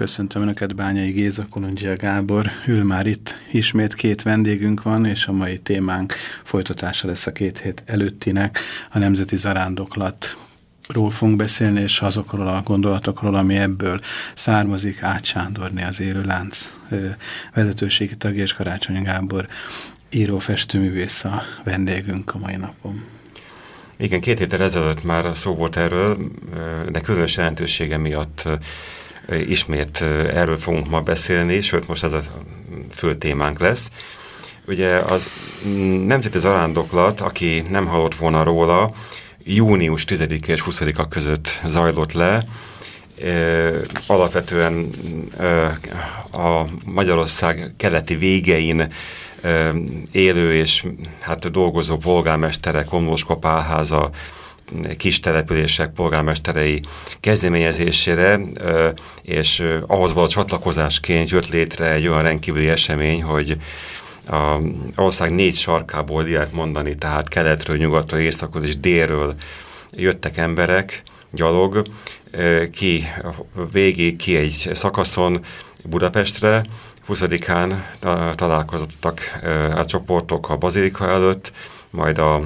Köszöntöm Önöket, Bányai Géza, Kolondzsia Gábor. Ül már itt, ismét két vendégünk van, és a mai témánk folytatása lesz a két hét előttinek. A Nemzeti Zarándoklat ról fogunk beszélni, és azokról a gondolatokról, ami ebből származik, Ács Sándorné az Élő Lánc vezetőségi tagja, és Karácsony Gábor író festőművész a vendégünk a mai napon. Igen, két héttel ezelőtt már szó volt erről, de különös jelentősége miatt ismét erről fogunk ma beszélni, sőt most ez a fő témánk lesz. Ugye az Nemzeti Zarándoklat, aki nem hallott volna róla, június 10 és 20-a között zajlott le, alapvetően a Magyarország keleti végein élő és hát dolgozó polgármesterek, Komlós Kopálháza, kis települések polgármesterei kezdeményezésére, és ahhoz való csatlakozásként jött létre egy olyan rendkívüli esemény, hogy a ország négy sarkából lehet mondani, tehát keletről, nyugatról, északról és délről jöttek emberek, gyalog, ki végig, ki egy szakaszon Budapestre, 20-án találkozottak a csoportok a bazilika előtt, majd a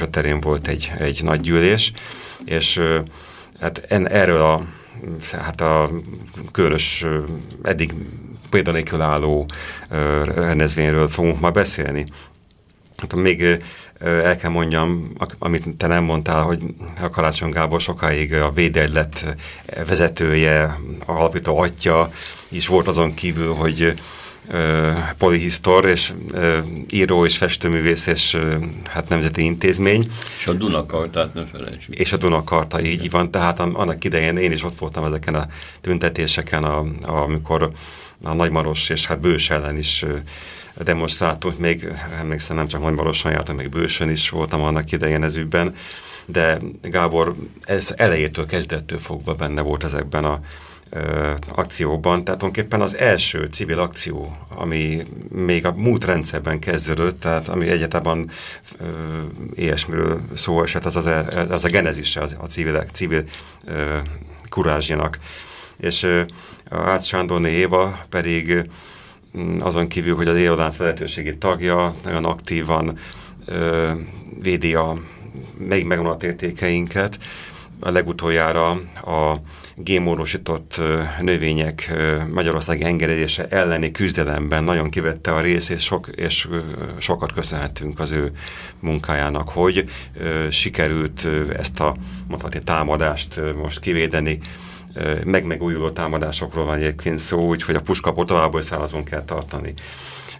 a terén volt egy, egy nagy gyűlés, és hát en, erről a, hát a különös, eddig példanélkül álló rendezvényről fogunk ma beszélni. Hát még el kell mondjam, amit te nem mondtál, hogy a Karácsony Gábor sokáig a védegylet vezetője, alapító atya is volt azon kívül, hogy polihisztor, és író és festőművész, és hát nemzeti intézmény. És a Dunakartát ne felejtsük. És a Dunakarta, így van. Tehát annak idején én is ott voltam ezeken a tüntetéseken, a, a, amikor a Nagymaros és hát Bős ellen is demonstráltunk, még emlékszem, nem csak Nagymaroson jártam, még Bősön is voltam annak idején ez ügyben, de Gábor ez elejétől, kezdettől fogva benne volt ezekben a akcióban, tehát tulajdonképpen az első civil akció, ami még a múlt rendszerben kezdődött, tehát ami ö, ilyesmiről szó esett, az, az, az a genezise az, a civilek, civil ö, kurázsjának. És ö, Ács Sándorné Éva pedig azon kívül, hogy az Élodánc vezetőségi tagja, nagyon aktívan ö, védi a még megvonatt értékeinket, a legutoljára a gémódosított növények magyarországi engedélyése elleni küzdelemben nagyon kivette a részét, sok, és sokat köszönhetünk az ő munkájának, hogy sikerült ezt a mondhatni támadást most kivédeni, meg megújuló támadásokról van egyébként szó, úgyhogy a puskapot továbbból szállazon kell tartani.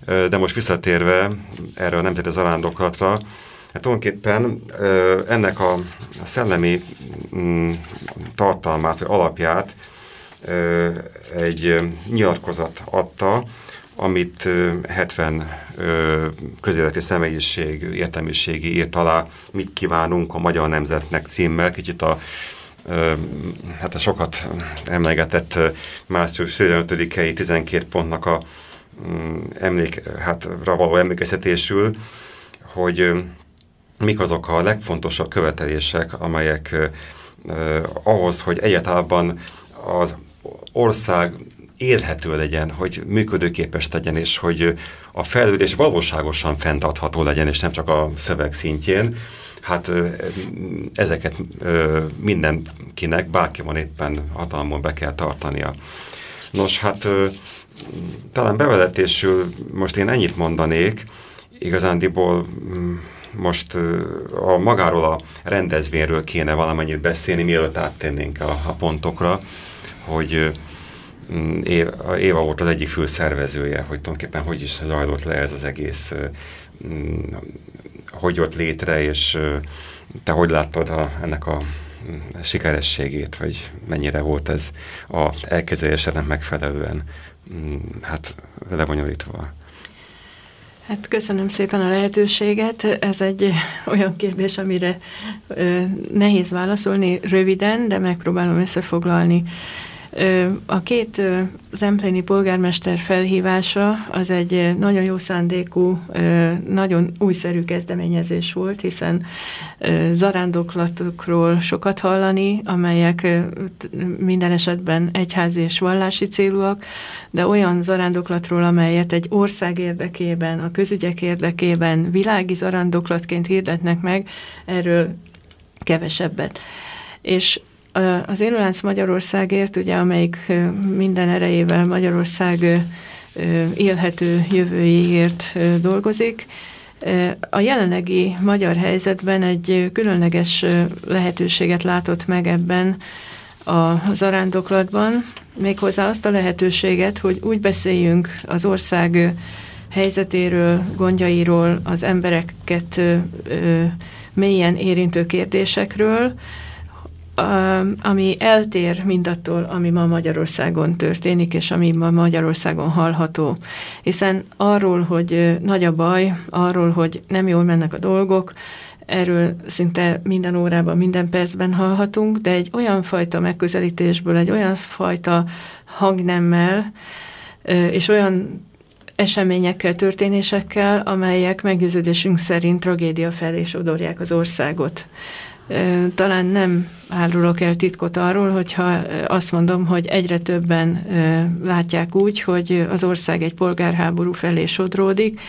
De most visszatérve erre a nemzeti zarándoklatra, Hát tulajdonképpen ennek a szellemi mm, tartalmát, vagy alapját egy nyilatkozat adta, amit 70 közéleti személyiség, értelmiségi írt alá, mit kívánunk a magyar nemzetnek címmel, kicsit a hát a sokat emlegetett március 15-i 12 pontnak a mm, emlék, hát, való emlékeztetésül, hogy mik azok a legfontosabb követelések, amelyek eh, ahhoz, hogy egyáltalán az ország élhető legyen, hogy működőképes legyen, és hogy a fejlődés valóságosan fenntartható legyen, és nem csak a szöveg szintjén. Hát ezeket mindenkinek, bárki van éppen hatalmon be kell tartania. Nos, hát talán bevezetésül most én ennyit mondanék, igazándiból mm, most a magáról a rendezvényről kéne valamennyit beszélni, mielőtt áttennénk a, a pontokra, hogy Éva volt az egyik fő szervezője, hogy tulajdonképpen hogy is zajlott le ez az egész, hogy jött létre, és te hogy láttad a, ennek a sikerességét, vagy mennyire volt ez a elképzelésednek megfelelően hát lebonyolítva? Hát köszönöm szépen a lehetőséget. Ez egy olyan kérdés, amire nehéz válaszolni röviden, de megpróbálom összefoglalni. A két zempléni polgármester felhívása az egy nagyon jó szándékú, nagyon újszerű kezdeményezés volt, hiszen zarándoklatokról sokat hallani, amelyek minden esetben egyházi és vallási célúak, de olyan zarándoklatról, amelyet egy ország érdekében, a közügyek érdekében világi zarándoklatként hirdetnek meg, erről kevesebbet. És az Élőlánc Magyarországért, ugye, amelyik minden erejével Magyarország élhető jövőjéért dolgozik, a jelenlegi magyar helyzetben egy különleges lehetőséget látott meg ebben a zarándoklatban, méghozzá azt a lehetőséget, hogy úgy beszéljünk az ország helyzetéről, gondjairól, az embereket mélyen érintő kérdésekről, ami eltér mindattól, ami ma Magyarországon történik, és ami ma Magyarországon hallható. Hiszen arról, hogy nagy a baj, arról, hogy nem jól mennek a dolgok, erről szinte minden órában, minden percben hallhatunk, de egy olyan fajta megközelítésből, egy olyan fajta hangnemmel, és olyan eseményekkel, történésekkel, amelyek meggyőződésünk szerint tragédia felé sodorják az országot. Talán nem árulok el titkot arról, hogyha azt mondom, hogy egyre többen látják úgy, hogy az ország egy polgárháború felé sodródik,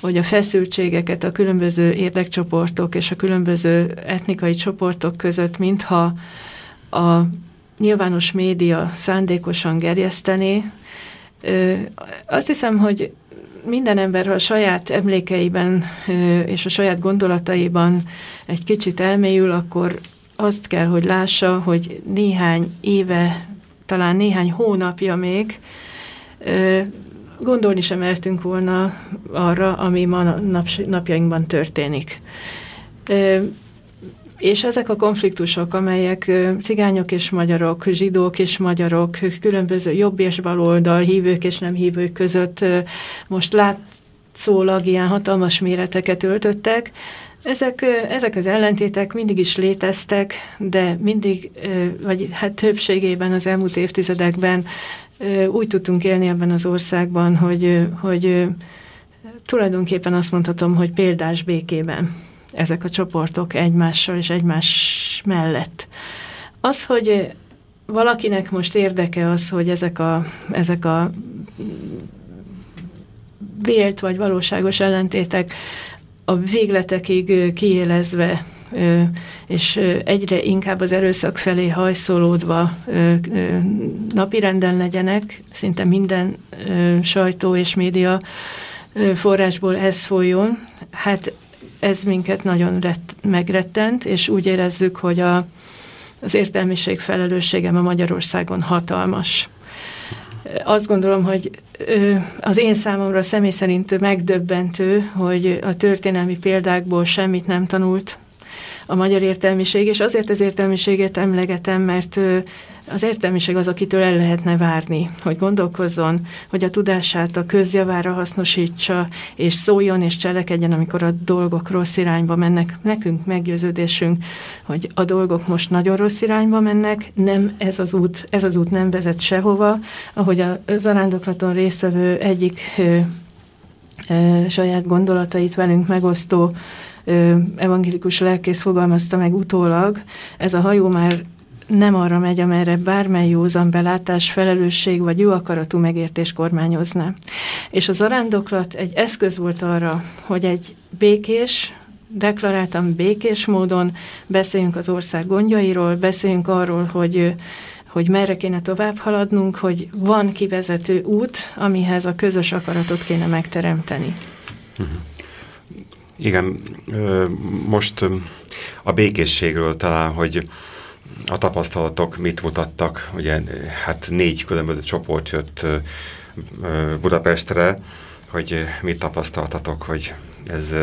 hogy a feszültségeket a különböző érdekcsoportok és a különböző etnikai csoportok között, mintha a nyilvános média szándékosan gerjesztené. Azt hiszem, hogy minden ember, ha a saját emlékeiben és a saját gondolataiban egy kicsit elmélyül, akkor azt kell, hogy lássa, hogy néhány éve, talán néhány hónapja még gondolni sem mertünk volna arra, ami ma napjainkban történik. És ezek a konfliktusok, amelyek cigányok és magyarok, zsidók és magyarok, különböző jobb és baloldal, hívők és nem hívők között most látszólag ilyen hatalmas méreteket öltöttek, ezek, ezek az ellentétek mindig is léteztek, de mindig, vagy hát többségében az elmúlt évtizedekben úgy tudtunk élni ebben az országban, hogy, hogy tulajdonképpen azt mondhatom, hogy példás békében ezek a csoportok egymással és egymás mellett. Az, hogy valakinek most érdeke az, hogy ezek a, ezek a vélt vagy valóságos ellentétek a végletekig kiélezve és egyre inkább az erőszak felé hajszolódva napirenden legyenek, szinte minden sajtó és média forrásból ez folyjon, hát ez minket nagyon rett, megrettent, és úgy érezzük, hogy a, az értelmiség felelőssége a Magyarországon hatalmas. Azt gondolom, hogy az én számomra személy szerint megdöbbentő, hogy a történelmi példákból semmit nem tanult a magyar értelmiség, és azért az értelmiséget emlegetem, mert az értelmiség az, akitől el lehetne várni, hogy gondolkozzon, hogy a tudását a közjavára hasznosítsa, és szóljon és cselekedjen, amikor a dolgok rossz irányba mennek. Nekünk meggyőződésünk, hogy a dolgok most nagyon rossz irányba mennek, nem ez az út, ez az út nem vezet sehova, ahogy a zarándoklaton résztvevő egyik ö, ö, saját gondolatait velünk megosztó evangélikus lelkész fogalmazta meg utólag, ez a hajó már nem arra megy, amerre bármely józan belátás, felelősség vagy jó akaratú megértés kormányozna. És az arándoklat egy eszköz volt arra, hogy egy békés, deklaráltam békés módon beszéljünk az ország gondjairól, beszéljünk arról, hogy hogy merre kéne tovább haladnunk, hogy van kivezető út, amihez a közös akaratot kéne megteremteni. Uh mhm. -huh. Igen, most a békészségről talán, hogy a tapasztalatok mit mutattak, ugye hát négy különböző csoport jött Budapestre, hogy mit tapasztaltatok, hogy ez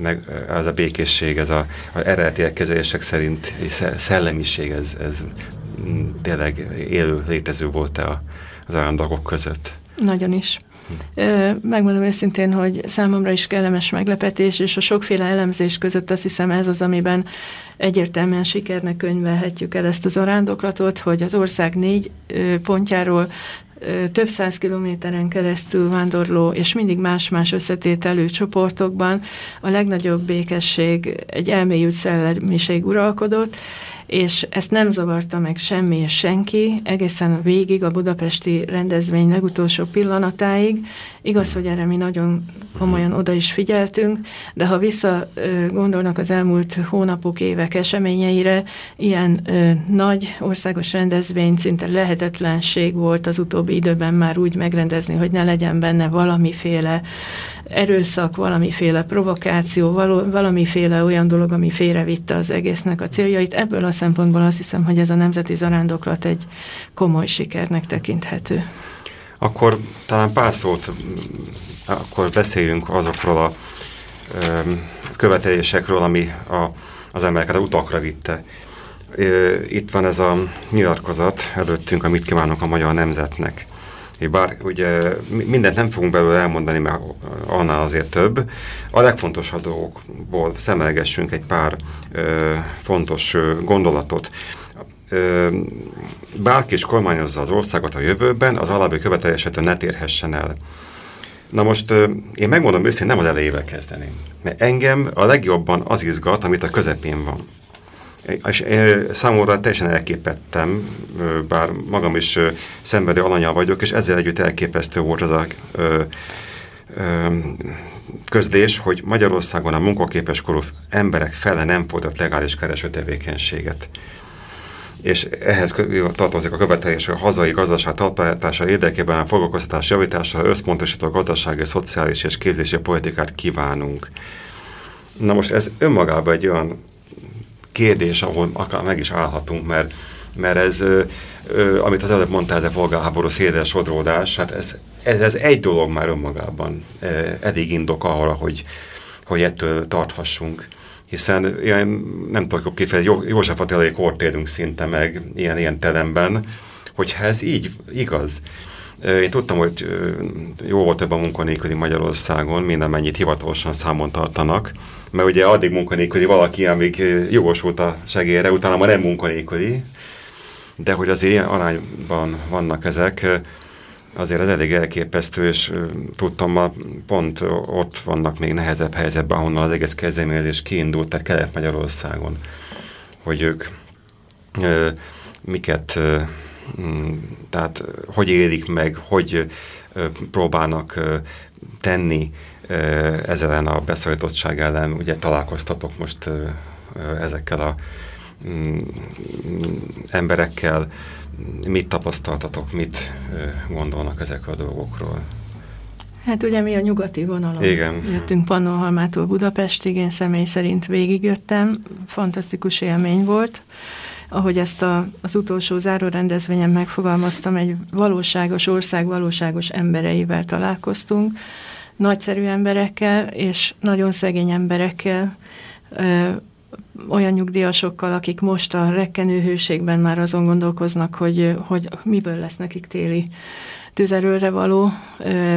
meg az a békészség, ez a, a eredeti elkezelések szerint szellemiség, ez, ez tényleg élő, létező volt-e az állandók között? Nagyon is. Megmondom őszintén, hogy számomra is kellemes meglepetés, és a sokféle elemzés között azt hiszem ez az, amiben egyértelműen sikernek könyvelhetjük el ezt az arándoklatot, hogy az ország négy pontjáról több száz kilométeren keresztül vándorló, és mindig más-más összetételű csoportokban a legnagyobb békesség, egy elmélyült szellemiség uralkodott, és ezt nem zavarta meg semmi és senki, egészen végig a budapesti rendezvény legutolsó pillanatáig. Igaz, hogy erre mi nagyon komolyan oda is figyeltünk, de ha vissza gondolnak az elmúlt hónapok, évek eseményeire, ilyen ö, nagy országos rendezvény szinte lehetetlenség volt az utóbbi időben már úgy megrendezni, hogy ne legyen benne valamiféle erőszak, valamiféle provokáció, valamiféle olyan dolog, ami félrevitte az egésznek a céljait. Ebből a szempontból azt hiszem, hogy ez a nemzeti zarándoklat egy komoly sikernek tekinthető. Akkor talán pár szót, akkor beszéljünk azokról a ö, követelésekről, ami a, az embereket a utakra vitte. Itt van ez a nyilatkozat előttünk, amit kívánok a magyar nemzetnek. Bár ugye mindent nem fogunk belőle elmondani, mert annál azért több. A legfontosabb dolgokból szemelgessünk egy pár ö, fontos ö, gondolatot. Ö, bárki is kormányozza az országot a jövőben, az alábbi követelésetől ne térhessen el. Na most én megmondom őszintén, nem az elejével kezdeném. Mert engem a legjobban az izgat, amit a közepén van. És számomra teljesen elképettem, bár magam is szenvedő alanya vagyok, és ezzel együtt elképesztő volt az a ö, ö, közlés, hogy Magyarországon a munkaképes korú emberek fele nem folytat legális kereső tevékenységet. És ehhez tartozik a követelés, hogy a hazai gazdaság talpályátása érdekében a foglalkoztatás javítására összpontosító gazdasági, szociális és képzési politikát kívánunk. Na most ez önmagában egy olyan kérdés, ahol akár meg is állhatunk, mert, mert ez, amit az előbb mondtál, ez a polgárháború széles sodródás, hát ez, ez, ez egy dolog már önmagában elég indok arra, hogy, hogy ettől tarthassunk hiszen ilyen, nem tudok kifejezni, József Attilai kort szinte meg ilyen, ilyen teremben, hogyha ez így igaz. Én tudtam, hogy jó volt több a munkanélküli Magyarországon, minden mennyit hivatalosan számon tartanak, mert ugye addig munkanélküli valaki, amíg jogosult a segélyre, utána már nem munkanélküli, de hogy az ilyen arányban vannak ezek, azért ez elég elképesztő, és tudtam, ma pont ott vannak még nehezebb helyzetben, ahonnan az egész kezdeményezés kiindult, tehát Kelet-Magyarországon, hogy ők ö, miket, tehát hogy élik meg, hogy próbálnak tenni, ezzel a beszorítottság ellen ugye találkoztatok most ezekkel a mm, emberekkel, mit tapasztaltatok, mit gondolnak ezekről a dolgokról? Hát ugye mi a nyugati vonalon Igen. jöttünk Pannonhalmától Budapestig, én személy szerint végigjöttem, fantasztikus élmény volt. Ahogy ezt a, az utolsó zárórendezvényen megfogalmaztam, egy valóságos ország valóságos embereivel találkoztunk, nagyszerű emberekkel, és nagyon szegény emberekkel, ö, olyan nyugdíjasokkal, akik most a rekkenőhőségben már azon gondolkoznak, hogy, hogy miből lesz nekik téli tüzerőre való. Ö,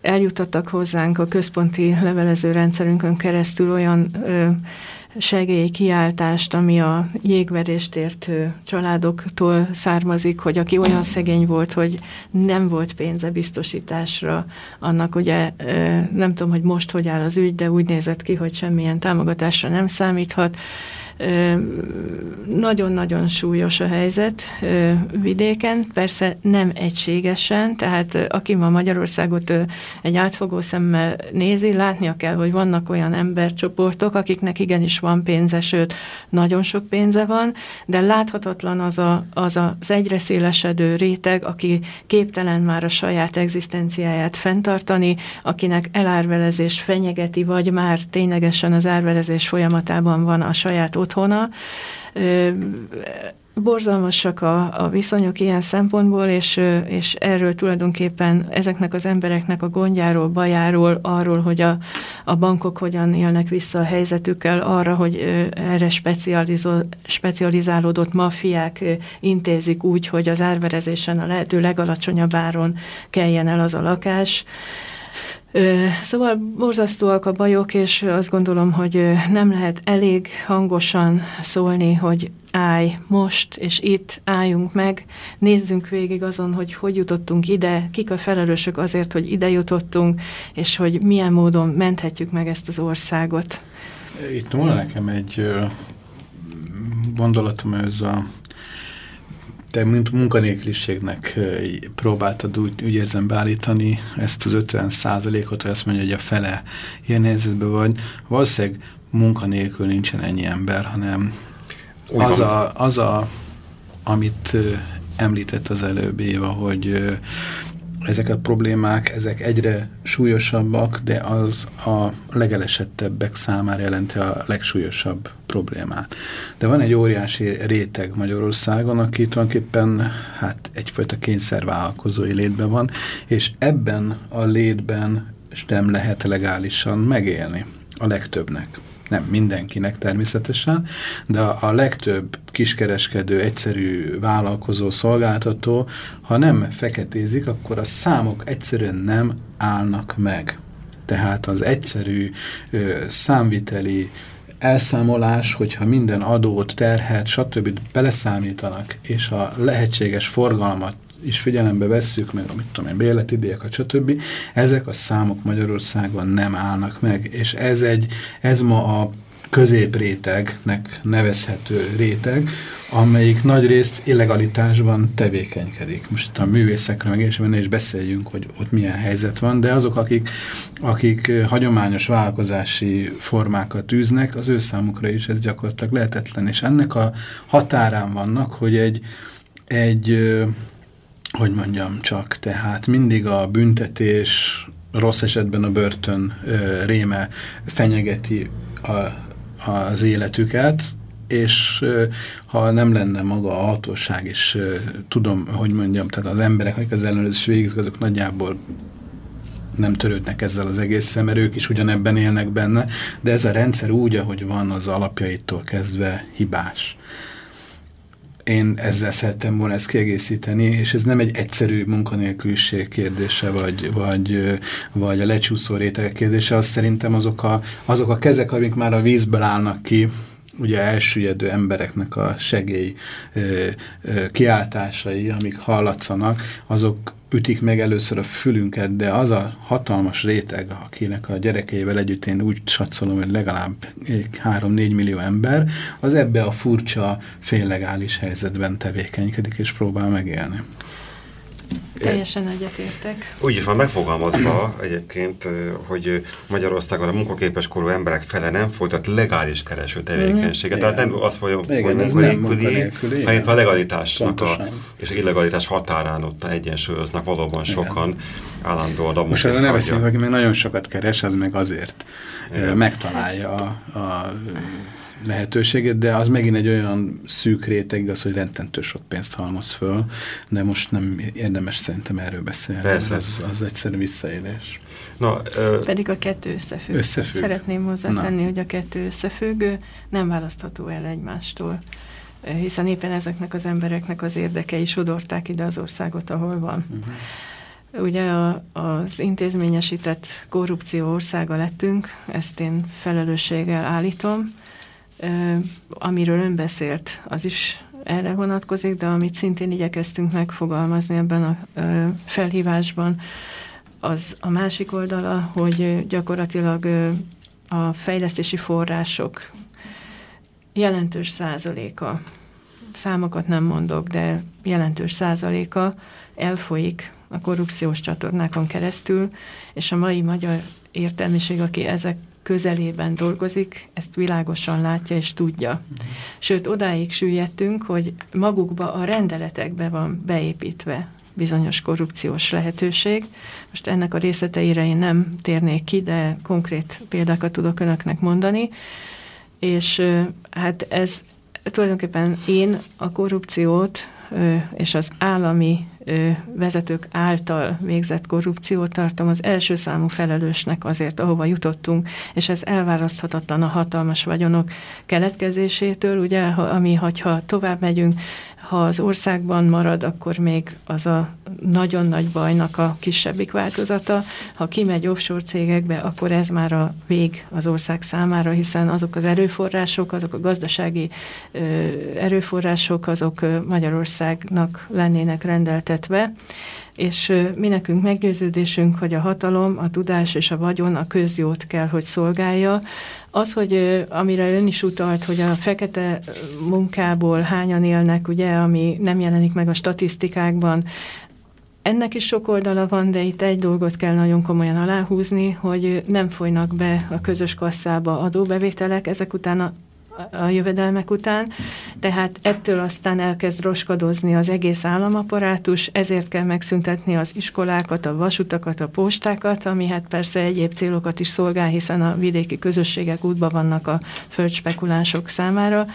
eljutottak hozzánk a központi levelező rendszerünkön keresztül olyan ö, segélykiáltást, ami a jégverést értő családoktól származik, hogy aki olyan szegény volt, hogy nem volt pénze biztosításra, annak ugye nem tudom, hogy most hogy áll az ügy, de úgy nézett ki, hogy semmilyen támogatásra nem számíthat. Nagyon-nagyon súlyos a helyzet vidéken, persze nem egységesen, tehát aki ma Magyarországot egy átfogó szemmel nézi, látnia kell, hogy vannak olyan embercsoportok, akiknek igenis van pénze, sőt, nagyon sok pénze van, de láthatatlan az a, az, az egyre szélesedő réteg, aki képtelen már a saját egzisztenciáját fenntartani, akinek elárvelezés fenyegeti, vagy már ténylegesen az árvelezés folyamatában van a saját otthona. Borzalmasak a, a viszonyok ilyen szempontból, és, és erről tulajdonképpen ezeknek az embereknek a gondjáról, bajáról, arról, hogy a, a bankok hogyan élnek vissza a helyzetükkel, arra, hogy erre specializálódott maffiák intézik úgy, hogy az árverezésen a lehető legalacsonyabb áron keljen el az a lakás. Szóval borzasztóak a bajok, és azt gondolom, hogy nem lehet elég hangosan szólni, hogy állj most, és itt álljunk meg, nézzünk végig azon, hogy hogy jutottunk ide, kik a felelősök azért, hogy ide jutottunk, és hogy milyen módon menthetjük meg ezt az országot. Itt volna nekem egy gondolatom ez a te mint munkanélküliségnek próbáltad úgy, úgy érzem beállítani ezt az 50 százalékot, hogy azt mondja, hogy a fele ilyen helyzetben vagy. Valószínűleg munkanélkül nincsen ennyi ember, hanem az a, az a, amit említett az előbb Éva, hogy ezek a problémák, ezek egyre súlyosabbak, de az a legelesettebbek számára jelenti a legsúlyosabb problémát. De van egy óriási réteg Magyarországon, aki tulajdonképpen hát egyfajta kényszervállalkozói létben van, és ebben a létben nem lehet legálisan megélni a legtöbbnek nem mindenkinek természetesen, de a legtöbb kiskereskedő, egyszerű vállalkozó, szolgáltató, ha nem feketézik, akkor a számok egyszerűen nem állnak meg. Tehát az egyszerű ö, számviteli elszámolás, hogyha minden adót, terhet, stb. beleszámítanak, és a lehetséges forgalmat is figyelembe vesszük, meg amit tudom én, bérleti díjakat, stb. Ezek a számok Magyarországon nem állnak meg, és ez, egy, ez ma a középrétegnek nevezhető réteg, amelyik nagy részt illegalitásban tevékenykedik. Most itt a művészekről meg és is beszéljünk, hogy ott milyen helyzet van, de azok, akik, akik hagyományos vállalkozási formákat űznek, az ő számukra is ez gyakorlatilag lehetetlen, és ennek a határán vannak, hogy egy, egy hogy mondjam csak, tehát mindig a büntetés, rossz esetben a börtön réme fenyegeti a, az életüket, és ha nem lenne maga a hatóság, és tudom, hogy mondjam, tehát az emberek, akik az ellenőrzés végzik, azok nagyjából nem törődnek ezzel az egészszel, mert ők is ugyanebben élnek benne, de ez a rendszer úgy, ahogy van, az alapjaitól kezdve hibás én ezzel szerettem volna ezt kiegészíteni, és ez nem egy egyszerű munkanélküliség kérdése, vagy, vagy, vagy a lecsúszó rétegek kérdése, az szerintem azok a, azok a kezek, amik már a vízből állnak ki, ugye elsüllyedő embereknek a segély ö, ö, kiáltásai, amik hallatszanak, azok ütik meg először a fülünket, de az a hatalmas réteg, akinek a gyerekeivel együtt én úgy satszolom, hogy legalább 3-4 millió ember, az ebbe a furcsa, féllegális helyzetben tevékenykedik és próbál megélni. Teljesen egyetértek. Úgy is van megfogalmazva egyébként, hogy Magyarországon a munkaképes korú emberek fele nem folytat legális kereső tevékenységet. Mm. Tehát nem azt mondja, hogy munkanélküli, hanem a legalitásnak a, és a illegalitás határán ott egyensúlyoznak valóban sokan Igen. állandóan a Most ne beszélünk, aki meg nagyon sokat keres, az meg azért Igen. megtalálja a, a lehetőséget, de az megint egy olyan szűk réteg, az, hogy rendtentő sok pénzt halmoz föl, de most nem érdemes szerintem erről beszélni. Persze. Az, az egyszerű visszaélés. Na, ö... Pedig a kettő összefügg. összefügg. Szeretném hozzátenni, Na. hogy a kettő összefüggő nem választható el egymástól hiszen éppen ezeknek az embereknek az érdekei sodorták ide az országot, ahol van. Uh -huh. Ugye a, az intézményesített korrupció országa lettünk, ezt én felelősséggel állítom, amiről ön beszélt, az is erre vonatkozik, de amit szintén igyekeztünk megfogalmazni ebben a felhívásban, az a másik oldala, hogy gyakorlatilag a fejlesztési források jelentős százaléka, számokat nem mondok, de jelentős százaléka elfolyik a korrupciós csatornákon keresztül, és a mai magyar értelmiség, aki ezek közelében dolgozik, ezt világosan látja és tudja. Sőt, odáig süllyedtünk, hogy magukba a rendeletekbe van beépítve bizonyos korrupciós lehetőség. Most ennek a részleteire én nem térnék ki, de konkrét példákat tudok önöknek mondani. és hát ez tulajdonképpen én a korrupciót és az állami vezetők által végzett korrupciót tartom az első számú felelősnek azért, ahova jutottunk, és ez elválaszthatatlan a hatalmas vagyonok keletkezésétől, ugye, ami, hogyha tovább megyünk, ha az országban marad, akkor még az a nagyon nagy bajnak a kisebbik változata. Ha kimegy offshore cégekbe, akkor ez már a vég az ország számára, hiszen azok az erőforrások, azok a gazdasági ö, erőforrások, azok Magyarországnak lennének rendeltetve, és mi nekünk meggyőződésünk, hogy a hatalom, a tudás és a vagyon a közjót kell, hogy szolgálja. Az, hogy amire ön is utalt, hogy a fekete munkából hányan élnek, ugye, ami nem jelenik meg a statisztikákban, ennek is sok oldala van, de itt egy dolgot kell nagyon komolyan aláhúzni, hogy nem folynak be a közös kasszába adóbevételek, ezek után a jövedelmek után, tehát ettől aztán elkezd roskadozni az egész államaparátus, ezért kell megszüntetni az iskolákat, a vasutakat, a postákat, ami hát persze egyéb célokat is szolgál, hiszen a vidéki közösségek útban vannak a földspekulánsok számára,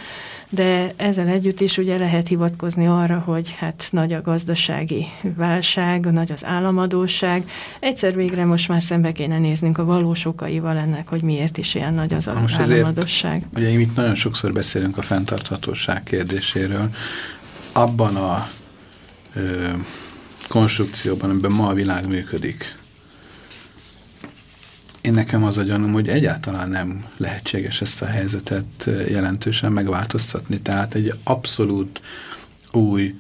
de ezzel együtt is ugye lehet hivatkozni arra, hogy hát nagy a gazdasági válság, nagy az államadóság. Egyszer végre most már szembe kéne néznünk a valós okaival ennek, hogy miért is ilyen nagy az most államadóság. Ezért, ugye itt nagyon sokszor beszélünk a fenntarthatóság kérdéséről. Abban a ö, konstrukcióban, amiben ma a világ működik, én nekem az a gyanúm, hogy egyáltalán nem lehetséges ezt a helyzetet jelentősen megváltoztatni. Tehát egy abszolút új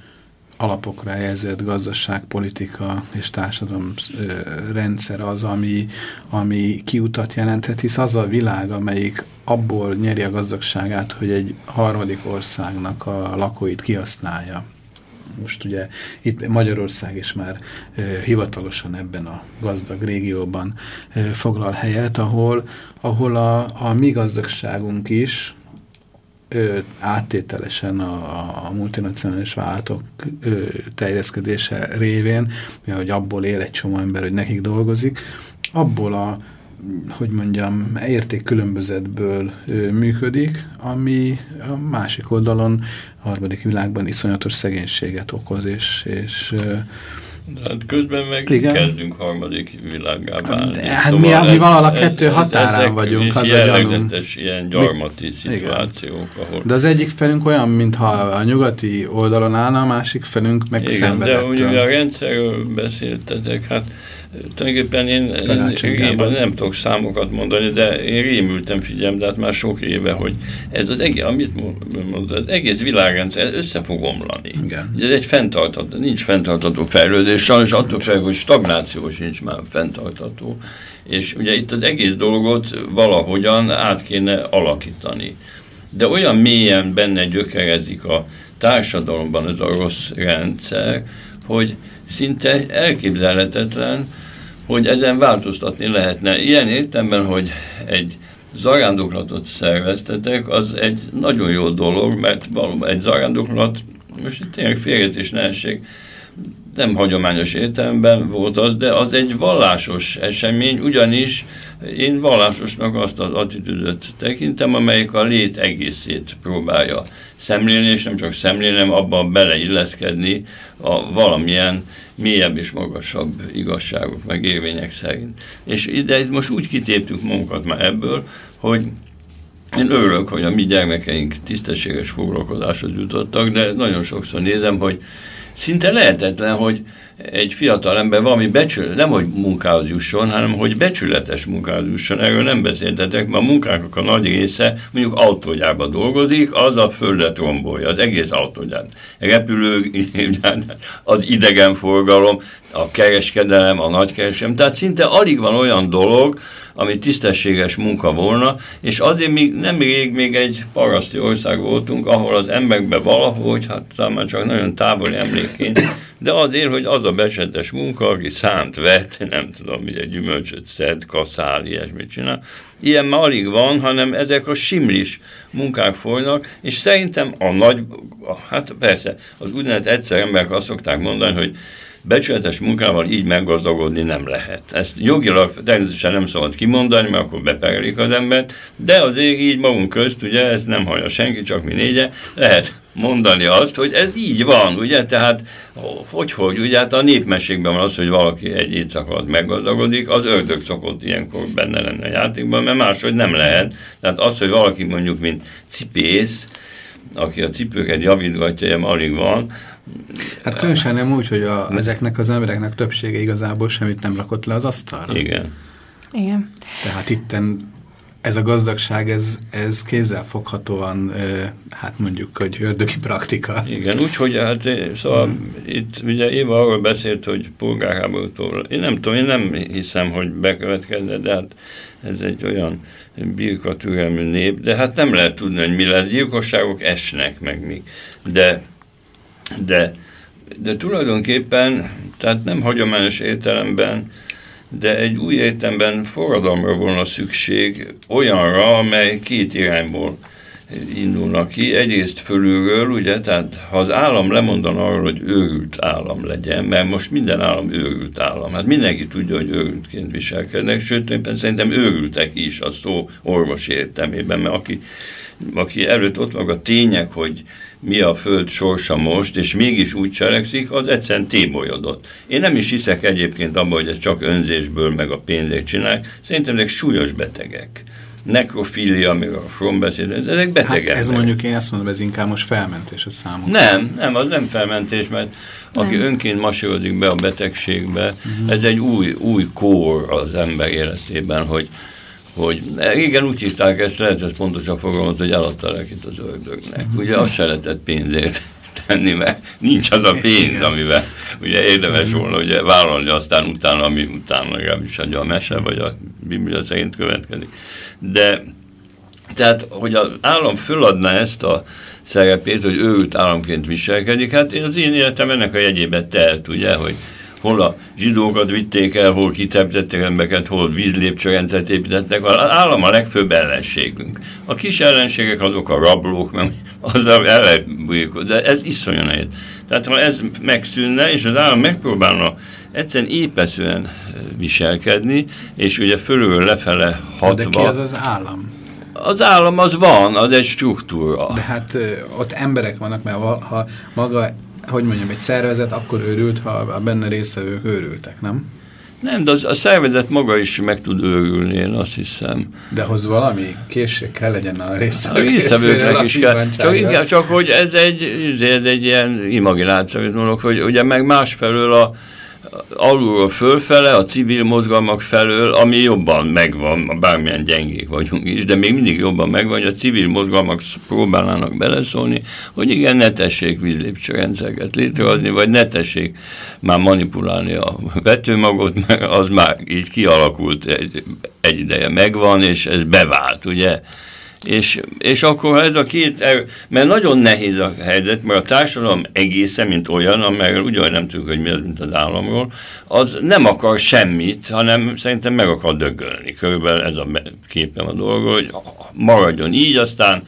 alapokra helyezett gazdaságpolitika és társadalom rendszer az, ami, ami kiutat jelenthet, hisz az a világ, amelyik abból nyeri a gazdagságát, hogy egy harmadik országnak a lakóit kihasználja most ugye itt Magyarország is már hivatalosan ebben a gazdag régióban foglal helyet, ahol, ahol a, a mi gazdagságunk is áttételesen a, a multinacionális vállalatok ö, terjeszkedése révén, hogy abból él egy csomó ember, hogy nekik dolgozik, abból a hogy mondjam, érték különbözetből ö, működik, ami a másik oldalon, harmadik világban iszonyatos szegénységet okoz, és, és Hát közben meg Igen? kezdünk harmadik világgá válni. De, hát szóval mi, mi valahol a kettő ez, határán ezek vagyunk. Az a ilyen gyarmati mi? szituációk. Ahol... De az egyik felünk olyan, mintha a nyugati oldalon állna, a másik felünk meg Igen, de ugye a rendszerről beszéltetek, hát tulajdonképpen én, én, én nem tudok számokat mondani, de én rémültem, figyelm, de hát már sok éve, hogy ez az egész, amit mondod, az egész világrendszer össze fog omlani. Igen. Ez egy fenntartató, nincs fenntartató fejlődés, sajnos attól fel, hogy stagnáció sincs már fenntartató. És ugye itt az egész dolgot valahogyan át kéne alakítani. De olyan mélyen benne gyökerezik a társadalomban ez a rossz rendszer, hogy szinte elképzelhetetlen, hogy ezen változtatni lehetne. Ilyen értemben, hogy egy zarándoklatot szerveztetek, az egy nagyon jó dolog, mert valóban egy zarándoklat, most itt tényleg félretés ne nem hagyományos értelemben volt az, de az egy vallásos esemény, ugyanis én vallásosnak azt az attitűdöt tekintem, amelyik a lét egészét próbálja szemlélni, és nem csak szemlélni, abban beleilleszkedni a valamilyen mélyebb és magasabb igazságok, meg érvények szerint. És ide most úgy kitéptük magunkat már ebből, hogy én örülök, hogy a mi gyermekeink tisztességes foglalkozáshoz jutottak, de nagyon sokszor nézem, hogy szinte lehetetlen, hogy egy fiatal ember valami becsület, nem hogy munkához jusson, hanem hogy becsületes munkához jusson. Erről nem beszéltetek, mert a munkáknak a nagy része mondjuk autógyárban dolgozik, az a földet rombolja, az egész autógyár. Repülő, az idegenforgalom, a kereskedelem, a nagykereskedelem, tehát szinte alig van olyan dolog, ami tisztességes munka volna, és azért még nem rég még egy paraszti ország voltunk, ahol az emberekben valahogy, hát talán csak nagyon távoli emlékként, de azért, hogy az a besetes munka, aki szánt vett, nem tudom, egy gyümölcsöt szed, kaszál, ilyesmit csinál, ilyen már alig van, hanem ezek a simlis munkák folynak, és szerintem a nagy, hát persze, az úgynevezett egyszer emberek azt szokták mondani, hogy becsületes munkával így meggazdagodni nem lehet. Ezt jogilag természetesen nem szabad kimondani, mert akkor beperelik az embert, de azért így magunk közt, ugye, ez nem hallja senki, csak mi négye, lehet mondani azt, hogy ez így van, ugye, tehát hogy, hogy, ugye, hát a népmeségben van az, hogy valaki egy éjszak alatt meggazdagodik, az ördög szokott ilyenkor benne lenni a játékban, mert máshogy nem lehet. Tehát az, hogy valaki mondjuk, mint cipész, aki a cipőket javítgatja, ilyen alig van, Hát különösen nem úgy, hogy a, ezeknek az embereknek többsége igazából semmit nem rakott le az asztalra. Igen. Igen. Tehát itten ez a gazdagság, ez, ez kézzelfoghatóan, hát mondjuk, hogy ördögi praktika. Igen, úgyhogy hát szóval hmm. itt ugye Éva arról beszélt, hogy polgárháborútól, én nem tudom, én nem hiszem, hogy bekövetkezne, de hát ez egy olyan birkatürelmű nép, de hát nem lehet tudni, hogy mi lesz. Gyilkosságok esnek meg még. De, de, de tulajdonképpen, tehát nem hagyományos értelemben, de egy új értelemben forradalomra volna szükség olyanra, amely két irányból indulnak ki. Egyrészt fölülről, ugye, tehát ha az állam lemondana arról, hogy őrült állam legyen, mert most minden állam őrült állam, hát mindenki tudja, hogy őrültként viselkednek, sőt, szerintem őrültek is a szó orvosi értelmében, mert aki, aki előtt ott van a tények, hogy mi a föld sorsa most, és mégis úgy cselekszik, az egyszerűen tébolyodott. Én nem is hiszek egyébként abban, hogy ez csak önzésből meg a pénzek csinálják, szerintem ezek súlyos betegek. Nekrofilia, amiről a From beszél, ezek betegek. Hát ez mondjuk én azt mondom, ez inkább most felmentés a számukra. Nem, nem, az nem felmentés, mert nem. aki önként masírodik be a betegségbe, uh mhm. -huh. ez egy új, új kór az ember életében, hogy hogy igen, úgy hívták ezt, hogy pontosan fogalmat, hogy eladta a lekit az ördögnek. Ugye azt se lehetett pénzért tenni, mert nincs az a pénz, amivel ugye érdemes volna ugye vállalni aztán utána, ami utána legalábbis a mese, vagy a Biblia szerint következik. De tehát, hogy az állam föladna ezt a szerepét, hogy őt államként viselkedik, hát az én életem ennek a jegyébe telt, ugye, hogy hol a zsidókat vitték el, hol kiteptettek embereket, hol vízlépcsőrendszert építettek. Az állam a legfőbb ellenségünk. A kis ellenségek azok a rablók, mert azzal el de ez iszonyan nehéz. Tehát ha ez megszűnne, és az állam megpróbálna egyszerűen épeszően viselkedni, és ugye fölülről lefele hatva... De ki az az állam? Az állam az van, az egy struktúra. De hát ott emberek vannak, mert ha maga hogy mondjam, egy szervezet akkor őrült, ha a benne résztvevők őrültek, nem? Nem, de az, a szervezet maga is meg tud őrülni, én azt hiszem. De hoz valami készség kell legyen a résztvevők A résztvevőknek is kell. Csak, inkább, csak hogy ez egy, ez egy ilyen imagináció, amit mondok, hogy ugye meg másfelől a, alulról fölfele, a civil mozgalmak felől, ami jobban megvan, bármilyen gyengék vagyunk is, de még mindig jobban megvan, hogy a civil mozgalmak próbálnának beleszólni, hogy igen, ne tessék vízlépcsőrendszereket létrehozni, vagy ne tessék már manipulálni a vetőmagot, mert az már így kialakult, egy, egy ideje megvan, és ez bevált, ugye? És, és akkor ez a két erő, mert nagyon nehéz a helyzet, mert a társadalom egészen, mint olyan, amelyről ugyan nem tudjuk, hogy mi az, mint az államról, az nem akar semmit, hanem szerintem meg akar dögölni. Körülbelül ez a képem a dolog, hogy maradjon így, aztán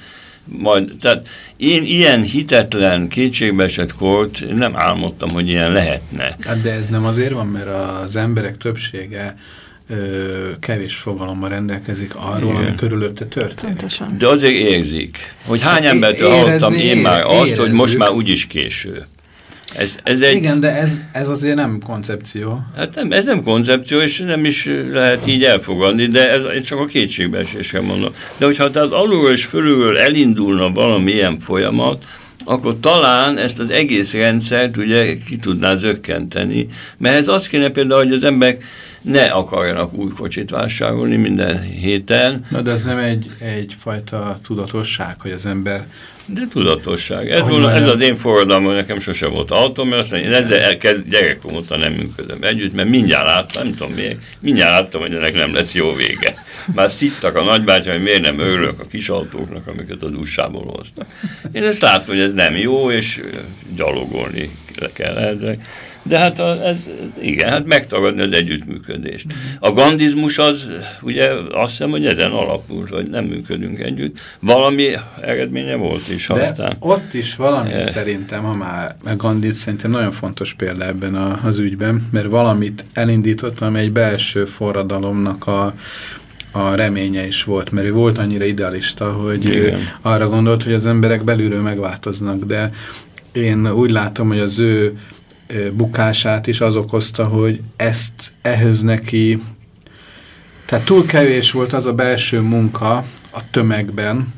majd, tehát én ilyen hitetlen, kétségbeesett kort nem álmodtam, hogy ilyen lehetne. Hát de ez nem azért van, mert az emberek többsége kevés fogalommal rendelkezik arról, Igen. ami körülötte történik. Pontosan. De azért érzik, hogy hány embertől hallottam én már azt, érezzük. hogy most már úgyis késő. Ez, ez egy... Igen, de ez, ez azért nem koncepció. Hát nem, ez nem koncepció, és nem is lehet így elfogadni, de ez, ez csak a kétségbeesésre mondom. De hogyha tehát alulról és fölülről elindulna valamilyen folyamat, akkor talán ezt az egész rendszert ugye ki tudná zökkenteni, mert ez azt kéne például, hogy az emberek ne akarjanak új kocsit vásárolni minden héten. Na de ez nem egy, egyfajta tudatosság, hogy az ember... De tudatosság. Ez, volna, ez az én forradalmam, nekem sose volt autóm, mert azt mondja, én ezzel elkezd, gyerekkom óta nem működöm együtt, mert mindjárt láttam, nem tudom miért, mindjárt láttam, hogy ennek nem lesz jó vége. Már szittak a nagybátyám, hogy miért nem örülök a kis autóknak, amiket az USA-ból hoztak. Én ezt látom, hogy ez nem jó, és gyalogolni kell. De hát a, ez, igen, hát megtagadni az együttműködést. A gandizmus az, ugye azt hiszem, hogy ezen alapul, hogy nem működünk együtt. Valami eredménye volt is. De aztán. ott is valami e... szerintem, ha már a Gandit szerintem nagyon fontos példa ebben a, az ügyben, mert valamit elindított, ami egy belső forradalomnak a a reménye is volt, mert ő volt annyira idealista, hogy Igen. arra gondolt, hogy az emberek belülről megváltoznak, de én úgy látom, hogy az ő bukását is az okozta, hogy ezt ehhez neki, tehát túl kevés volt az a belső munka a tömegben,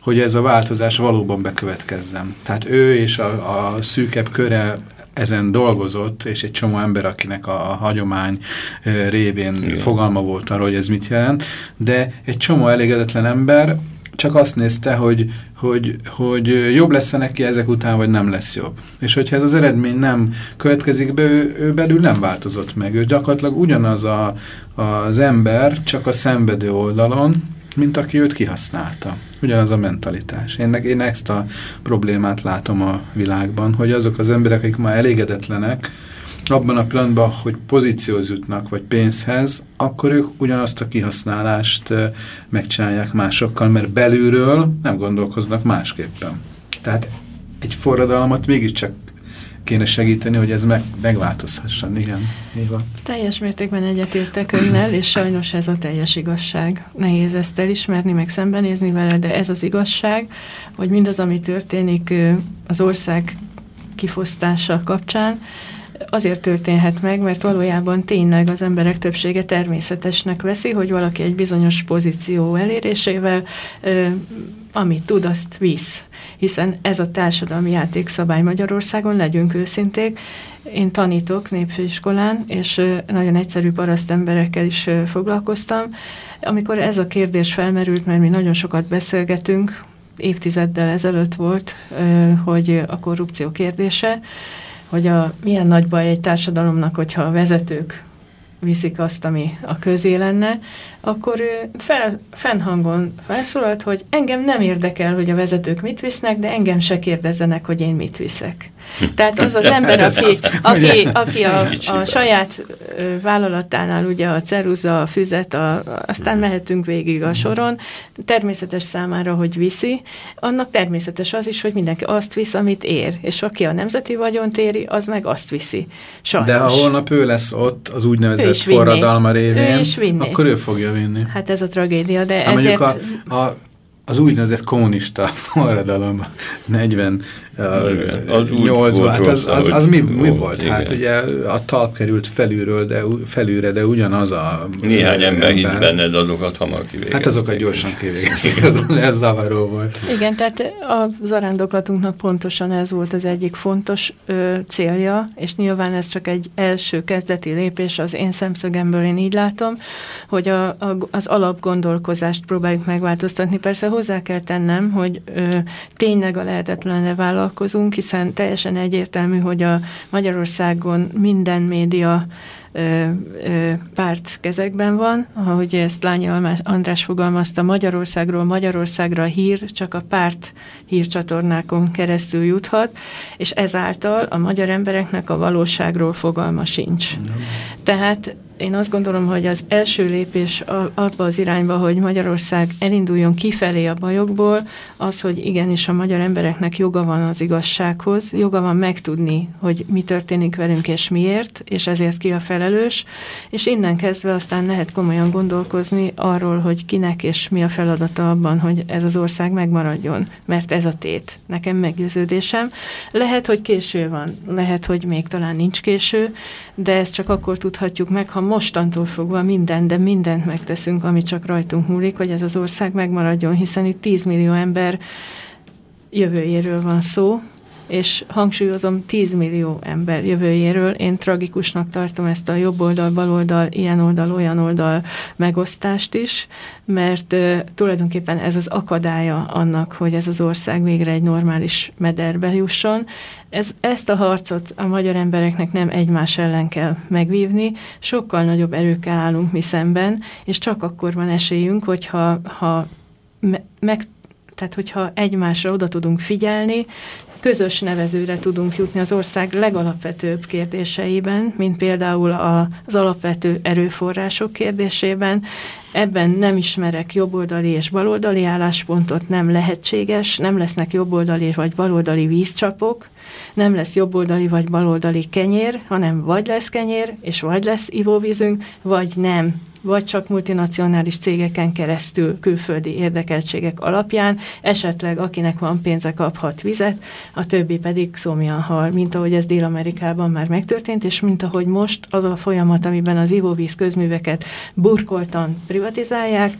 hogy ez a változás valóban bekövetkezzen. Tehát ő és a, a szűkebb köre ezen dolgozott, és egy csomó ember, akinek a hagyomány révén Igen. fogalma volt arról, hogy ez mit jelent, de egy csomó elégedetlen ember csak azt nézte, hogy, hogy, hogy jobb lesz -e neki ezek után, vagy nem lesz jobb. És hogyha ez az eredmény nem következik be, ő, ő belül nem változott meg. Ő gyakorlatilag ugyanaz a, az ember, csak a szenvedő oldalon, mint aki őt kihasználta. Ugyanaz a mentalitás. Én, én ezt a problémát látom a világban, hogy azok az emberek, akik ma elégedetlenek, abban a pillanatban, hogy pozícióz jutnak, vagy pénzhez, akkor ők ugyanazt a kihasználást megcsinálják másokkal, mert belülről nem gondolkoznak másképpen. Tehát egy forradalmat mégiscsak kéne segíteni, hogy ez meg, megváltozhasson. Igen, Éva. Teljes mértékben egyetértek önnel, és sajnos ez a teljes igazság. Nehéz ezt elismerni, meg szembenézni vele, de ez az igazság, hogy mindaz, ami történik az ország kifosztása kapcsán, azért történhet meg, mert valójában tényleg az emberek többsége természetesnek veszi, hogy valaki egy bizonyos pozíció elérésével amit tud, azt visz. Hiszen ez a társadalmi játékszabály Magyarországon, legyünk őszinték. Én tanítok népfőiskolán, és nagyon egyszerű paraszt emberekkel is foglalkoztam. Amikor ez a kérdés felmerült, mert mi nagyon sokat beszélgetünk, évtizeddel ezelőtt volt, hogy a korrupció kérdése, hogy a, milyen nagy baj egy társadalomnak, hogyha a vezetők viszik azt, ami a közé lenne, akkor ő fel, fennhangon felszólalt, hogy engem nem érdekel, hogy a vezetők mit visznek, de engem se kérdezzenek, hogy én mit viszek. Tehát az az ember, hát aki, aki, aki a, a saját vállalatánál ugye a ceruza, a füzet, a, aztán mehetünk végig a soron, természetes számára, hogy viszi, annak természetes az is, hogy mindenki azt visz, amit ér, és aki a nemzeti vagyont éri, az meg azt viszi. Sajnos. De ha holnap ő lesz ott az úgynevezett forradalma révén, ő akkor ő fogja vinni. Hát ez a tragédia, de hát ezért... A, a, az úgynevezett kommunista forradalom 40 8-ban, hát az, az, az mi, mi volt? volt? Hát ugye a talp került felülről, de, felülre, de ugyanaz a... Néhány ember, ember hitt benned, azokat hamar kivégezték. Hát azokat gyorsan kivégezték, ez, ez zavaró volt. Igen, tehát a zarándoklatunknak pontosan ez volt az egyik fontos ö, célja, és nyilván ez csak egy első kezdeti lépés az én szemszögemből, én így látom, hogy a, a, az alapgondolkozást próbáljuk megváltoztatni. Persze hozzá kell tennem, hogy ö, tényleg a lehetetlenre vállal foglalkozunk, hiszen teljesen egyértelmű, hogy a Magyarországon minden média ö, ö, párt kezekben van, ahogy ezt Lányi András fogalmazta, Magyarországról Magyarországra hír csak a párt hírcsatornákon keresztül juthat, és ezáltal a magyar embereknek a valóságról fogalma sincs. Nem. Tehát én azt gondolom, hogy az első lépés abba az irányba, hogy Magyarország elinduljon kifelé a bajokból, az, hogy igenis a magyar embereknek joga van az igazsághoz, joga van megtudni, hogy mi történik velünk és miért, és ezért ki a felelős, és innen kezdve aztán lehet komolyan gondolkozni arról, hogy kinek és mi a feladata abban, hogy ez az ország megmaradjon, mert ez a tét. Nekem meggyőződésem. Lehet, hogy késő van, lehet, hogy még talán nincs késő, de ezt csak akkor tudhatjuk meg, ha mostantól fogva minden, de mindent megteszünk, ami csak rajtunk múlik, hogy ez az ország megmaradjon, hiszen itt 10 millió ember jövőjéről van szó, és hangsúlyozom 10 millió ember jövőjéről. Én tragikusnak tartom ezt a jobb oldal, bal oldal, ilyen oldal, olyan oldal megosztást is, mert uh, tulajdonképpen ez az akadálya annak, hogy ez az ország végre egy normális mederbe jusson. Ez, ezt a harcot a magyar embereknek nem egymás ellen kell megvívni, sokkal nagyobb erőkkel állunk mi szemben, és csak akkor van esélyünk, hogyha ha me, meg tehát hogyha egymásra oda tudunk figyelni, közös nevezőre tudunk jutni az ország legalapvetőbb kérdéseiben, mint például az alapvető erőforrások kérdésében. Ebben nem ismerek jobboldali és baloldali álláspontot, nem lehetséges, nem lesznek jobboldali vagy baloldali vízcsapok, nem lesz jobboldali vagy baloldali kenyér, hanem vagy lesz kenyér, és vagy lesz ivóvízünk, vagy nem. Vagy csak multinacionális cégeken keresztül külföldi érdekeltségek alapján, esetleg akinek van pénze kaphat vizet, a többi pedig szomjan hal, mint ahogy ez Dél-Amerikában már megtörtént, és mint ahogy most az a folyamat, amiben az ivóvíz közműveket burkoltan privatizálják,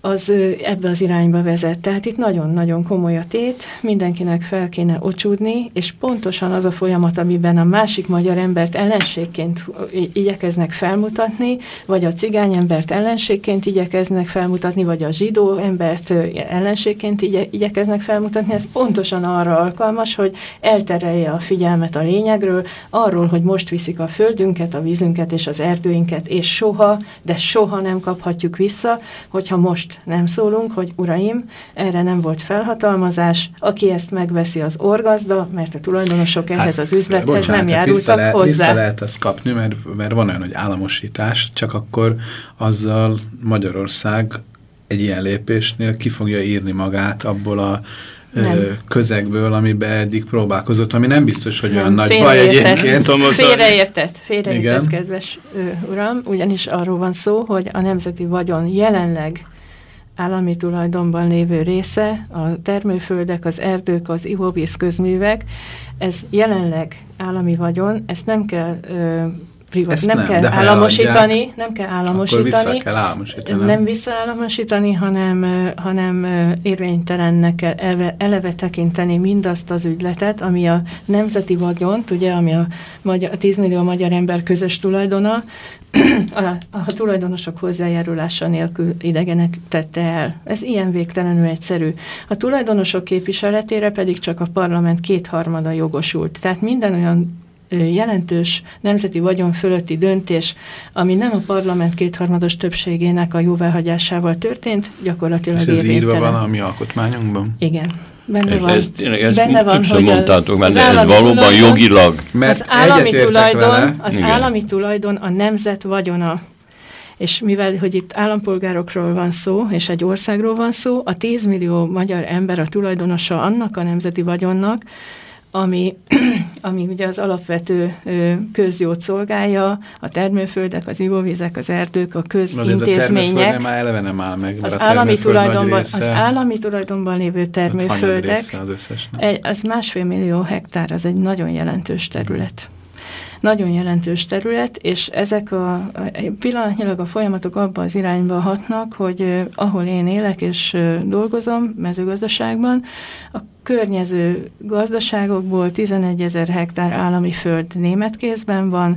az ebbe az irányba vezet. Tehát itt nagyon-nagyon komoly a tét, mindenkinek fel kéne ocsúdni, és pontosan az a folyamat, amiben a másik magyar embert ellenségként igyekeznek felmutatni, vagy a cigány embert ellenségként igyekeznek felmutatni, vagy a zsidó embert ellenségként igye, igyekeznek felmutatni, ez pontosan arra alkalmas, hogy elterelje a figyelmet a lényegről, arról, hogy most viszik a földünket, a vízünket és az erdőinket, és soha, de soha nem kaphatjuk vissza, hogyha most most nem szólunk, hogy uraim, erre nem volt felhatalmazás, aki ezt megveszi az orgazda, mert a tulajdonosok hát, ehhez az üzlethez bocsánat, nem járultak vissza le, hozzá. Vissza lehet ezt kapni, mert, mert van olyan, hogy államosítás, csak akkor azzal Magyarország egy ilyen lépésnél ki fogja írni magát abból a nem. közegből, amiben eddig próbálkozott, ami nem biztos, hogy nem, olyan nagy baj egyébként. Félreértett, félreértett, kedves uram, ugyanis arról van szó, hogy a nemzeti vagyon jelenleg állami tulajdonban lévő része, a termőföldek, az erdők, az ivóvíz közművek, ez jelenleg állami vagyon, ezt nem kell ö, privat, nem, nem kell államosítani, nem kell államosítani, vissza kell államosítani. nem visszaállamosítani, hanem, hanem érvénytelennek kell eleve, eleve tekinteni mindazt az ügyletet, ami a nemzeti vagyont, ugye, ami a, magyar, a 10 millió magyar ember közös tulajdona, a, a tulajdonosok hozzájárulása nélkül idegenek tette el. Ez ilyen végtelenül egyszerű. A tulajdonosok képviseletére pedig csak a parlament kétharmada jogosult. Tehát minden olyan jelentős nemzeti vagyon fölötti döntés, ami nem a parlament kétharmados többségének a jóváhagyásával történt, gyakorlatilag És ez írva van a mi alkotmányunkban? Igen. Benne van, ez, tényleg, ez benne van hogy mondtátok, mert ez valóban tulajdon, jogilag. Mert az állami, tulajdon, az állami tulajdon a nemzet vagyona. És mivel, hogy itt állampolgárokról van szó, és egy országról van szó, a 10 millió magyar ember a tulajdonosa annak a nemzeti vagyonnak, ami, ami ugye az alapvető közjót szolgálja, a termőföldek, az ivóvizek, az erdők, a közintézmények. A már eleve nem áll meg, az állami, tulajdonban, az állami tulajdonban lévő termőföldek, az, egy, az másfél millió hektár, az egy nagyon jelentős terület nagyon jelentős terület, és ezek a, pillanatnyilag a folyamatok abban az irányba hatnak, hogy ahol én élek és dolgozom, mezőgazdaságban, a környező gazdaságokból 11 ezer hektár állami föld német kézben van,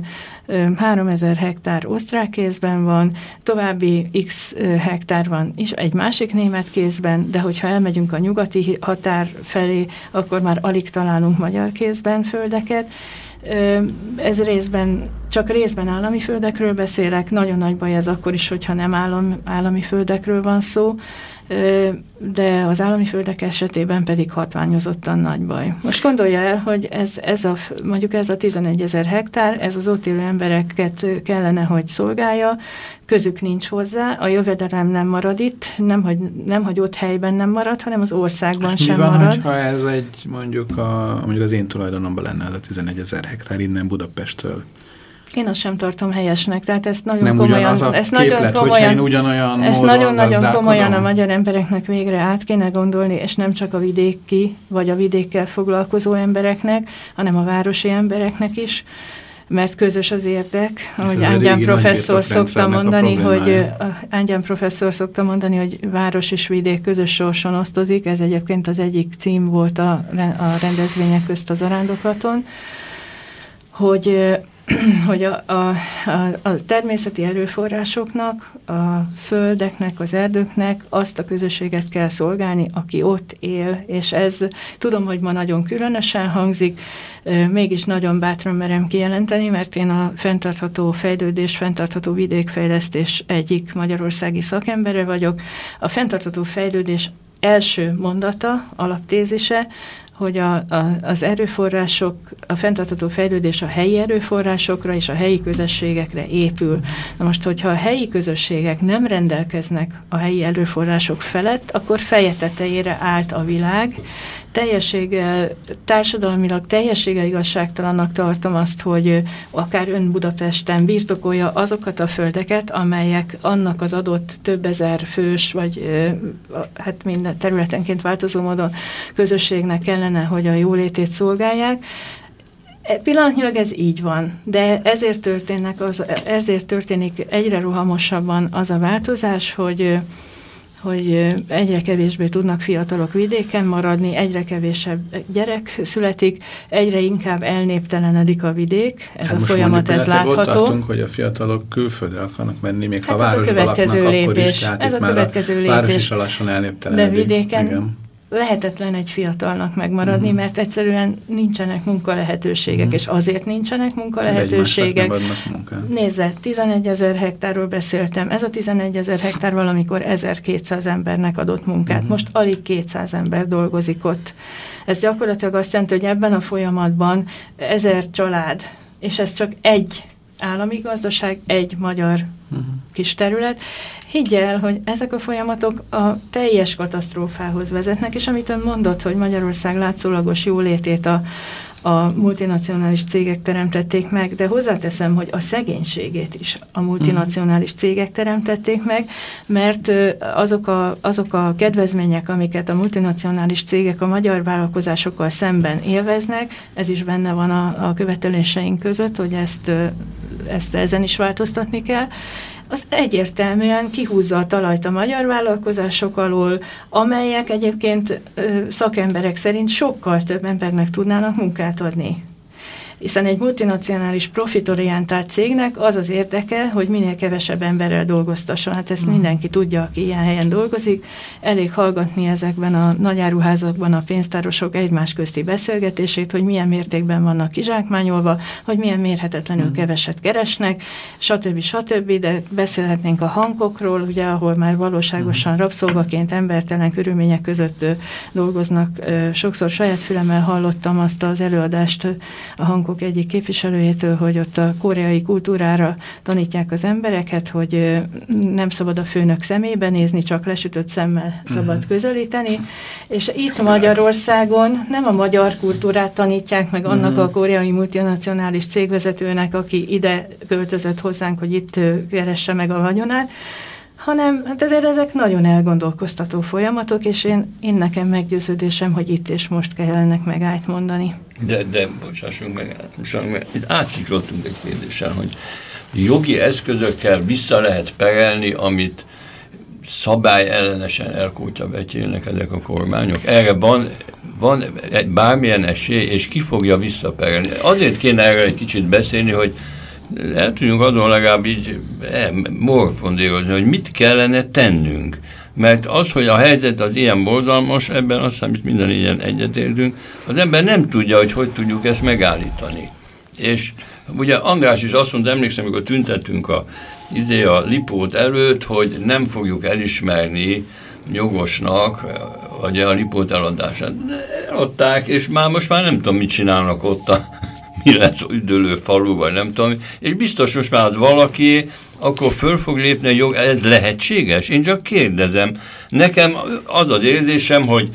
3 ezer hektár osztrák kézben van, további x hektár van is egy másik német kézben, de hogyha elmegyünk a nyugati határ felé, akkor már alig találunk magyar kézben földeket, ez részben, csak részben állami földekről beszélek, nagyon nagy baj ez akkor is, hogyha nem állam, állami földekről van szó, de az állami földek esetében pedig hatványozottan nagy baj. Most gondolja el, hogy ez, ez a, mondjuk ez a 11 ezer hektár, ez az ott élő embereket kellene, hogy szolgálja, közük nincs hozzá, a jövedelem nem marad itt, nem hogy, nem, hogy ott helyben nem marad, hanem az országban És sem mi van, marad. ha ez egy, mondjuk, a, mondjuk az én tulajdonomban lenne az a 11 ezer hektár innen Budapesttől? Én azt sem tartom helyesnek, tehát ezt nagyon nem komolyan, az a ezt képlet, nagyon komolyan, én ugyanolyan ezt nagyon-nagyon komolyan a magyar embereknek végre át kéne gondolni, és nem csak a vidéki, vagy a vidékkel foglalkozó embereknek, hanem a városi embereknek is, mert közös az érdek, ahogy Ángyán professzor szokta mondani, hogy Ángyán professzor szokta mondani, hogy város és vidék közös sorson osztozik, ez egyébként az egyik cím volt a, a rendezvények közt az arándoklaton, hogy hogy a, a, a, a természeti erőforrásoknak, a földeknek, az erdőknek azt a közösséget kell szolgálni, aki ott él, és ez tudom, hogy ma nagyon különösen hangzik, mégis nagyon bátran merem kijelenteni, mert én a fenntartható fejlődés, fenntartható vidékfejlesztés egyik magyarországi szakembere vagyok. A fenntartható fejlődés első mondata, alaptézise hogy a, a, az erőforrások, a fenntartható fejlődés a helyi erőforrásokra és a helyi közösségekre épül. Na most, hogyha a helyi közösségek nem rendelkeznek a helyi erőforrások felett, akkor feje tetejére állt a világ, teljességgel, társadalmilag teljességgel igazságtalannak tartom azt, hogy akár ön Budapesten birtokolja azokat a földeket, amelyek annak az adott több ezer fős, vagy hát minden területenként változó módon közösségnek kellene, hogy a jólétét szolgálják, e, Pillanatnyilag ez így van, de ezért, történnek az, ezért történik egyre rohamosabban az a változás, hogy hogy egyre kevésbé tudnak fiatalok vidéken maradni, egyre kevésebb gyerek születik, egyre inkább elnéptelenedik a vidék, ez hát a folyamat, ez látható. Ott tartunk, hogy a fiatalok külföldre akarnak menni, még hát ha városba a következő laknak, lépés. Is, ez a következő lépés. Város is lassan elnéptelenedik. De vidéken Igen lehetetlen egy fiatalnak megmaradni, uh-huh. mert egyszerűen nincsenek munkalehetőségek, uh-huh. és azért nincsenek munkalehetőségek. Nézze, 11 ezer hektárról beszéltem. Ez a 11 ezer hektár valamikor 1200 embernek adott munkát. Uh-huh. Most alig 200 ember dolgozik ott. Ez gyakorlatilag azt jelenti, hogy ebben a folyamatban ezer család, és ez csak egy állami gazdaság, egy magyar uh-huh. kis terület. Higgy el, hogy ezek a folyamatok a teljes katasztrófához vezetnek, és amit ön mondott, hogy Magyarország látszólagos jólétét a, a multinacionális cégek teremtették meg, de hozzáteszem, hogy a szegénységét is a multinacionális cégek teremtették meg, mert azok a, azok a kedvezmények, amiket a multinacionális cégek a magyar vállalkozásokkal szemben élveznek, ez is benne van a, a követeléseink között, hogy ezt, ezt ezen is változtatni kell, az egyértelműen kihúzza a talajt a magyar vállalkozások alól, amelyek egyébként szakemberek szerint sokkal több embernek tudnának munkát adni hiszen egy multinacionális profitorientált cégnek az az érdeke, hogy minél kevesebb emberrel dolgoztasson. Hát ezt mm. mindenki tudja, aki ilyen helyen dolgozik. Elég hallgatni ezekben a nagyáruházakban a pénztárosok egymás közti beszélgetését, hogy milyen mértékben vannak kizsákmányolva, hogy milyen mérhetetlenül mm. keveset keresnek, stb. stb. De beszélhetnénk a hankokról, ugye, ahol már valóságosan mm. rabszolgaként embertelen körülmények között dolgoznak. Sokszor saját fülemmel hallottam azt az előadást a hankok bankok egyik képviselőjétől, hogy ott a koreai kultúrára tanítják az embereket, hogy nem szabad a főnök szemébe nézni, csak lesütött szemmel szabad uh-huh. közelíteni, és itt Magyarországon nem a magyar kultúrát tanítják meg annak a koreai multinacionális cégvezetőnek, aki ide költözött hozzánk, hogy itt keresse meg a vagyonát, hanem hát ezért ezek nagyon elgondolkoztató folyamatok, és én, én nekem meggyőződésem, hogy itt és most kell ennek megállt mondani. De, de bocsássunk meg, bocsássunk meg itt átsiklottunk egy kérdéssel, hogy jogi eszközökkel vissza lehet perelni, amit szabály ellenesen elkútja betyélnek ezek a kormányok. Erre van, van egy bármilyen esély, és ki fogja visszaperelni. Azért kéne erről egy kicsit beszélni, hogy el tudjunk azon legalább így eh, morfondírozni, hogy mit kellene tennünk. Mert az, hogy a helyzet az ilyen borzalmas, ebben azt hiszem, itt minden ilyen egyetértünk, az ember nem tudja, hogy hogy tudjuk ezt megállítani. És ugye András is azt mondta, emlékszem, amikor tüntettünk a, izé a Lipót előtt, hogy nem fogjuk elismerni jogosnak vagy a Lipót eladását. eladták, és már most már nem tudom, mit csinálnak ott a mi lesz üdülő falu, vagy nem tudom, és biztos most már az valaki, akkor föl fog lépni a jog, ez lehetséges? Én csak kérdezem. Nekem az az érzésem, hogy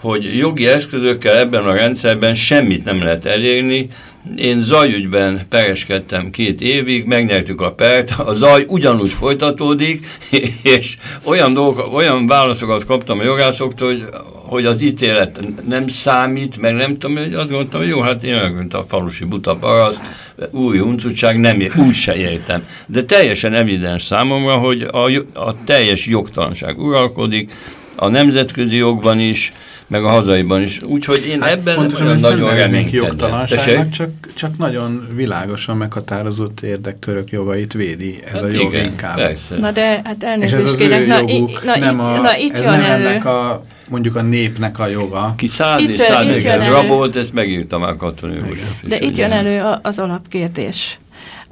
hogy jogi eszközökkel ebben a rendszerben semmit nem lehet elérni. Én zajügyben pereskedtem két évig, megnyertük a pert, a zaj ugyanúgy folytatódik, és olyan, dolgok, olyan válaszokat kaptam a jogászoktól, hogy hogy az ítélet nem számít, meg nem tudom, hogy azt gondoltam, hogy jó, hát én olyan, mint a falusi buta paraszt, új huncutság, nem, úgy se értem. De teljesen evidens számomra, hogy a, a teljes jogtalanság uralkodik, a nemzetközi jogban is, meg a hazaiban is. Úgyhogy én hát ebben pontosan olyan nagyon reménykedem. csak, csak nagyon világosan meghatározott érdekkörök jogait védi ez hát a jog igen, inkább. Persze. Na de hát elnézést És ez az kérek, ő joguk, na, nem a, na, itt ez nem elő. ennek a mondjuk a népnek a joga. Ki száz itt, és száz rabolt, ezt megírta már Katona De itt jön elő az alapkérdés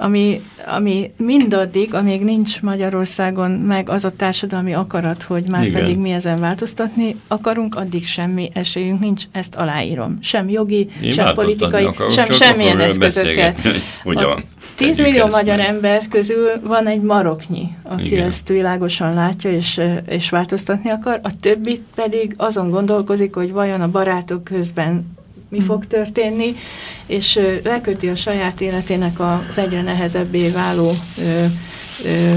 ami, ami mindaddig, amíg nincs Magyarországon meg az a társadalmi akarat, hogy már Igen. pedig mi ezen változtatni akarunk, addig semmi esélyünk nincs, ezt aláírom. Sem jogi, Én sem politikai, akarok, sem semmilyen eszközökkel. Ugyan. 10 millió magyar meg. ember közül van egy maroknyi, aki Igen. ezt világosan látja és, és változtatni akar, a többit pedig azon gondolkozik, hogy vajon a barátok közben mi fog mhm. történni, és leköti a saját életének az egyre nehezebbé váló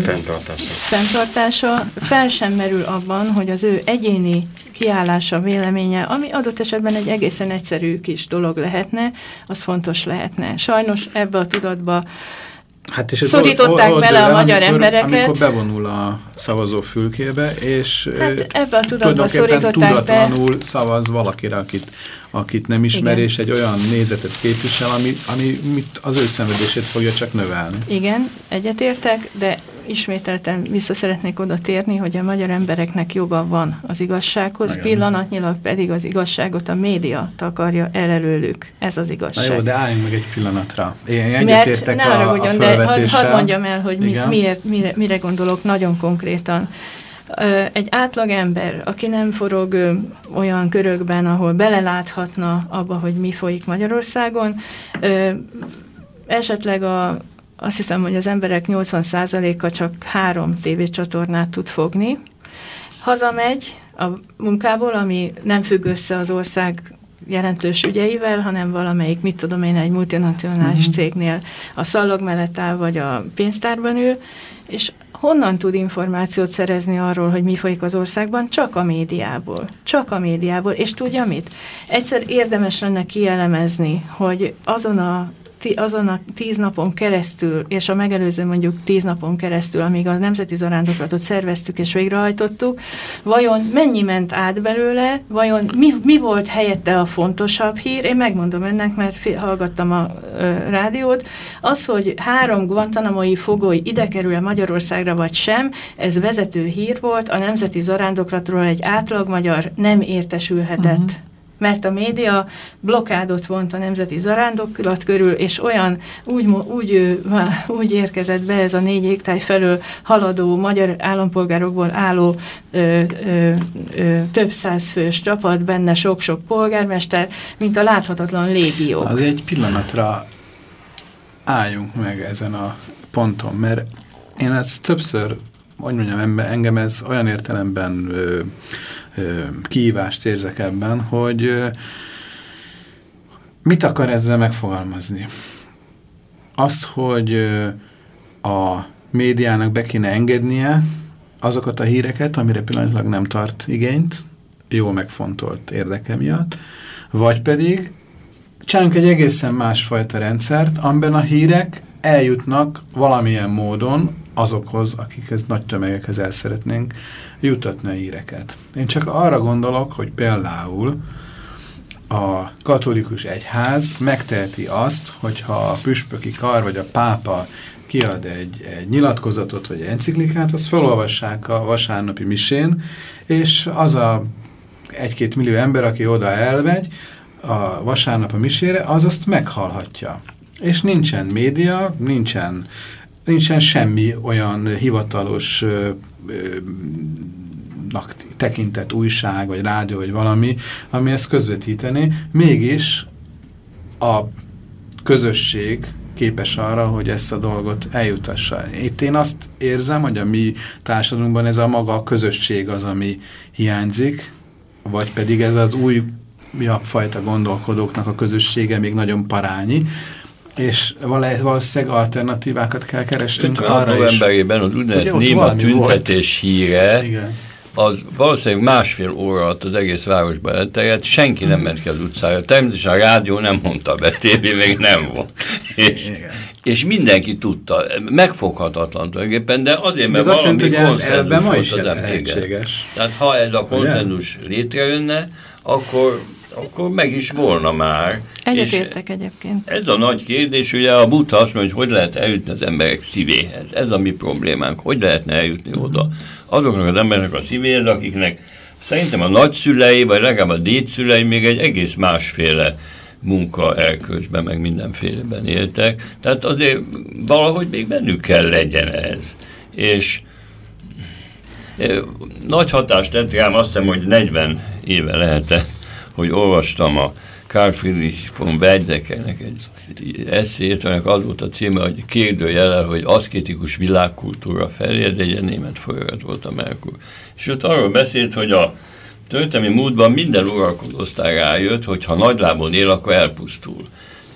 fenntartása. fenntartása. Fel sem merül abban, hogy az ő egyéni kiállása, véleménye, ami adott esetben egy egészen egyszerű kis dolog lehetne, az fontos lehetne. Sajnos ebbe a tudatba Hát és szorították ott, bele a magyar amikor, embereket. Amikor bevonul a szavazó fülkébe, és hát ebbe a tudatba szorították tudatlanul be. szavaz valakire, akit, akit nem ismer, Igen. és egy olyan nézetet képvisel, ami, ami mit az ő szenvedését fogja csak növelni. Igen, egyetértek, de ismételten vissza szeretnék oda térni, hogy a magyar embereknek joga van az igazsághoz, Igen. pillanatnyilag pedig az igazságot a média takarja el előlük. Ez az igazság. Na jó, de álljunk meg egy pillanatra. Én egyetértek a, a de hadd had mondjam el, hogy mi, miért, mire, mire gondolok nagyon konkrétan. Egy átlag ember, aki nem forog olyan körökben, ahol beleláthatna abba, hogy mi folyik Magyarországon, esetleg a azt hiszem, hogy az emberek 80%-a csak három tévécsatornát tud fogni. Hazamegy a munkából, ami nem függ össze az ország jelentős ügyeivel, hanem valamelyik, mit tudom én, egy multinacionális uh-huh. cégnél a szallag mellett áll, vagy a pénztárban ül, és honnan tud információt szerezni arról, hogy mi folyik az országban? Csak a médiából. Csak a médiából. És tudja mit? Egyszer érdemes lenne kielemezni, hogy azon a azon a tíz napon keresztül, és a megelőző mondjuk tíz napon keresztül, amíg a nemzeti zarándoklatot szerveztük és végrehajtottuk, vajon mennyi ment át belőle, vajon mi, mi volt helyette a fontosabb hír? Én megmondom önnek, mert hallgattam a ö, rádiót, az, hogy három guantanamoi fogoly ide kerül Magyarországra vagy sem, ez vezető hír volt, a nemzeti zarándoklatról egy átlag magyar nem értesülhetett. Uh -huh mert a média blokádot vont a nemzeti zarándoklat körül, és olyan úgy, úgy, úgy érkezett be ez a négy égtáj felől haladó magyar állampolgárokból álló ö, ö, ö, több száz fős csapat, benne sok-sok polgármester, mint a láthatatlan légió. Az egy pillanatra álljunk meg ezen a ponton, mert én ezt többször, hogy mondjam, engem ez olyan értelemben ö, kihívást érzek ebben, hogy mit akar ezzel megfogalmazni? Azt, hogy a médiának be kéne engednie azokat a híreket, amire pillanatilag nem tart igényt, jól megfontolt érdeke miatt, vagy pedig csinálunk egy egészen másfajta rendszert, amiben a hírek eljutnak valamilyen módon azokhoz, akikhez nagy tömegekhez el szeretnénk jutatni a híreket. Én csak arra gondolok, hogy például a katolikus egyház megteheti azt, hogyha a püspöki kar vagy a pápa kiad egy, egy nyilatkozatot vagy egy enciklikát, azt felolvassák a vasárnapi misén, és az a egy-két millió ember, aki oda elmegy a vasárnap a misére, az azt meghallhatja. És nincsen média, nincsen nincsen semmi olyan hivatalos ö, tekintett újság, vagy rádió, vagy valami, ami ezt közvetíteni. Mégis a közösség képes arra, hogy ezt a dolgot eljutassa. Itt én azt érzem, hogy a mi társadalmunkban ez a maga a közösség az, ami hiányzik, vagy pedig ez az új fajta gondolkodóknak a közössége még nagyon parányi, és valószínűleg alternatívákat kell keresnünk arra is. novemberében az úgynevezett néma tüntetés volt. híre, Igen. az valószínűleg másfél óra alatt az egész városban elterjedt, senki nem ment ki az utcára. Természetesen a rádió nem mondta be, tévé még nem volt. És, és mindenki tudta, megfoghatatlan tulajdonképpen, de azért, mert de valami jelenti, hogy ez elben ma is lehetséges. Tehát ha ez a konszenzus létrejönne, akkor akkor meg is volna már. Egyetértek egyébként. Ez a nagy kérdés, ugye a Buddha azt mondja, hogy hogy lehet eljutni az emberek szívéhez. Ez a mi problémánk. Hogy lehetne eljutni oda? Azoknak az embereknek a szívéhez, akiknek szerintem a nagyszülei, vagy legalább a dédszülei még egy egész másféle munka elkölcsben, meg mindenféleben éltek. Tehát azért valahogy még bennük kell legyen ez. És nagy hatást tett rám, azt hiszem, hogy 40 éve lehetett, hogy olvastam a Karl Friedrich von Weizsäckernek egy eszét, aminek az volt a címe, hogy kérdőjele, hogy aszkétikus világkultúra felé, ez egy német folyamat volt a Merkur. És ott arról beszélt, hogy a történelmi múltban minden uralkodó osztály rájött, hogy ha nagylábon él, akkor elpusztul.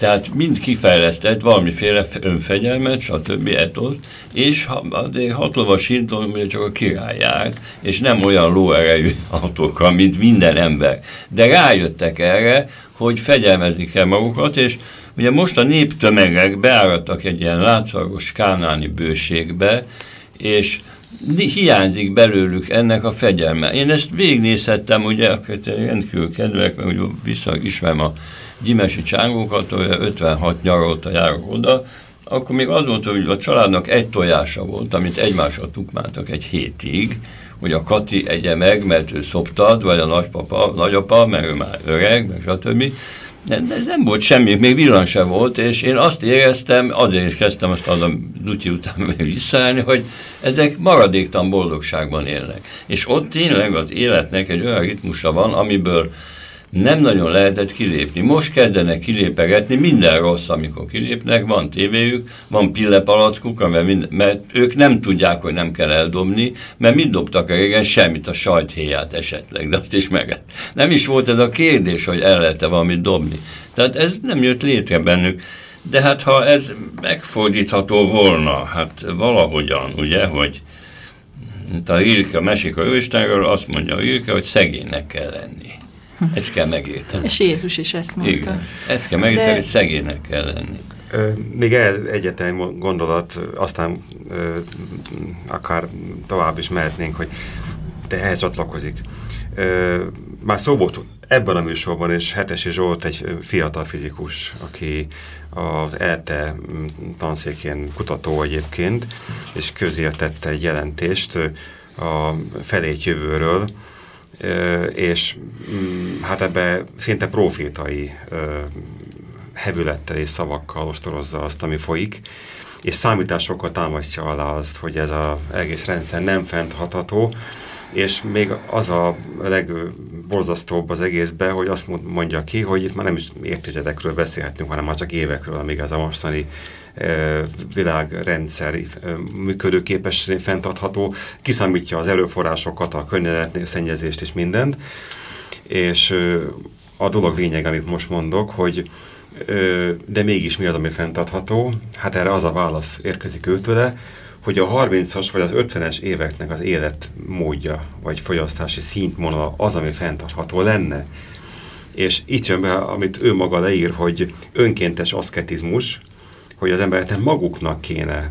Tehát mind kifejlesztett valamiféle önfegyelmet, stb. etosz, és azért hatlovas hinton ugye csak a király jár, és nem olyan lóerejű autókkal, mint minden ember. De rájöttek erre, hogy fegyelmezni kell magukat, és ugye most a néptömegek beáradtak egy ilyen látszagos kánáni bőségbe, és hiányzik belőlük ennek a fegyelme. Én ezt végignézhettem, ugye, rendkívül kedvelek, mert ugye vissza ismerem a gyimesi csángókat, 56 nyarolta járok oda, akkor még az volt, hogy a családnak egy tojása volt, amit egymásra tukmáltak egy hétig, hogy a Kati egye meg, mert ő szoptad, vagy a nagypapa, nagyapa, mert ő már öreg, meg stb. De ez nem volt semmi, még villan sem volt, és én azt éreztem, azért is kezdtem azt a Dutyi után visszaállni, hogy ezek maradéktan boldogságban élnek. És ott tényleg az életnek egy olyan ritmusa van, amiből nem nagyon lehetett kilépni. Most kezdenek kilépegetni, minden rossz, amikor kilépnek, van tévéjük, van pillepalackuk, mert, mind, mert ők nem tudják, hogy nem kell eldobni, mert mit dobtak régen? Semmit, a sajthéját esetleg, de azt is meg. Nem is volt ez a kérdés, hogy el lehet-e valamit dobni. Tehát ez nem jött létre bennük. De hát ha ez megfordítható volna, hát valahogyan, ugye, hogy a Rilke mesik a őstenről, azt mondja a Rilke, hogy szegénynek kell lenni. Ezt kell megérteni. És Jézus is ezt mondta. Igen. Ezt kell megérteni, De... hogy szegénynek kell lenni. Még el egyetlen gondolat, aztán ö, akár tovább is mehetnénk, hogy te ehhez csatlakozik. Ö, már szó volt ebben a műsorban, és Hetesi Zsolt egy fiatal fizikus, aki az ELTE tanszékén kutató egyébként, és közértette egy jelentést a felét jövőről, és mm, hát ebbe szinte profétai hevülettel és szavakkal ostorozza azt, ami folyik, és számításokkal támasztja alá azt, hogy ez az egész rendszer nem fenntartható, és még az a legborzasztóbb az egészben, hogy azt mondja ki, hogy itt már nem is évtizedekről beszélhetünk, hanem már csak évekről, amíg ez a mostani világrendszer működőképes, fenntartható, kiszámítja az erőforrásokat, a környezetnél szennyezést és mindent, és a dolog lényeg, amit most mondok, hogy de mégis mi az, ami fenntartható? Hát erre az a válasz érkezik őtőle, hogy a 30-as vagy az 50-es éveknek az életmódja, vagy fogyasztási szintmonala az, ami fenntartható lenne. És itt jön be, amit ő maga leír, hogy önkéntes aszketizmus, hogy az embereknek maguknak kéne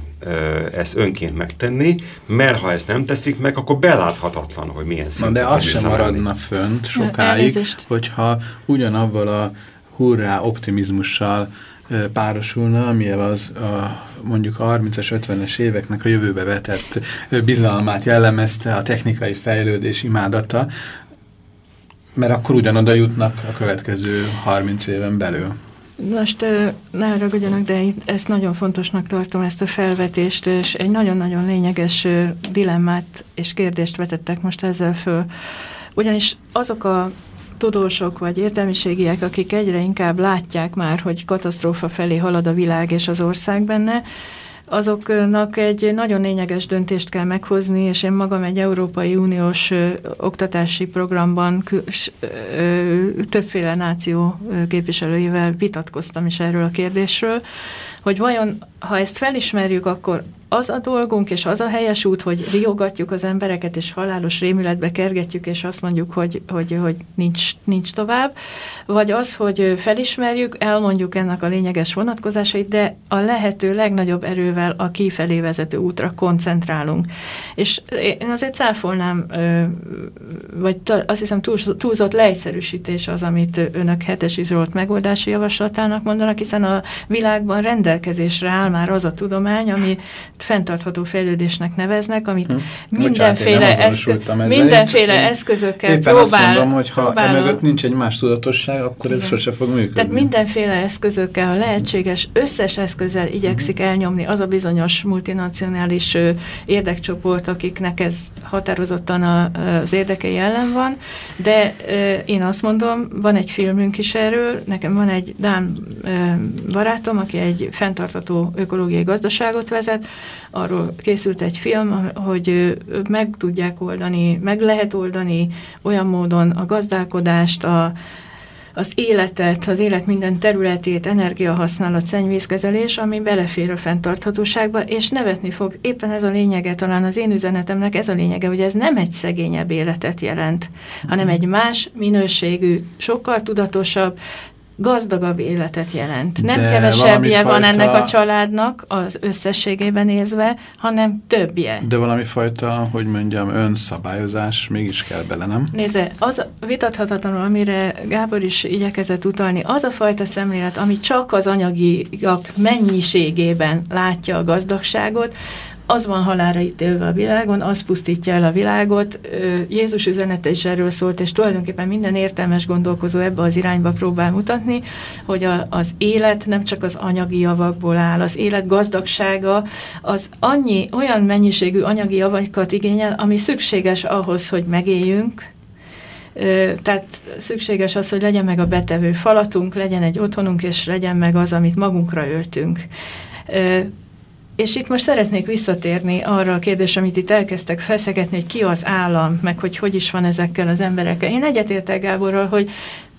ezt önként megtenni, mert ha ezt nem teszik meg, akkor beláthatatlan, hogy milyen szinten De az sem maradna fönt sokáig, hogyha ugyanabban a hurrá optimizmussal párosulna, ami az a, mondjuk a 30-es, 50-es éveknek a jövőbe vetett bizalmát jellemezte, a technikai fejlődés imádata, mert akkor ugyanoda jutnak a következő 30 éven belül. Most ne ragudjanak, de ezt nagyon fontosnak tartom, ezt a felvetést, és egy nagyon-nagyon lényeges dilemmát és kérdést vetettek most ezzel föl. Ugyanis azok a tudósok vagy értelmiségiek, akik egyre inkább látják már, hogy katasztrófa felé halad a világ és az ország benne, azoknak egy nagyon lényeges döntést kell meghozni, és én magam egy Európai Uniós oktatási programban többféle náció képviselőivel vitatkoztam is erről a kérdésről, hogy vajon, ha ezt felismerjük, akkor az a dolgunk, és az a helyes út, hogy riogatjuk az embereket, és halálos rémületbe kergetjük, és azt mondjuk, hogy, hogy, hogy nincs, nincs tovább, vagy az, hogy felismerjük, elmondjuk ennek a lényeges vonatkozásait, de a lehető legnagyobb erővel a kifelé vezető útra koncentrálunk. És én azért cáfolnám, vagy azt hiszem túlzott leegyszerűsítés az, amit önök hetes Zsolt megoldási javaslatának mondanak, hiszen a világban rendelkezésre áll már az a tudomány, ami fenntartható fejlődésnek neveznek, amit hm. mindenféle, eszkö mindenféle én, eszközökkel éppen próbál. Éppen azt mondom, hogy ha próbál, emögött nincs egy más tudatosság, akkor ez Igen. sose fog működni. Tehát mindenféle eszközökkel, a lehetséges összes eszközzel igyekszik hm. elnyomni az a bizonyos multinacionális érdekcsoport, akiknek ez határozottan a, az érdekei ellen van, de én azt mondom, van egy filmünk is erről, nekem van egy Dán barátom, aki egy fenntartató ökológiai gazdaságot vezet, arról készült egy film, hogy meg tudják oldani, meg lehet oldani olyan módon a gazdálkodást, a, az életet, az élet minden területét, energiahasználat, szennyvízkezelés, ami belefér a fenntarthatóságba, és nevetni fog. Éppen ez a lényege, talán az én üzenetemnek ez a lényege, hogy ez nem egy szegényebb életet jelent, hanem egy más minőségű, sokkal tudatosabb, gazdagabb életet jelent. Nem De kevesebbje van fajta... ennek a családnak az összességében nézve, hanem többje. De valami fajta, hogy mondjam, önszabályozás mégis kell bele, nem? Nézze, az vitathatatlanul, amire Gábor is igyekezett utalni, az a fajta szemlélet, ami csak az anyagiak mennyiségében látja a gazdagságot, az van halára ítélve a világon, az pusztítja el a világot. Jézus üzenete is erről szólt, és tulajdonképpen minden értelmes gondolkozó ebbe az irányba próbál mutatni, hogy a, az élet nem csak az anyagi javakból áll, az élet gazdagsága az annyi, olyan mennyiségű anyagi javakat igényel, ami szükséges ahhoz, hogy megéljünk, tehát szükséges az, hogy legyen meg a betevő falatunk, legyen egy otthonunk, és legyen meg az, amit magunkra öltünk. És itt most szeretnék visszatérni arra a kérdésre, amit itt elkezdtek feszegetni, hogy ki az állam, meg hogy hogy is van ezekkel az emberekkel. Én egyetértek Gáborral, hogy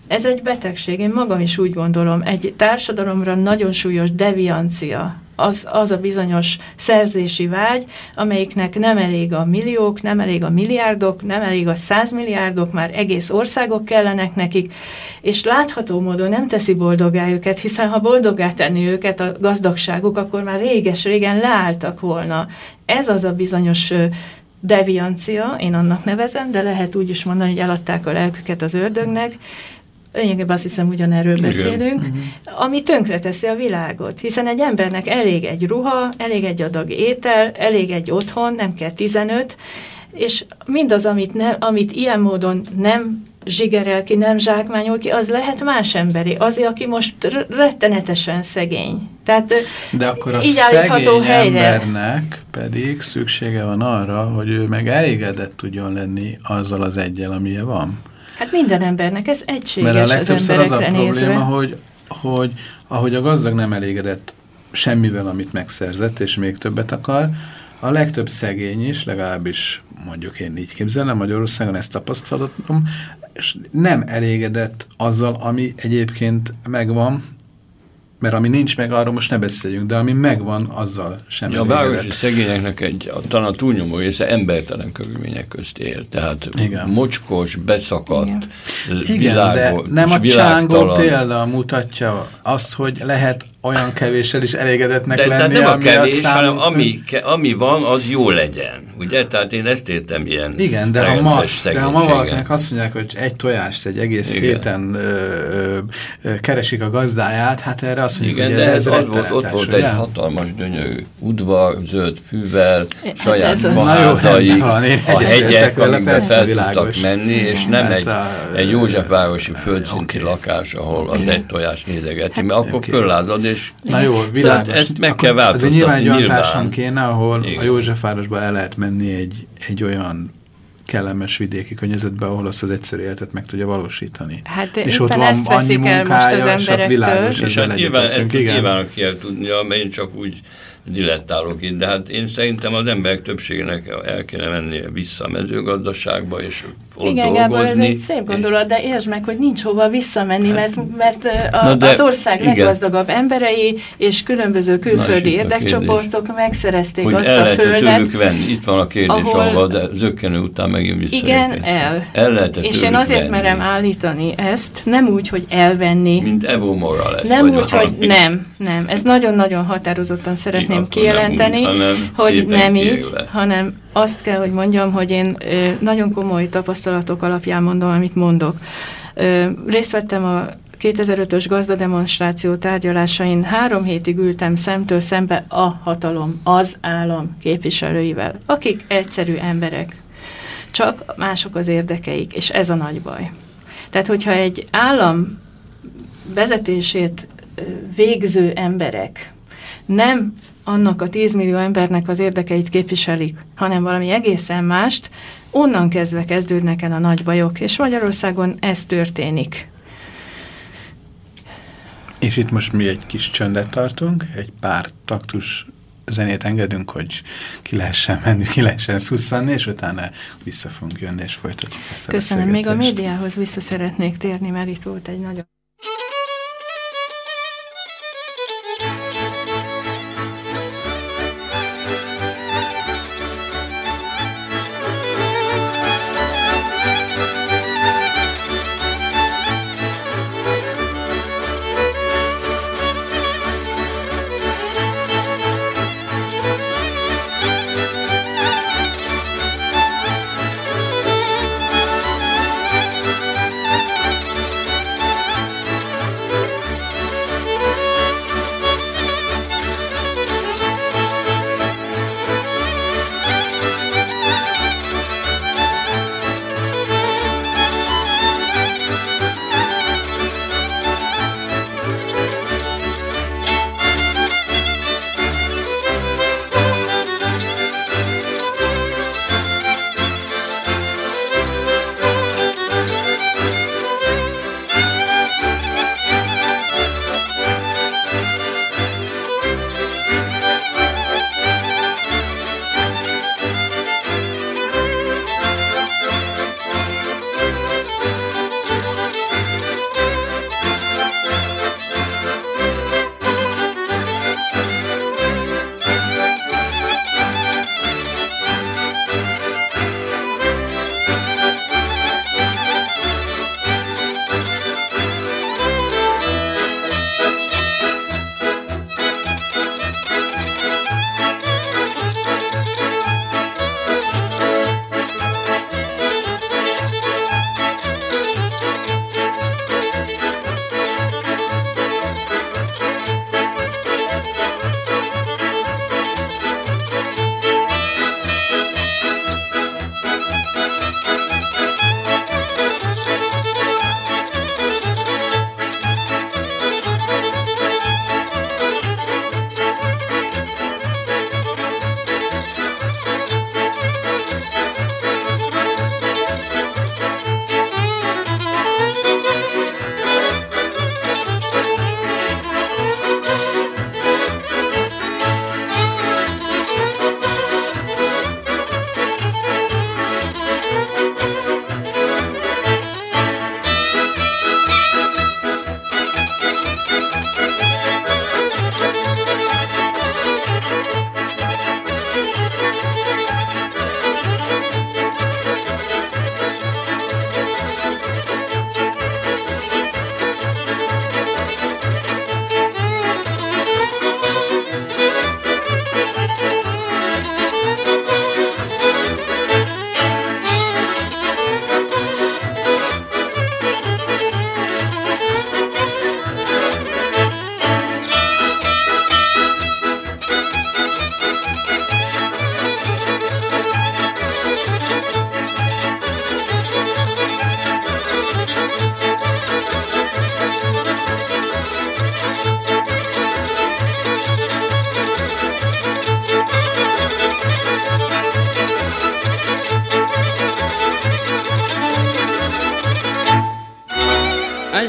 ez egy betegség, én magam is úgy gondolom, egy társadalomra nagyon súlyos deviancia, az, az a bizonyos szerzési vágy, amelyiknek nem elég a milliók, nem elég a milliárdok, nem elég a százmilliárdok, már egész országok kellenek nekik, és látható módon nem teszi boldogá őket, hiszen ha boldogá tenni őket a gazdagságuk, akkor már réges-régen leálltak volna. Ez az a bizonyos deviancia, én annak nevezem, de lehet úgy is mondani, hogy eladták a lelküket az ördögnek, lényegében azt hiszem ugyanerről Igen. beszélünk, uh-huh. ami tönkreteszi a világot. Hiszen egy embernek elég egy ruha, elég egy adag étel, elég egy otthon, nem kell 15, és mindaz, amit, ne, amit ilyen módon nem zsigerel ki, nem zsákmányol ki, az lehet más emberi. Azért, aki most rettenetesen szegény. Tehát De akkor a így szegény helyre. embernek pedig szüksége van arra, hogy ő meg elégedett tudjon lenni azzal az egyel, amilyen van. Hát minden embernek ez egységes Mert a legtöbbször az, az a probléma, nézve. hogy, hogy ahogy a gazdag nem elégedett semmivel, amit megszerzett, és még többet akar, a legtöbb szegény is, legalábbis mondjuk én így képzelem, Magyarországon ezt tapasztalatom, és nem elégedett azzal, ami egyébként megvan, mert ami nincs meg, arról most ne beszéljünk, de ami megvan, azzal sem ja, A városi szegényeknek egy, talán a túlnyomó része embertelen körülmények közt él. Tehát Igen. mocskos, beszakadt, Igen. Igen, de nem a csángó példa mutatja azt, hogy lehet olyan kevéssel is elégedetnek de, lenni, nem a kevés, a hanem ami, ami van, az jó legyen. Ugye? Tehát én ezt értem ilyen Igen, de ha, ma, de ha ma valakinek azt mondják, hogy egy tojást egy egész Igen. héten ö, ö, keresik a gazdáját, hát erre azt mondjuk, Igen, hogy ez, ez ott volt, ott volt egy hatalmas dönyő udvar, zöld fűvel, hát saját faházai, a hegyek, amikben fel tudtak menni, és nem hát egy, a, egy Józsefvárosi földszinti okay. lakás, ahol az egy tojást nézegeti, mert akkor fölállod, és Na jó, világos. Szóval ezt meg kell változtatni. Ez nyilván egy olyan társam kéne, ahol Igen. a Józsefvárosba el lehet menni egy, egy olyan kellemes vidéki környezetbe, ahol azt az egyszerű életet meg tudja valósítani. Hát és ott van annyi munkája, most az és ott világos, és hát nyilván, ezt nyilván kell tudnia, mert én csak úgy dilettálok itt, de hát én szerintem az emberek többségének el kéne menni vissza a mezőgazdaságba, és ott Igen, dolgozni. Gábor, ez egy szép gondolat, de értsd meg, hogy nincs hova visszamenni, hát, mert, mert a, de, az ország igen. leggazdagabb emberei és különböző külföldi érdekcsoportok megszerezték hogy azt el a földet. venni. Itt van a kérdés, ahol, ahol de zökkenő után megint vissza. Igen, el. el és én azért venni. merem állítani ezt, nem úgy, hogy elvenni. Mint Evo Mora lesz. Nem úgy, hogy nem, nem. Ez nagyon-nagyon határozottan szeretném kijelenteni, nem úgy, hogy nem így, hanem azt kell, hogy mondjam, hogy én nagyon komoly tapasztalatok alapján mondom, amit mondok. Részt vettem a 2005-ös gazdademonstráció tárgyalásain három hétig ültem szemtől szembe a hatalom, az állam képviselőivel, akik egyszerű emberek. Csak mások az érdekeik, és ez a nagy baj. Tehát, hogyha egy állam vezetését végző emberek nem annak a 10 millió embernek az érdekeit képviselik, hanem valami egészen mást, onnan kezdve kezdődnek el a nagy bajok, és Magyarországon ez történik. És itt most mi egy kis csöndet tartunk, egy pár taktus zenét engedünk, hogy ki lehessen menni, ki lehessen szusszanni, és utána vissza fogunk jönni, és folytatjuk ezt a Köszönöm, még a médiához vissza szeretnék térni, mert itt volt egy nagyon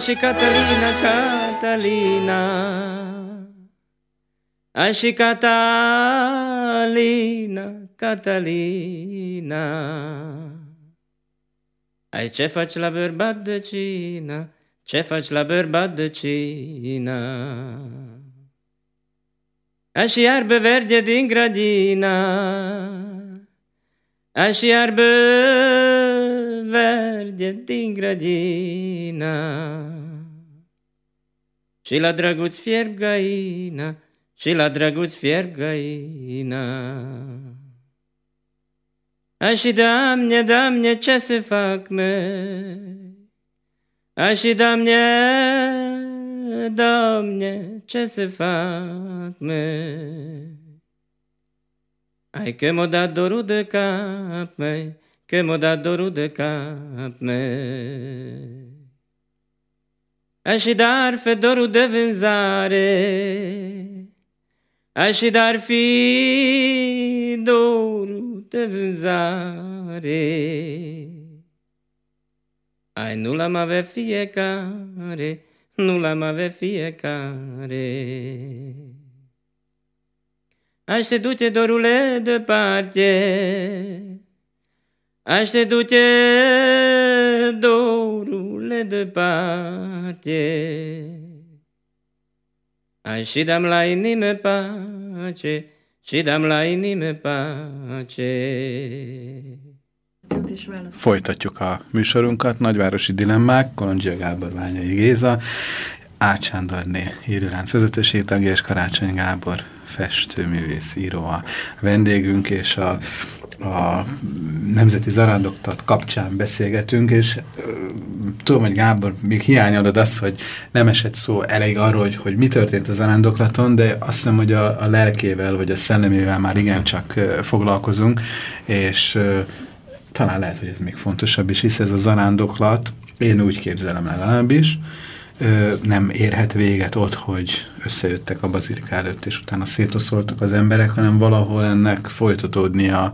și Catalina, Catalina. Ai și Catalina, Catalina. Ai ce faci la bărbat de cina, ce faci la bărbat de cina? Ai și iarbă verde din grădina, ai și iarbă Și la drăguț fierb găina, și la drăguț fierb găina. A și Doamne, Doamne, ce să fac, mă? A și Doamne, Doamne, ce să fac, măi? Ai că m-a dat dorul de cap, măi, că măi. Aș dar fe dorul de vânzare, aș dar fi dorul de vânzare. Ai nu l-am avea fiecare, nu l-am avea fiecare. Aș te duce dorule departe, aș te duce departe. Aș și dam la inime pace, și dam la inime pace. Folytatjuk a műsorunkat, Nagyvárosi Dilemmák, Kolondzsia Gábor Ványai Géza, Ácsándorné írőlánc vezetőségtagja és Karácsony Gábor festőművész, író a vendégünk, és a, a Nemzeti Zarándoktat kapcsán beszélgetünk, és tudom, hogy Gábor, még hiányolod azt, hogy nem esett szó elég arról, hogy, hogy mi történt a zarándoklaton, de azt hiszem, hogy a, a lelkével, vagy a szellemével már igencsak foglalkozunk, és talán lehet, hogy ez még fontosabb is, hisz ez a zarándoklat, én úgy képzelem legalábbis, nem érhet véget ott, hogy összejöttek a bazilika előtt, és utána szétoszoltak az emberek, hanem valahol ennek folytatódnia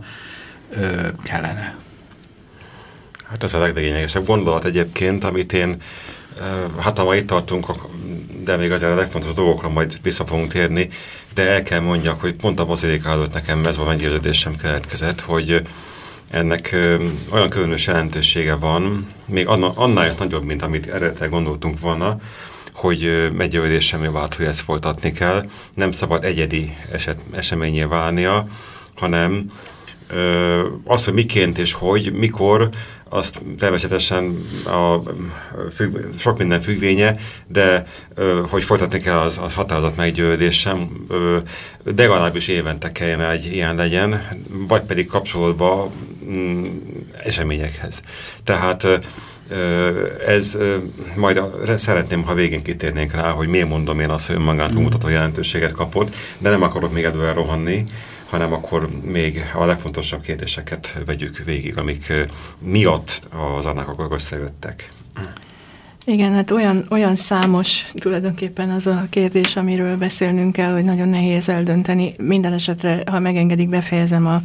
kellene. Hát ez a leglényegesebb gondolat egyébként, amit én, hát ha itt tartunk, de még azért a legfontosabb dolgokra majd vissza fogunk térni, de el kell mondjak, hogy pont a bazilika előtt nekem ez a meggyőződésem keletkezett, hogy ennek ö, olyan különös jelentősége van, még annál is nagyobb, mint amit eredetileg gondoltunk volna, hogy meggyőződésem vált, hogy ezt folytatni kell. Nem szabad egyedi eset, eseményé válnia, hanem ö, az, hogy miként és hogy, mikor, azt természetesen a függ, sok minden függvénye, de hogy folytatni kell, az, az határozott meggyőződésem, de legalábbis évente kellene egy ilyen legyen, vagy pedig kapcsolódva mm, eseményekhez. Tehát ez majd szeretném, ha végén kitérnénk rá, hogy miért mondom én azt, hogy önmagától mutató jelentőséget kapott, de nem akarok még előre rohanni, hanem akkor még a legfontosabb kérdéseket vegyük végig, amik miatt az annak összejöttek. Igen, hát olyan, olyan számos tulajdonképpen az a kérdés, amiről beszélnünk kell, hogy nagyon nehéz eldönteni. Minden esetre, ha megengedik, befejezem a,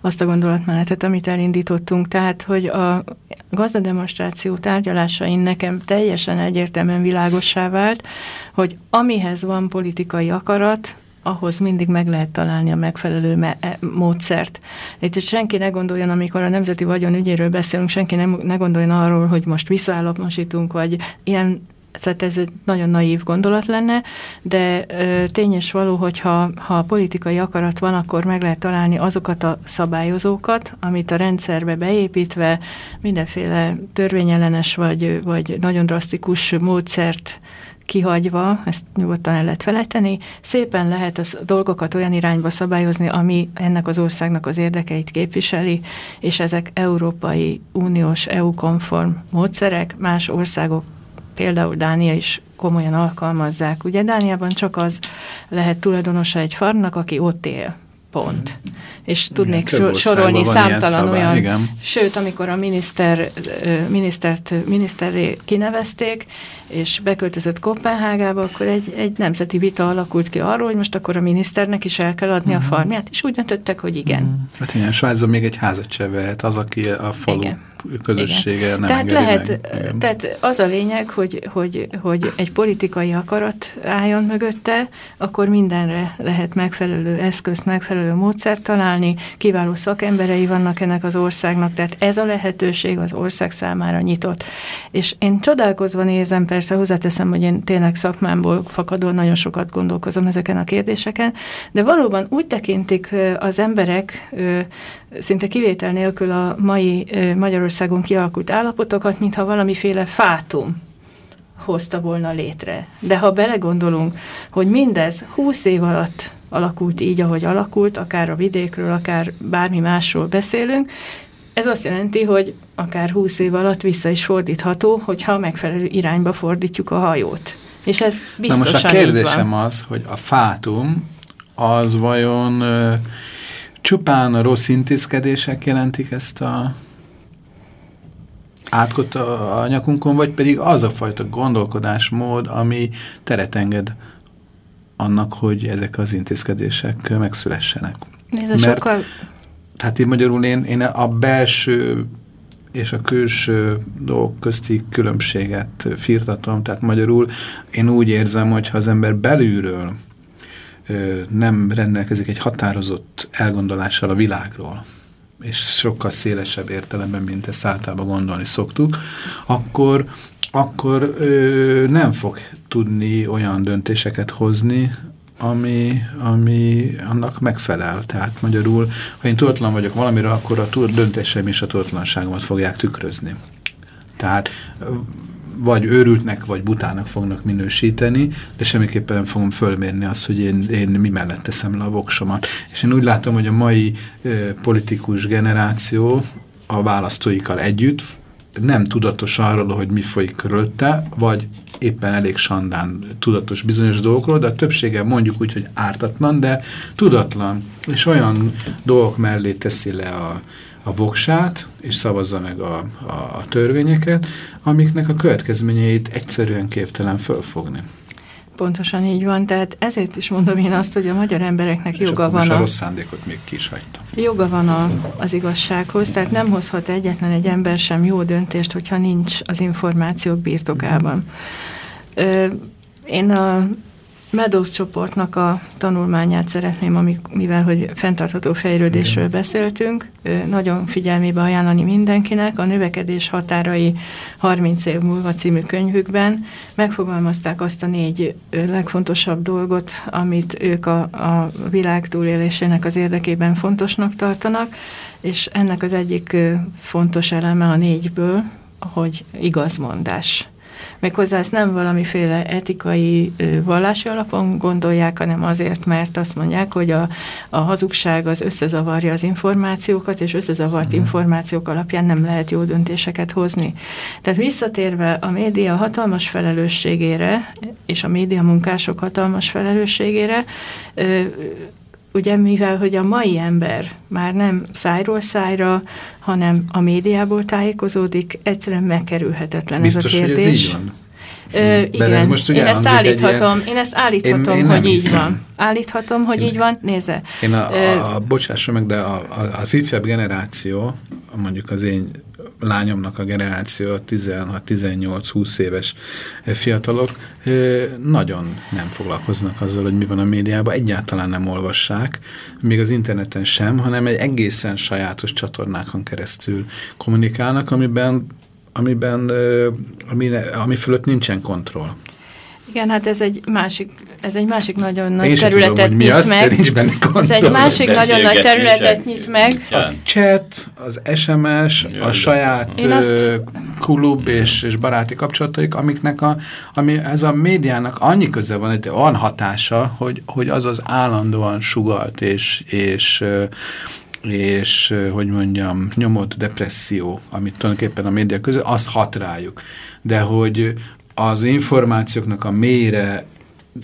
azt a gondolatmenetet, amit elindítottunk. Tehát, hogy a gazdademonstráció tárgyalásain nekem teljesen egyértelműen világossá vált, hogy amihez van politikai akarat, ahhoz mindig meg lehet találni a megfelelő me e, módszert. Itt senki ne gondoljon, amikor a nemzeti vagyon ügyéről beszélünk, senki ne, ne gondoljon arról, hogy most visszaállapmosítunk, vagy ilyen tehát ez egy nagyon naív gondolat lenne, de ö, tényes való, hogyha ha politikai akarat van, akkor meg lehet találni azokat a szabályozókat, amit a rendszerbe beépítve mindenféle törvényellenes vagy, vagy nagyon drasztikus módszert kihagyva, ezt nyugodtan el lehet felejteni, szépen lehet a dolgokat olyan irányba szabályozni, ami ennek az országnak az érdekeit képviseli, és ezek Európai Uniós, EU-konform módszerek, más országok például Dánia is komolyan alkalmazzák. Ugye Dániában csak az lehet tulajdonosa egy farmnak, aki ott él pont. És tudnék igen, sorolni számtalan olyan, igen. sőt, amikor a miniszter, minisztert miniszterré kinevezték, és beköltözött Kopenhágába, akkor egy, egy nemzeti vita alakult ki arról, hogy most akkor a miniszternek is el kell adni uh -huh. a mhm. farmját, és úgy döntöttek, hogy igen. Uh mhm. -huh. Hát ilyen Svájzon még egy házat se vehet, az, aki a falu igen közössége Igen. nem tehát lehet, meg. Tehát az a lényeg, hogy, hogy, hogy egy politikai akarat álljon mögötte, akkor mindenre lehet megfelelő eszközt, megfelelő módszert találni, kiváló szakemberei vannak ennek az országnak, tehát ez a lehetőség az ország számára nyitott. És én csodálkozva nézem, persze hozzáteszem, hogy én tényleg szakmámból fakadóan nagyon sokat gondolkozom ezeken a kérdéseken, de valóban úgy tekintik az emberek szinte kivétel nélkül a mai Magyarországon kialakult állapotokat, mintha valamiféle fátum hozta volna létre. De ha belegondolunk, hogy mindez 20 év alatt alakult így, ahogy alakult, akár a vidékről, akár bármi másról beszélünk, ez azt jelenti, hogy akár 20 év alatt vissza is fordítható, hogyha megfelelő irányba fordítjuk a hajót. És ez biztosan Na most a kérdésem az, hogy a fátum az vajon csupán a rossz intézkedések jelentik ezt a átkot a, a nyakunkon, vagy pedig az a fajta gondolkodásmód, ami teret enged annak, hogy ezek az intézkedések megszülessenek. Nézd, Mert, sokkal... Hát én magyarul én, én a belső és a külső dolgok közti különbséget firtatom, tehát magyarul én úgy érzem, hogy ha az ember belülről nem rendelkezik egy határozott elgondolással a világról, és sokkal szélesebb értelemben, mint ezt általában gondolni szoktuk, akkor, akkor ö, nem fog tudni olyan döntéseket hozni, ami, ami annak megfelel. Tehát magyarul, ha én tudatlan vagyok valamire, akkor a döntéseim és a tudatlanságomat fogják tükrözni. Tehát vagy őrültnek, vagy butának fognak minősíteni, de semmiképpen nem fogom fölmérni azt, hogy én, én mi mellett teszem le a voksomat. És én úgy látom, hogy a mai ö, politikus generáció a választóikkal együtt nem tudatos arról, hogy mi folyik körülötte, vagy éppen elég sandán tudatos bizonyos dolgokról, de a többsége mondjuk úgy, hogy ártatlan, de tudatlan, és olyan dolgok mellé teszi le a, a voksát, és szavazza meg a, a, a törvényeket, amiknek a következményeit egyszerűen képtelen fölfogni. Pontosan így van, tehát ezért is mondom én azt, hogy a magyar embereknek és joga van a... rossz szándékot még ki is hagytam. Joga van a, az igazsághoz, tehát nem hozhat egyetlen egy ember sem jó döntést, hogyha nincs az információk birtokában. Ö, én a Meadows csoportnak a tanulmányát szeretném, amik, mivel hogy fenntartható fejlődésről beszéltünk, nagyon figyelmébe ajánlani mindenkinek. A növekedés határai 30 év múlva című könyvükben megfogalmazták azt a négy legfontosabb dolgot, amit ők a, a világ túlélésének az érdekében fontosnak tartanak, és ennek az egyik fontos eleme a négyből, hogy igazmondás Méghozzá ezt nem valamiféle etikai, vallási alapon gondolják, hanem azért, mert azt mondják, hogy a, a hazugság az összezavarja az információkat, és összezavart uh-huh. információk alapján nem lehet jó döntéseket hozni. Tehát visszatérve a média hatalmas felelősségére, és a média munkások hatalmas felelősségére, ugye mivel, hogy a mai ember már nem szájról szájra, hanem a médiából tájékozódik, egyszerűen megkerülhetetlen Biztos, ez a kérdés. Hogy ez így van? Ö, igen, ez most én ezt állíthatom, ilyen... én ezt állíthatom, én, én hogy így hiszem. van. Állíthatom, hogy én, így van, nézze. Én a, a, a bocsásson meg, de a, a, az ifjabb generáció, mondjuk az én lányomnak a generáció, 16-18-20 éves fiatalok nagyon nem foglalkoznak azzal, hogy mi van a médiában, egyáltalán nem olvassák, még az interneten sem, hanem egy egészen sajátos csatornákon keresztül kommunikálnak, amiben amiben, ami, ami fölött nincsen kontroll. Igen, hát ez egy másik, ez egy másik nagyon nagy Én területet tudom, nyit az, meg. Nincs benne ez egy másik nagyon nagy területet nyit meg. A chat, az SMS, Jön, a saját azt... klub és, és baráti kapcsolataik, amiknek a, ami ez a médiának annyi köze van, egy olyan hatása, hogy, hogy az az állandóan sugalt és, és és, hogy mondjam, nyomott depresszió, amit tulajdonképpen a média közül, az hat rájuk. De hogy az információknak a mélyre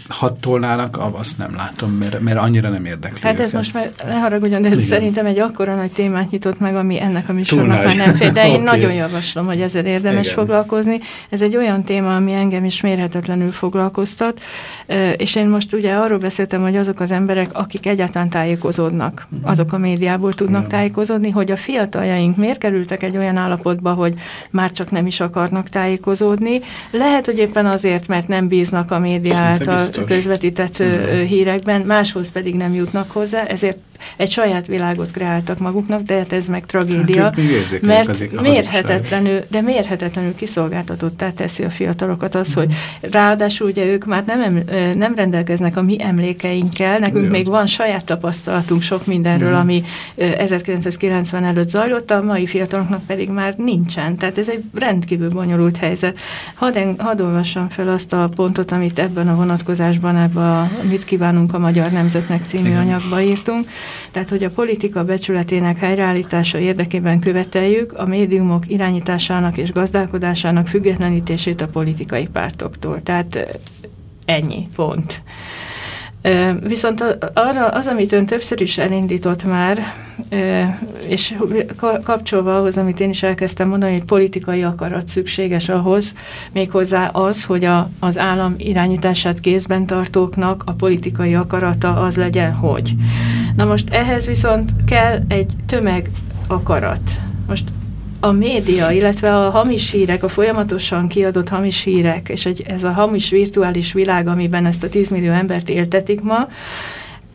hatolnának, azt nem látom, mert, mert annyira nem érdekli Hát ez őket. most már, ne haragudjon, de ez Igen. szerintem egy akkora nagy témát nyitott meg, ami ennek a műsornak már nem fél, de én okay. nagyon javaslom, hogy ezzel érdemes Igen. foglalkozni. Ez egy olyan téma, ami engem is mérhetetlenül foglalkoztat, és én most ugye arról beszéltem, hogy azok az emberek, akik egyáltalán tájékozódnak, mhm. azok a médiából tudnak Igen. tájékozódni, hogy a fiataljaink miért kerültek egy olyan állapotba, hogy már csak nem is akarnak tájékozódni. Lehet, hogy éppen azért, mert nem bíznak a médiát biztos. közvetített uh, hírekben, máshoz pedig nem jutnak hozzá, ezért egy saját világot kreáltak maguknak, de hát ez meg tragédia, hát mert mérhetetlenül, de mérhetetlenül kiszolgáltatottá teszi a fiatalokat az, hogy ráadásul ugye ők már nem, nem rendelkeznek a mi emlékeinkkel, nekünk Jó. még van saját tapasztalatunk sok mindenről, mm. ami 1990 előtt zajlott, a mai fiataloknak pedig már nincsen, tehát ez egy rendkívül bonyolult helyzet. Hadd, hadd olvassam fel azt a pontot, amit ebben a vonatkozásban, ebben a Mit kívánunk a Magyar Nemzetnek című Igen. anyagba írtunk, tehát, hogy a politika becsületének helyreállítása érdekében követeljük a médiumok irányításának és gazdálkodásának függetlenítését a politikai pártoktól. Tehát ennyi, pont. Viszont arra az, amit ön többször is elindított már, és kapcsolva ahhoz, amit én is elkezdtem mondani, hogy politikai akarat szükséges ahhoz, méghozzá az, hogy a, az állam irányítását kézben tartóknak a politikai akarata az legyen, hogy. Na most ehhez viszont kell egy tömeg akarat. Most a média, illetve a hamis hírek, a folyamatosan kiadott hamis hírek, és egy, ez a hamis virtuális világ, amiben ezt a 10 millió embert éltetik ma,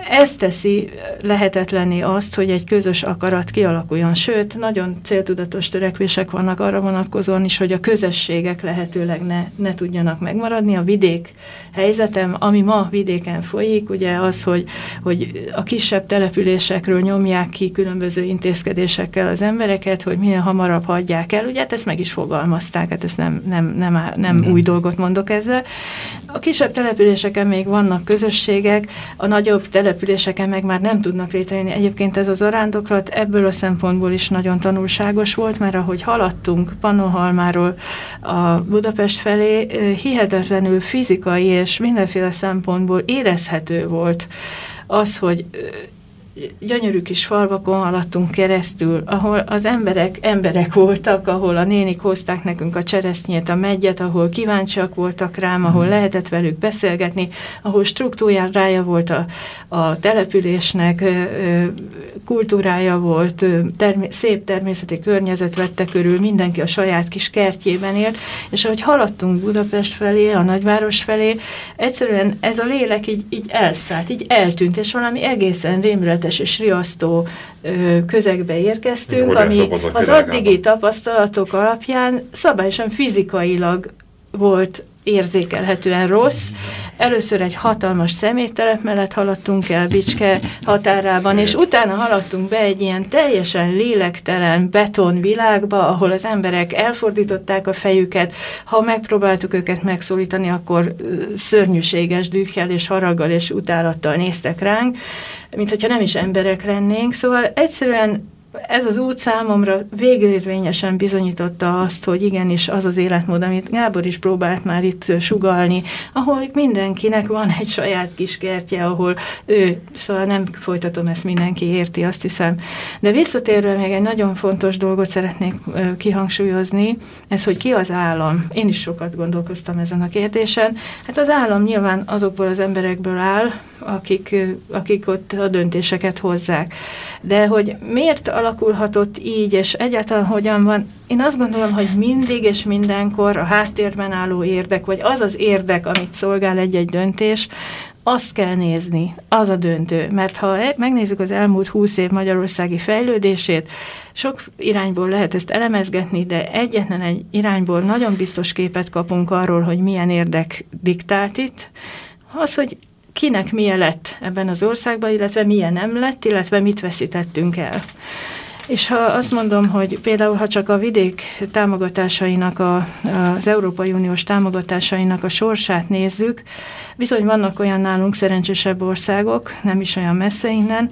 ez teszi lehetetlenné azt, hogy egy közös akarat kialakuljon. Sőt, nagyon céltudatos törekvések vannak arra vonatkozóan is, hogy a közösségek lehetőleg ne, ne tudjanak megmaradni. A vidék helyzetem, ami ma vidéken folyik, ugye az, hogy, hogy a kisebb településekről nyomják ki különböző intézkedésekkel az embereket, hogy minél hamarabb hagyják el. Ugye hát ezt meg is fogalmazták, hát ezt nem, nem, nem, nem új dolgot mondok ezzel. A kisebb településeken még vannak közösségek, a nagyobb települések településeken meg már nem tudnak létrejönni. Egyébként ez az arándoklat ebből a szempontból is nagyon tanulságos volt, mert ahogy haladtunk Panohalmáról a Budapest felé, hihetetlenül fizikai és mindenféle szempontból érezhető volt az, hogy gyönyörű kis falvakon haladtunk keresztül, ahol az emberek emberek voltak, ahol a nénik hozták nekünk a cseresznyét, a megyet, ahol kíváncsiak voltak rám, ahol mhm. lehetett velük beszélgetni, ahol struktúrája volt a, a településnek, kultúrája volt, termé szép természeti környezet vette körül, mindenki a saját kis kertjében élt, és ahogy haladtunk Budapest felé, a nagyváros felé, egyszerűen ez a lélek így, így elszállt, így eltűnt, és valami egészen rémületes rettenetes és riasztó közegbe érkeztünk, ami az addigi tapasztalatok alapján szabályosan fizikailag volt érzékelhetően rossz. Először egy hatalmas szeméttelep mellett haladtunk el Bicske határában, és utána haladtunk be egy ilyen teljesen lélektelen beton világba, ahol az emberek elfordították a fejüket, ha megpróbáltuk őket megszólítani, akkor szörnyűséges dühkel és haraggal és utálattal néztek ránk, mint hogyha nem is emberek lennénk. Szóval egyszerűen ez az út számomra végérvényesen bizonyította azt, hogy igenis az az életmód, amit Gábor is próbált már itt sugalni, ahol mindenkinek van egy saját kis kertje, ahol ő, szóval nem folytatom ezt, mindenki érti, azt hiszem. De visszatérve még egy nagyon fontos dolgot szeretnék kihangsúlyozni, ez, hogy ki az állam. Én is sokat gondolkoztam ezen a kérdésen. Hát az állam nyilván azokból az emberekből áll, akik, akik ott a döntéseket hozzák. De hogy miért alakulhatott így, és egyáltalán hogyan van, én azt gondolom, hogy mindig és mindenkor a háttérben álló érdek, vagy az az érdek, amit szolgál egy-egy döntés, azt kell nézni, az a döntő. Mert ha e- megnézzük az elmúlt húsz év magyarországi fejlődését, sok irányból lehet ezt elemezgetni, de egyetlen egy irányból nagyon biztos képet kapunk arról, hogy milyen érdek diktált itt, az, hogy kinek milyen lett ebben az országban, illetve milyen nem lett, illetve mit veszítettünk el. És ha azt mondom, hogy például, ha csak a vidék támogatásainak, a, az Európai Uniós támogatásainak a sorsát nézzük, bizony vannak olyan nálunk szerencsésebb országok, nem is olyan messze innen,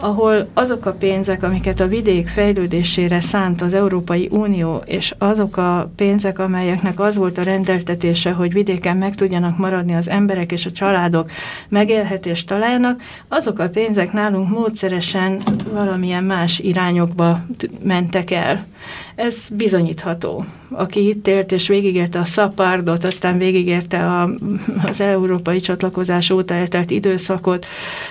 ahol azok a pénzek, amiket a vidék fejlődésére szánt az Európai Unió, és azok a pénzek, amelyeknek az volt a rendeltetése, hogy vidéken meg tudjanak maradni az emberek és a családok megélhetést találjanak, azok a pénzek nálunk módszeresen valamilyen más irányokba mentek el. Ez bizonyítható. Aki itt élt és végigérte a szapárdot, aztán végigérte a, az európai csatlakozás óta eltelt időszakot,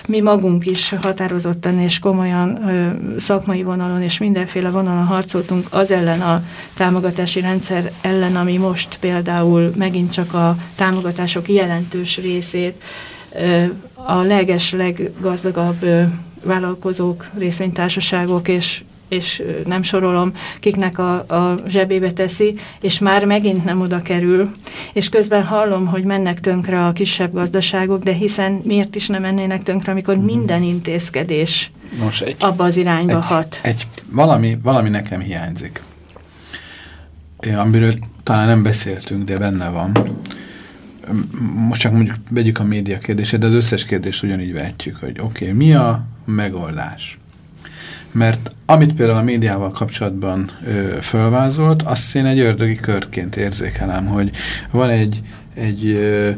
mi magunk is határozottan és komolyan ö, szakmai vonalon és mindenféle vonalon harcoltunk az ellen a támogatási rendszer ellen, ami most például megint csak a támogatások jelentős részét ö, a leges, leggazdagabb ö, vállalkozók, részvénytársaságok és és nem sorolom, kiknek a, a zsebébe teszi, és már megint nem oda kerül, és közben hallom, hogy mennek tönkre a kisebb gazdaságok, de hiszen miért is nem mennének tönkre, amikor mhm. minden intézkedés Nos, egy, abba az irányba egy, hat. Egy, valami, valami nekem hiányzik, amiről talán nem beszéltünk, de benne van. Most csak mondjuk vegyük a média kérdését, de az összes kérdést ugyanígy vehetjük, hogy oké, okay, mi a megoldás? Mert amit például a médiával kapcsolatban ö, fölvázolt, azt én egy ördögi körként érzékelem, hogy van egy, egy ö,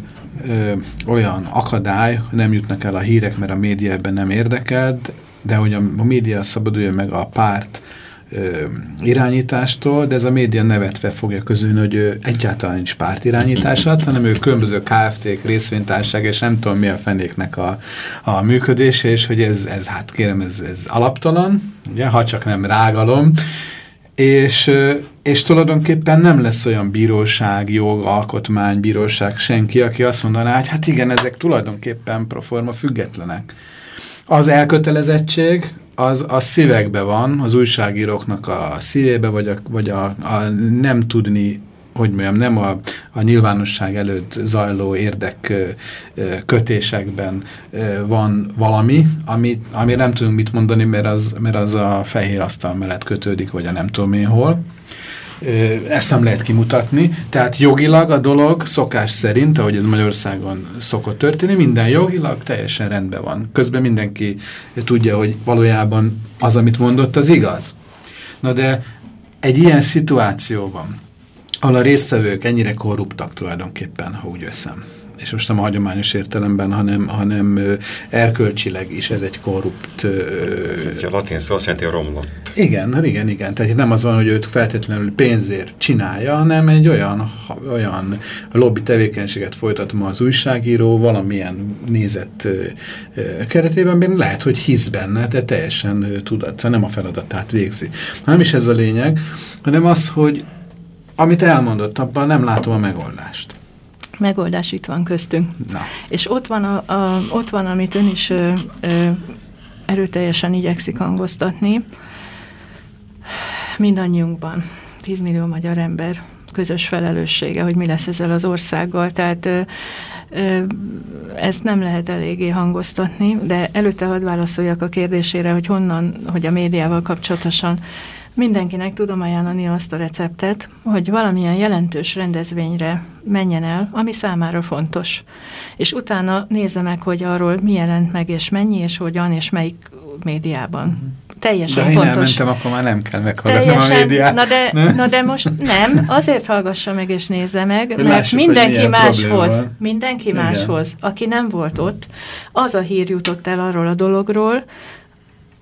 ö, olyan akadály, hogy nem jutnak el a hírek, mert a média ebben nem érdekelt, de hogy a, a média szabaduljon meg a párt ö, irányítástól, de ez a média nevetve fogja közülni, hogy ő egyáltalán nincs pártirányítását, hanem ő különböző KFT-k, részvénytárság, és nem tudom mi a fenéknek a, a működése, és hogy ez, ez hát kérem, ez, ez alaptalan, ugye, ha csak nem rágalom, és, és tulajdonképpen nem lesz olyan bíróság, jog, alkotmány, bíróság, senki, aki azt mondaná, hogy hát igen, ezek tulajdonképpen proforma függetlenek. Az elkötelezettség, az a szívekbe van, az újságíróknak a szívébe, vagy a, vagy a, a nem tudni, hogy mondjam, nem a, a nyilvánosság előtt zajló érdek kötésekben van valami, ami, ami nem tudunk mit mondani, mert az, mert az a fehér asztal mellett kötődik, vagy a nem tudom én hol ezt nem lehet kimutatni. Tehát jogilag a dolog szokás szerint, ahogy ez Magyarországon szokott történni, minden jogilag teljesen rendben van. Közben mindenki tudja, hogy valójában az, amit mondott, az igaz. Na de egy ilyen szituációban, ahol a résztvevők ennyire korruptak tulajdonképpen, ha úgy veszem, és most nem a hagyományos értelemben, hanem, hanem erkölcsileg is ez egy korrupt... Ez egy latin szó azt jelenti, romlott. Igen, hát igen, igen. Tehát nem az van, hogy őt feltétlenül pénzért csinálja, hanem egy olyan, olyan lobby tevékenységet folytat ma az újságíró valamilyen nézett keretében, lehet, hogy hisz benne, de teljesen tudat, szóval nem a feladatát végzi. Nem is ez a lényeg, hanem az, hogy amit elmondott, abban nem látom a megoldást megoldás itt van köztünk. Na. És ott van, a, a, ott van, amit ön is ö, ö, erőteljesen igyekszik hangoztatni, mindannyiunkban, 10 millió magyar ember közös felelőssége, hogy mi lesz ezzel az országgal. Tehát ö, ö, ezt nem lehet eléggé hangoztatni, de előtte hadd válaszoljak a kérdésére, hogy honnan, hogy a médiával kapcsolatosan Mindenkinek tudom ajánlani azt a receptet, hogy valamilyen jelentős rendezvényre menjen el, ami számára fontos. És utána nézze meg, hogy arról mi jelent meg, és mennyi, és hogyan, és melyik médiában. Mhm. Teljesen de pontos. ha én elmentem, akkor már nem kell meghallgatnom a médiát. Na de, na de most nem, azért hallgassa meg és nézze meg, mert lássuk, mindenki máshoz, mindenki máshoz, aki nem volt ott, az a hír jutott el arról a dologról,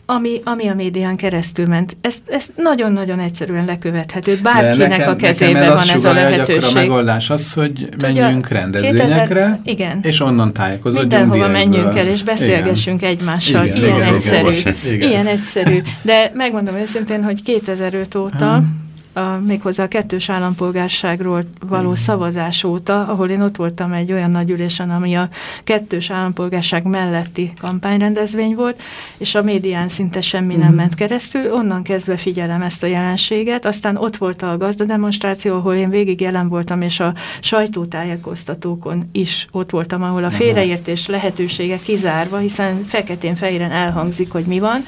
ami, ami a médián keresztül ment. Ez nagyon-nagyon egyszerűen lekövethető. Bárkinek nekem, a kezében van ez a lehetőség. Hogy a megoldás az, hogy menjünk Tudja, rendezvényekre, 2000, igen. és onnan tájékozódjunk Mindenhova menjünk el, és beszélgessünk igen. egymással. Igen, ilyen igen, egyszerű. Igen. Ilyen egyszerű. De megmondom őszintén, hogy 2005 óta hmm a, méghozzá a kettős állampolgárságról való szavazás óta, ahol én ott voltam egy olyan nagy ülésen, ami a kettős állampolgárság melletti kampányrendezvény volt, és a médián szinte semmi nem ment keresztül, onnan kezdve figyelem ezt a jelenséget, aztán ott volt a gazdademonstráció, ahol én végig jelen voltam, és a sajtótájékoztatókon is ott voltam, ahol a félreértés lehetősége kizárva, hiszen feketén-fehéren elhangzik, hogy mi van,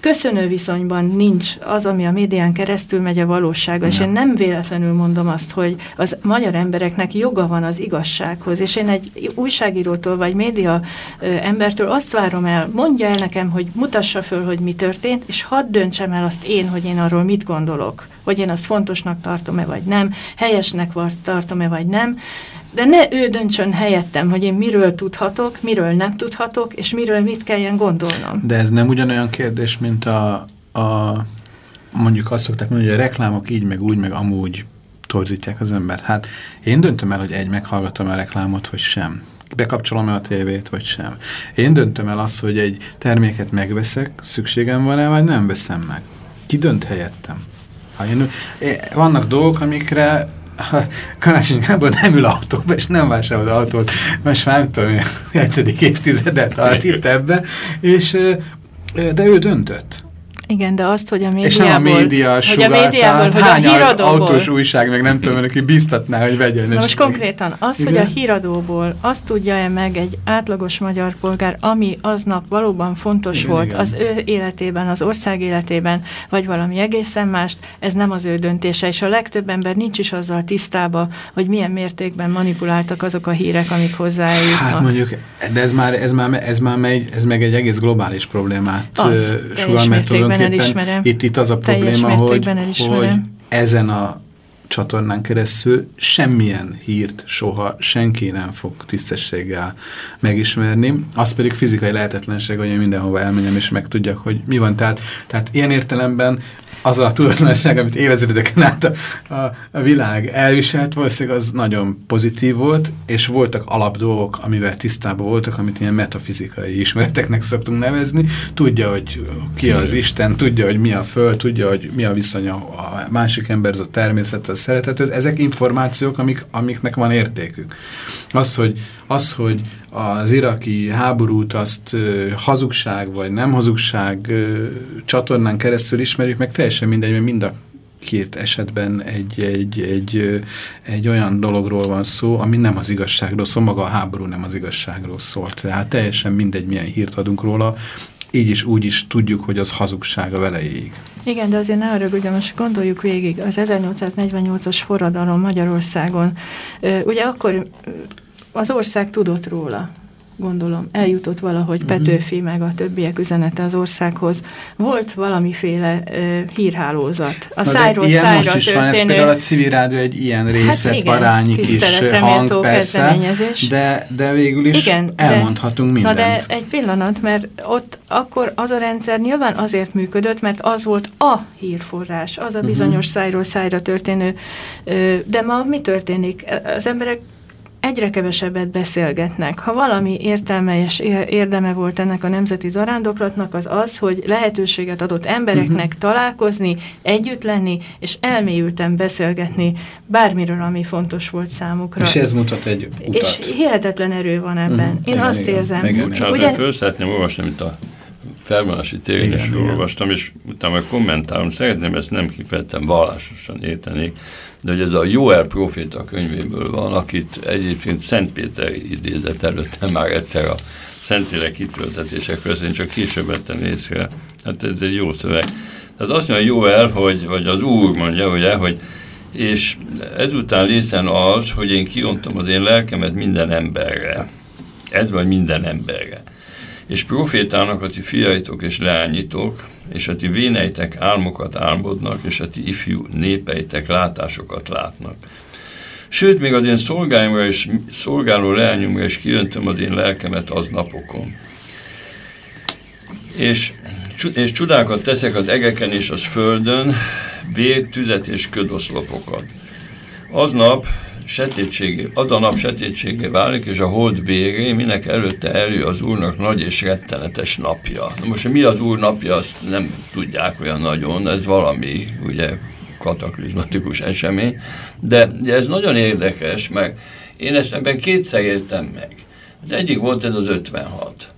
köszönő viszonyban nincs az, ami a médián keresztül megy a valósága, és én nem véletlenül mondom azt, hogy az magyar embereknek joga van az igazsághoz, és én egy újságírótól vagy média ö, embertől azt várom el, mondja el nekem, hogy mutassa föl, hogy mi történt, és hadd döntsem el azt én, hogy én arról mit gondolok, hogy én azt fontosnak tartom-e vagy nem, helyesnek tartom-e vagy nem, de ne ő döntsön helyettem, hogy én miről tudhatok, miről nem tudhatok, és miről mit kelljen gondolnom. De ez nem ugyanolyan kérdés, mint a, a mondjuk azt szokták mondani, hogy a reklámok így, meg úgy, meg amúgy torzítják az embert. Hát én döntöm el, hogy egy meghallgatom a reklámot, vagy sem. Bekapcsolom-e a tévét, vagy sem. Én döntöm el azt, hogy egy terméket megveszek, szükségem van-e, vagy nem veszem meg. Ki dönt helyettem? Ha én, vannak dolgok, amikre Karácsony Gábor nem ül autóba, és nem vásárol autót, most már nem tudom, 7. évtizedet tart itt ebbe, és, de ő döntött. Igen, de azt, hogy a médiából... És nem a média hogy a médiából, hogy hány a híradóból... autós újság, meg nem tudom, aki biztatná, hogy vegyen. most konkrétan, az, Igen? hogy a híradóból azt tudja-e meg egy átlagos magyar polgár, ami aznap valóban fontos igen, volt igen. az ő életében, az ország életében, vagy valami egészen mást, ez nem az ő döntése, és a legtöbb ember nincs is azzal tisztába, hogy milyen mértékben manipuláltak azok a hírek, amik hozzájutnak. Hát mondjuk, de ez már, ez már, ez már megy, ez meg egy egész globális problémát sugal, mert elismerem. Itt, itt az a probléma, hogy, hogy ezen a csatornán keresztül semmilyen hírt soha senki nem fog tisztességgel megismerni, az pedig fizikai lehetetlenség, hogy én mindenhova elmenjem és megtudjak, hogy mi van. Tehát, tehát ilyen értelemben az a tudatlanság, amit évezredeken át a, a, a világ elviselt, valószínűleg az nagyon pozitív volt, és voltak alapdolgok, amivel tisztában voltak, amit ilyen metafizikai ismereteknek szoktunk nevezni. Tudja, hogy ki az Isten, tudja, hogy mi a föld, tudja, hogy mi a viszony a másik ember, az a természet, a szeretető. Ezek információk, amik, amiknek van értékük. Az, hogy, az, hogy az iraki háborút azt hazugság vagy nem hazugság csatornán keresztül ismerjük, meg teljesen mindegy, mert mind a két esetben egy, egy, egy, egy olyan dologról van szó, ami nem az igazságról szól, maga a háború nem az igazságról szólt. Tehát teljesen mindegy, milyen hírt adunk róla, így is úgy is tudjuk, hogy az hazugság a velejéig. Igen, de azért ne hogy most gondoljuk végig, az 1848-as forradalom Magyarországon, ugye akkor az ország tudott róla, gondolom, eljutott valahogy uh-huh. Petőfi meg a többiek üzenete az országhoz. Volt valamiféle uh, hírhálózat. A Na szájról ilyen szájra most is történő... van, ez például a civil rádió egy ilyen része, hát parányi kis hang persze, de, de végül is igen, elmondhatunk de, mindent. Na de egy pillanat, mert ott akkor az a rendszer nyilván azért működött, mert az volt a hírforrás, az a mhm. bizonyos uh -huh. szájról szájra történő, de ma mi történik? Az emberek egyre kevesebbet beszélgetnek. Ha valami értelme és érdeme volt ennek a nemzeti zarándoklatnak, az az, hogy lehetőséget adott embereknek uh mhm. -huh. találkozni, együtt lenni, és elmélyülten beszélgetni bármiről, ami fontos volt számukra. És ez mutat egy utat. És hihetetlen erő van ebben. Uh mhm. -huh. Én igen, azt igen, érzem. Igen, Bocsánat, ugye... föl szeretném olvasni, amit a felvonási tévén is olvastam, és utána kommentálom, szeretném ezt nem kifejezetten vallásosan érteni, de hogy ez a Joel proféta könyvéből van, akit egyébként Szent Péter idézett előtte már egyszer a Szentlélek kitöltetések között, én csak később vettem észre, hát ez egy jó szöveg. Tehát azt mondja Joel, hogy, vagy az Úr mondja, ugye, hogy és ezután lészen az, hogy én kiontom az én lelkemet minden emberre. Ez vagy minden emberre. És profétának a ti fiaitok és leányitok, és a ti véneitek álmokat álmodnak, és a ti ifjú népeitek látásokat látnak. Sőt, még az én szolgályomra és szolgáló leányomra is kijöntöm az én lelkemet az napokon. És, és csodákat teszek az egeken és az földön, vér, tüzet és ködoszlopokat. Aznap sötétségé, az a nap sötétségé válik, és a hold végé, minek előtte elő az Úrnak nagy és rettenetes napja. Na most mi az Úr napja, azt nem tudják olyan nagyon, ez valami, ugye, kataklizmatikus esemény, de ez nagyon érdekes, meg én ezt ebben kétszer éltem meg. Az egyik volt ez az 56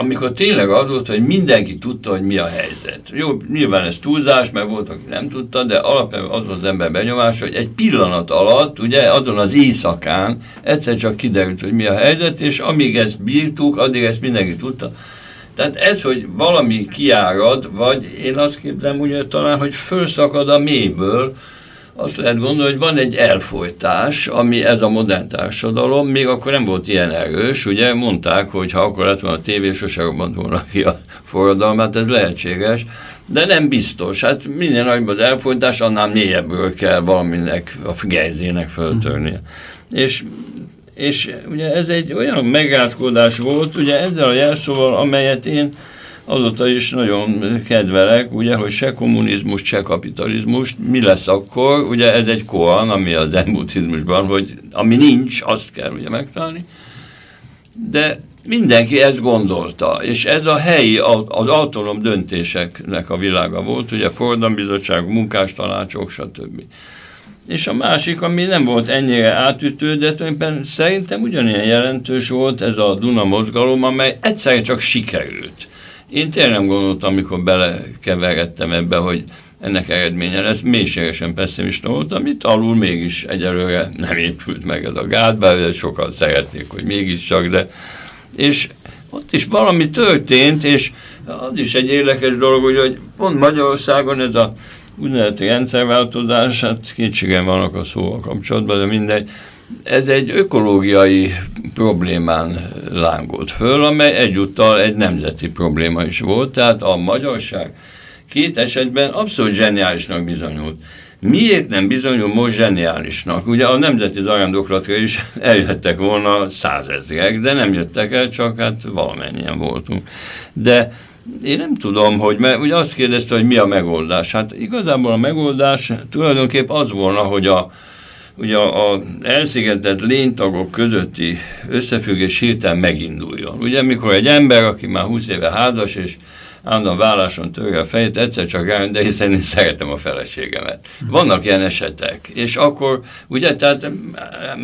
amikor tényleg az volt, hogy mindenki tudta, hogy mi a helyzet. Jó, nyilván ez túlzás, mert volt, aki nem tudta, de alapvetően az az ember benyomása, hogy egy pillanat alatt, ugye azon az éjszakán egyszer csak kiderült, hogy mi a helyzet, és amíg ezt bírtuk, addig ezt mindenki tudta. Tehát ez, hogy valami kiárad, vagy én azt képzelem, ugye talán, hogy fölszakad a mélyből, azt lehet gondolni, hogy van egy elfolytás, ami ez a modern társadalom, még akkor nem volt ilyen erős, ugye mondták, hogy ha akkor lett volna a tévé, sose robbant volna ki a forradalmát, ez lehetséges, de nem biztos. Hát minden nagyobb az elfolytás, annál mélyebből kell valaminek, a gejzének föltörnie. És és ugye ez egy olyan megrázkódás volt, ugye ezzel a jelszóval, amelyet én azóta is nagyon kedvelek, ugye, hogy se kommunizmus, se kapitalizmus, mi lesz akkor, ugye ez egy koan, ami az embutizmusban, hogy ami nincs, azt kell ugye megtalálni, de mindenki ezt gondolta, és ez a helyi, az autonóm döntéseknek a világa volt, ugye forradalombizottság, munkástanácsok, stb. És a másik, ami nem volt ennyire átütő, de tulajdonképpen szerintem ugyanilyen jelentős volt ez a Duna mozgalom, amely egyszerűen csak sikerült. Én tényleg nem gondoltam, amikor belekeveredtem ebbe, hogy ennek eredménye lesz. Mélységesen pessimista voltam, itt alul mégis egyelőre nem épült meg ez a gát, bár sokan szeretnék, hogy mégiscsak, de és ott is valami történt, és az is egy érdekes dolog, hogy, hogy pont Magyarországon ez a úgynevezett rendszerváltozás, hát kétségem vannak a szóval kapcsolatban, de mindegy, ez egy ökológiai problémán lángolt föl, amely egyúttal egy nemzeti probléma is volt, tehát a magyarság két esetben abszolút zseniálisnak bizonyult. Miért nem bizonyul most zseniálisnak? Ugye a nemzeti zarándoklatra is eljöttek volna százezrek, de nem jöttek el, csak hát valamennyien voltunk. De én nem tudom, hogy, mert ugye azt kérdezte, hogy mi a megoldás. Hát igazából a megoldás tulajdonképp az volna, hogy a, ugye a, a elszigetett lénytagok közötti összefüggés hirtelen meginduljon. Ugye, mikor egy ember, aki már 20 éve házas, és állandóan válláson törje a fejét, egyszer csak rájön, de hiszen én szeretem a feleségemet. Vannak ilyen esetek, és akkor ugye, tehát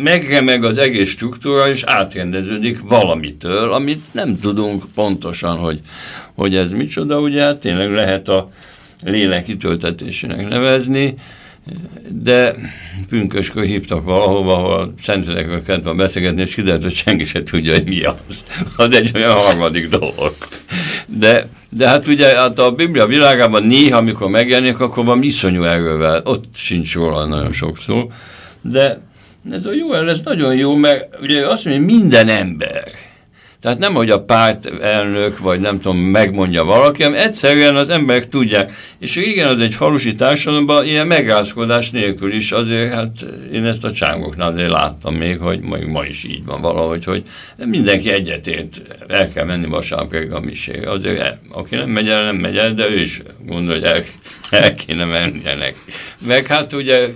megremeg az egész struktúra, és átrendeződik valamitől, amit nem tudunk pontosan, hogy, hogy ez micsoda, ugye, hát tényleg lehet a lélek kitöltetésének nevezni, de pünköskor hívtak valahova, ahol Szentlélekről kellett volna beszélgetni, és kiderült, hogy senki se tudja, hogy mi az. Az egy olyan harmadik dolog. De, de hát ugye hát a Biblia világában néha, amikor megjelenik, akkor van iszonyú erővel. Ott sincs róla nagyon sokszor. De ez a jó, ez nagyon jó, mert ugye azt mondja, hogy minden ember, tehát nem, hogy a párt elnök, vagy nem tudom, megmondja valaki, hanem egyszerűen az emberek tudják. És régen az egy falusi társadalomban ilyen megrázkodás nélkül is, azért hát én ezt a csángoknál azért láttam még, hogy majd ma is így van valahogy, hogy mindenki egyetért el kell menni vasárnap a misére. Azért el, aki nem megy el, nem megy el, de ő is gondolja, hogy el, el kéne menjenek. Meg hát ugye,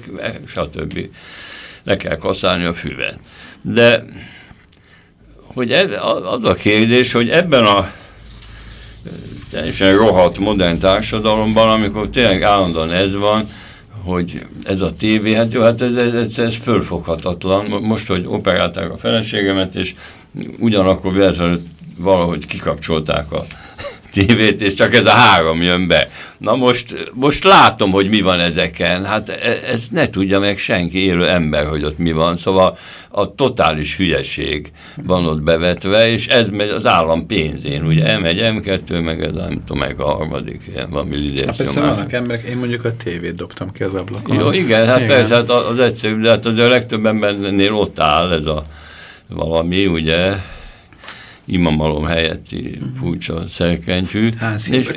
stb. Le kell kaszálni a füvet. De hogy az a kérdés, hogy ebben a teljesen rohadt modern társadalomban, amikor tényleg állandóan ez van, hogy ez a tévé, hát jó, hát ez, ez, ez fölfoghatatlan. Most, hogy operálták a feleségemet, és ugyanakkor véletlenül valahogy kikapcsolták a tévét, és csak ez a három jön be. Na most, most látom, hogy mi van ezeken. Hát e, ez ne tudja meg senki élő ember, hogy ott mi van. Szóval a totális hülyeség van ott bevetve, és ez megy az állam pénzén. Ugye elmegy M2, meg ez nem tudom, meg a harmadik, valami lidérció. Hát persze vannak emberek, én mondjuk a tévét dobtam ki az ablakon. Jó, igen, hát igen. persze, hát az egyszerű, de hát az a legtöbb embernél ott áll ez a valami, ugye, imamalom helyetti furcsa szerkentyű. Házi és,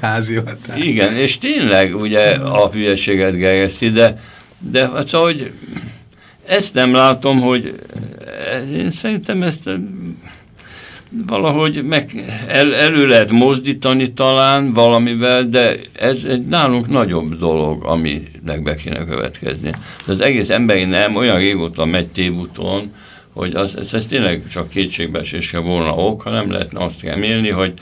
Házi Igen, és tényleg ugye a hülyeséget gerjeszti, de, de hát szóval, hogy ezt nem látom, hogy én szerintem ezt valahogy meg el, elő lehet mozdítani talán valamivel, de ez egy nálunk nagyobb dolog, aminek be kéne következni. De az egész emberi nem olyan régóta megy tévúton, hogy az, ez, ez tényleg csak kétségbeesésre volna ok, hanem lehetne azt remélni, hogy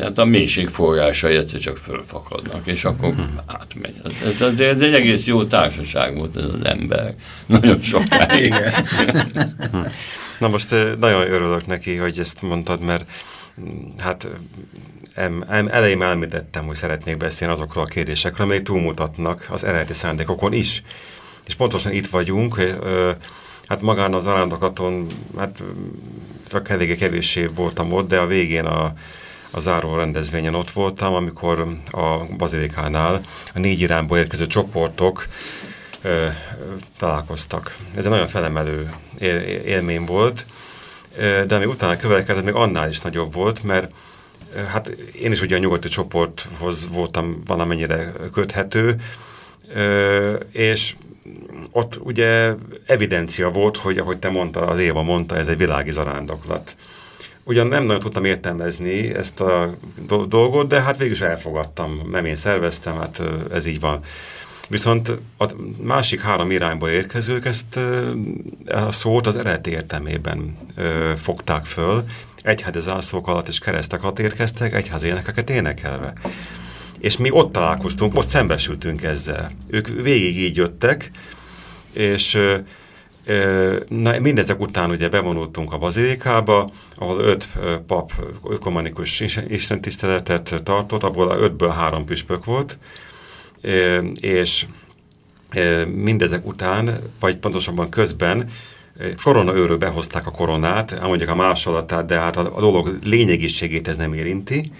hát a mélység forrásai egyszer csak fölfakadnak, és akkor átmegy. Ez, ez, ez egy egész jó társaság volt ez az ember. Nagyon sokáig. Igen. Na most nagyon örülök neki, hogy ezt mondtad, mert mm, hát em, em, elején elmítettem, hogy szeretnék beszélni azokról a kérdésekről, amelyek túlmutatnak az eredeti szándékokon is. És pontosan itt vagyunk, Hát magán az arándokaton, hát eléggé kevéssé voltam ott, de a végén a, a záró rendezvényen ott voltam, amikor a bazilikánál a négy irányból érkező csoportok ö, találkoztak. Ez egy nagyon felemelő él, élmény volt, ö, de ami utána következett, még annál is nagyobb volt, mert hát én is ugye a nyugati csoporthoz voltam valamennyire köthető, és ott ugye evidencia volt, hogy ahogy te mondta, az Éva mondta, ez egy világi zarándoklat. Ugyan nem nagyon tudtam értelmezni ezt a do dolgot, de hát végül is elfogadtam, nem én szerveztem, hát ez így van. Viszont a másik három irányba érkezők ezt a szót az eredeti értelmében fogták föl, egyházi zászlók alatt és keresztek alatt érkeztek, egyházi énekeket énekelve. És mi ott találkoztunk, ott szembesültünk ezzel. Ők végig így jöttek, és Na, mindezek után ugye bevonultunk a bazilikába, ahol öt pap ökumenikus istentiszteletet tartott, abból a ötből három püspök volt, mindezek után, vagy pontosabban közben koronaőről behozták a koronát, mondjuk a másolatát, de hát a dolog lényegiségét ez nem érinti.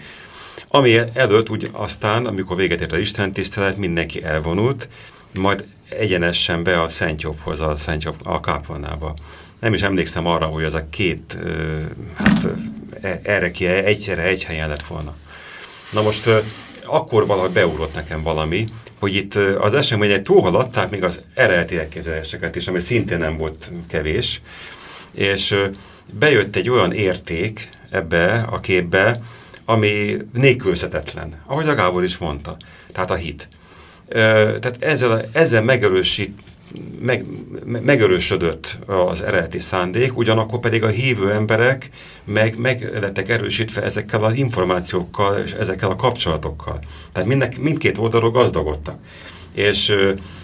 Ami előtt úgy aztán, amikor véget ért a Isten tisztelet, mindenki elvonult, majd egyenesen be a Szentjobbhoz, a Szentjobb a kápolnába. Nem is emlékszem arra, hogy az a két, hát e, erre ki egyszerre egy helyen lett volna. Na most akkor valahogy beugrott nekem valami, hogy itt az események túlhaladták még az eredeti elképzeléseket is, ami szintén nem volt kevés, és bejött egy olyan érték ebbe a képbe, ami nélkülözhetetlen, ahogy a Gábor is mondta, tehát a hit. Tehát ezzel, ezzel megerősít, meg, megerősödött az eredeti szándék, ugyanakkor pedig a hívő emberek meg, meg lettek erősítve ezekkel az információkkal és ezekkel a kapcsolatokkal. Tehát mindnek, mindkét oldalról gazdagodtak. És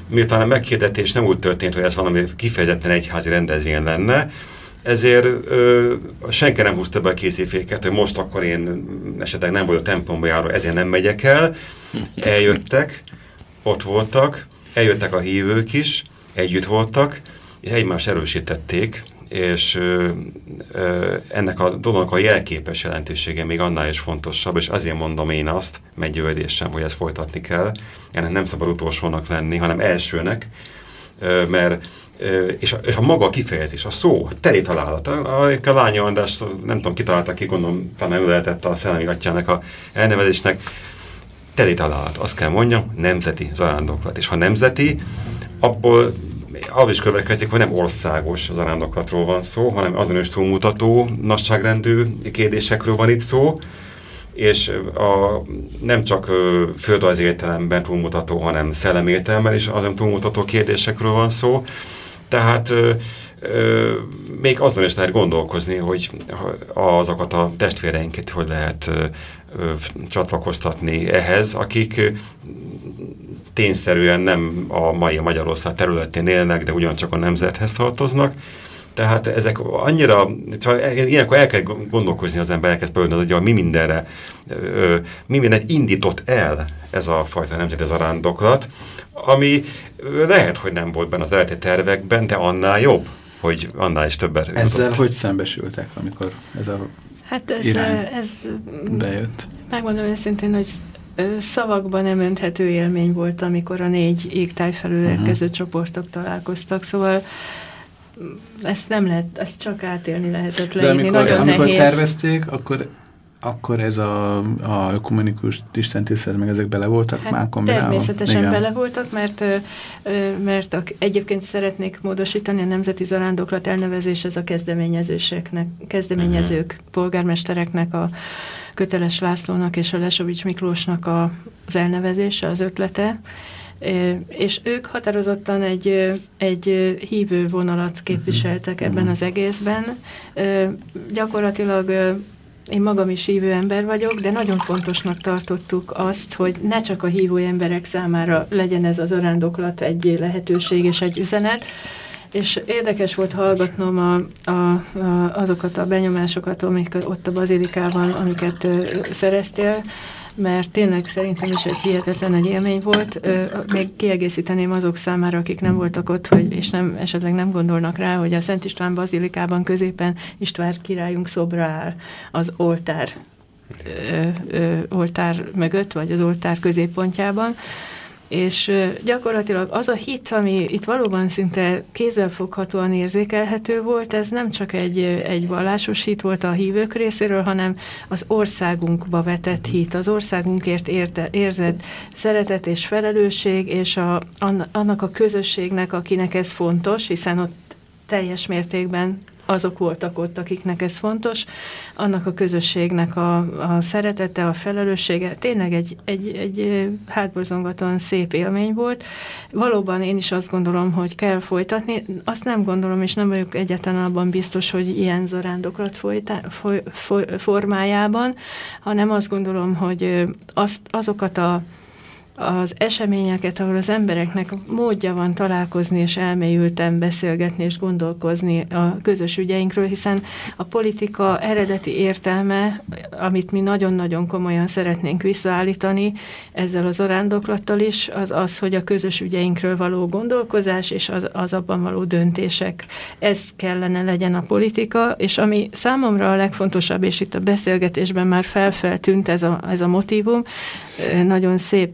miután a meghirdetés nem úgy történt, hogy ez valami kifejezetten egyházi rendezvény lenne, ezért ö, senki nem húzta be a készítéket, hogy most akkor én esetleg nem vagyok templomba járó, ezért nem megyek el. Eljöttek, ott voltak, eljöttek a hívők is, együtt voltak, és egymást erősítették, és ö, ö, ennek a dolognak a jelképes jelentősége még annál is fontosabb, és azért mondom én azt, meggyőződésem, hogy ezt folytatni kell. Ennek nem szabad utolsónak lenni, hanem elsőnek, ö, mert és a, és a maga kifejezés, a szó, teli találat. A, a Lányi András, nem tudom, kitalálta ki, gondolom, talán lehetett a szellemi atyának a elnevezésnek, teli találat. Azt kell mondjam, nemzeti zarándoklat. És ha nemzeti, abból az is következik, hogy nem országos zarándoklatról van szó, hanem azon is túlmutató nagyságrendű kérdésekről van itt szó, és a, nem csak földrajzi értelemben túlmutató, hanem szellemi értelemben is azon túlmutató kérdésekről van szó. Tehát ö, ö, még azon is lehet gondolkozni, hogy azokat a testvéreinket hogy lehet ö, ö, csatlakoztatni ehhez, akik tényszerűen nem a mai Magyarország területén élnek, de ugyancsak a nemzethez tartoznak. Tehát ezek annyira, ilyenkor el kell gondolkozni az ember, elkezd például, hogy mi mindenre, mi mindent indított el ez a fajta nemzeti zarándoklat, ami lehet, hogy nem volt benne az eredeti tervekben, de annál jobb, hogy annál is többet Ezzel jutott. hogy szembesültek, amikor ez a Hát ez, ez bejött? Megmondom őszintén, hogy szavakban nem önthető élmény volt, amikor a négy égtáj felül uh mhm. -huh. csoportok találkoztak, szóval ezt nem lehet, ezt csak átélni lehetett leírni, De amikor, nagyon amikor nehéz. tervezték, akkor akkor ez a, a ökumenikus istentisztelet, meg ezek bele voltak hát már kombinálva? Természetesen Igen. bele voltak, mert, mert a, egyébként szeretnék módosítani a Nemzeti Zarándoklat elnevezés, ez a kezdeményezőseknek, kezdeményezők, uh mhm. -huh. polgármestereknek, a Köteles Lászlónak és a Lesovics Miklósnak a, az elnevezése, az ötlete, és ők határozottan egy, egy hívő vonalat képviseltek mhm. ebben az egészben. Gyakorlatilag én magam is hívő ember vagyok, de nagyon fontosnak tartottuk azt, hogy ne csak a hívó emberek számára legyen ez az arándoklat egy lehetőség és egy üzenet, és érdekes volt hallgatnom a, a, a, azokat a benyomásokat, amik ott a bazilikában, amiket ö, szereztél, mert tényleg szerintem is egy hihetetlen egy élmény volt. Még kiegészíteném azok számára, akik nem voltak ott, hogy, és nem, esetleg nem gondolnak rá, hogy a Szent István Bazilikában középen István királyunk szobra áll az oltár ö, ö, oltár mögött, vagy az oltár középpontjában, és gyakorlatilag az a hit, ami itt valóban szinte kézzelfoghatóan érzékelhető volt, ez nem csak egy, egy vallásos hit volt a hívők részéről, hanem az országunkba vetett hit, az országunkért érte, érzett szeretet és felelősség, és a, annak a közösségnek, akinek ez fontos, hiszen ott teljes mértékben azok voltak ott, akiknek ez fontos, annak a közösségnek a, a szeretete, a felelőssége tényleg egy, egy, egy hátborzongatóan szép élmény volt. Valóban én is azt gondolom, hogy kell folytatni. Azt nem gondolom, és nem vagyok egyáltalán abban biztos, hogy ilyen zarándoklat folytá, foly, foly, formájában, hanem azt gondolom, hogy azt, azokat a az eseményeket, ahol az embereknek módja van találkozni és elmélyülten beszélgetni és gondolkozni a közös ügyeinkről, hiszen a politika eredeti értelme, amit mi nagyon-nagyon komolyan szeretnénk visszaállítani ezzel az arándoklattal is, az az, hogy a közös ügyeinkről való gondolkozás és az, az abban való döntések. Ez kellene legyen a politika, és ami számomra a legfontosabb, és itt a beszélgetésben már felfeltűnt ez a, ez a motivum, nagyon szép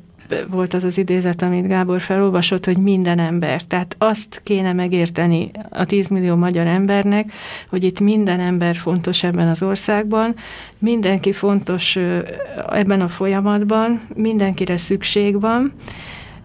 volt az az idézet, amit Gábor felolvasott, hogy minden ember. Tehát azt kéne megérteni a 10 millió magyar embernek, hogy itt minden ember fontos ebben az országban, mindenki fontos ebben a folyamatban, mindenkire szükség van,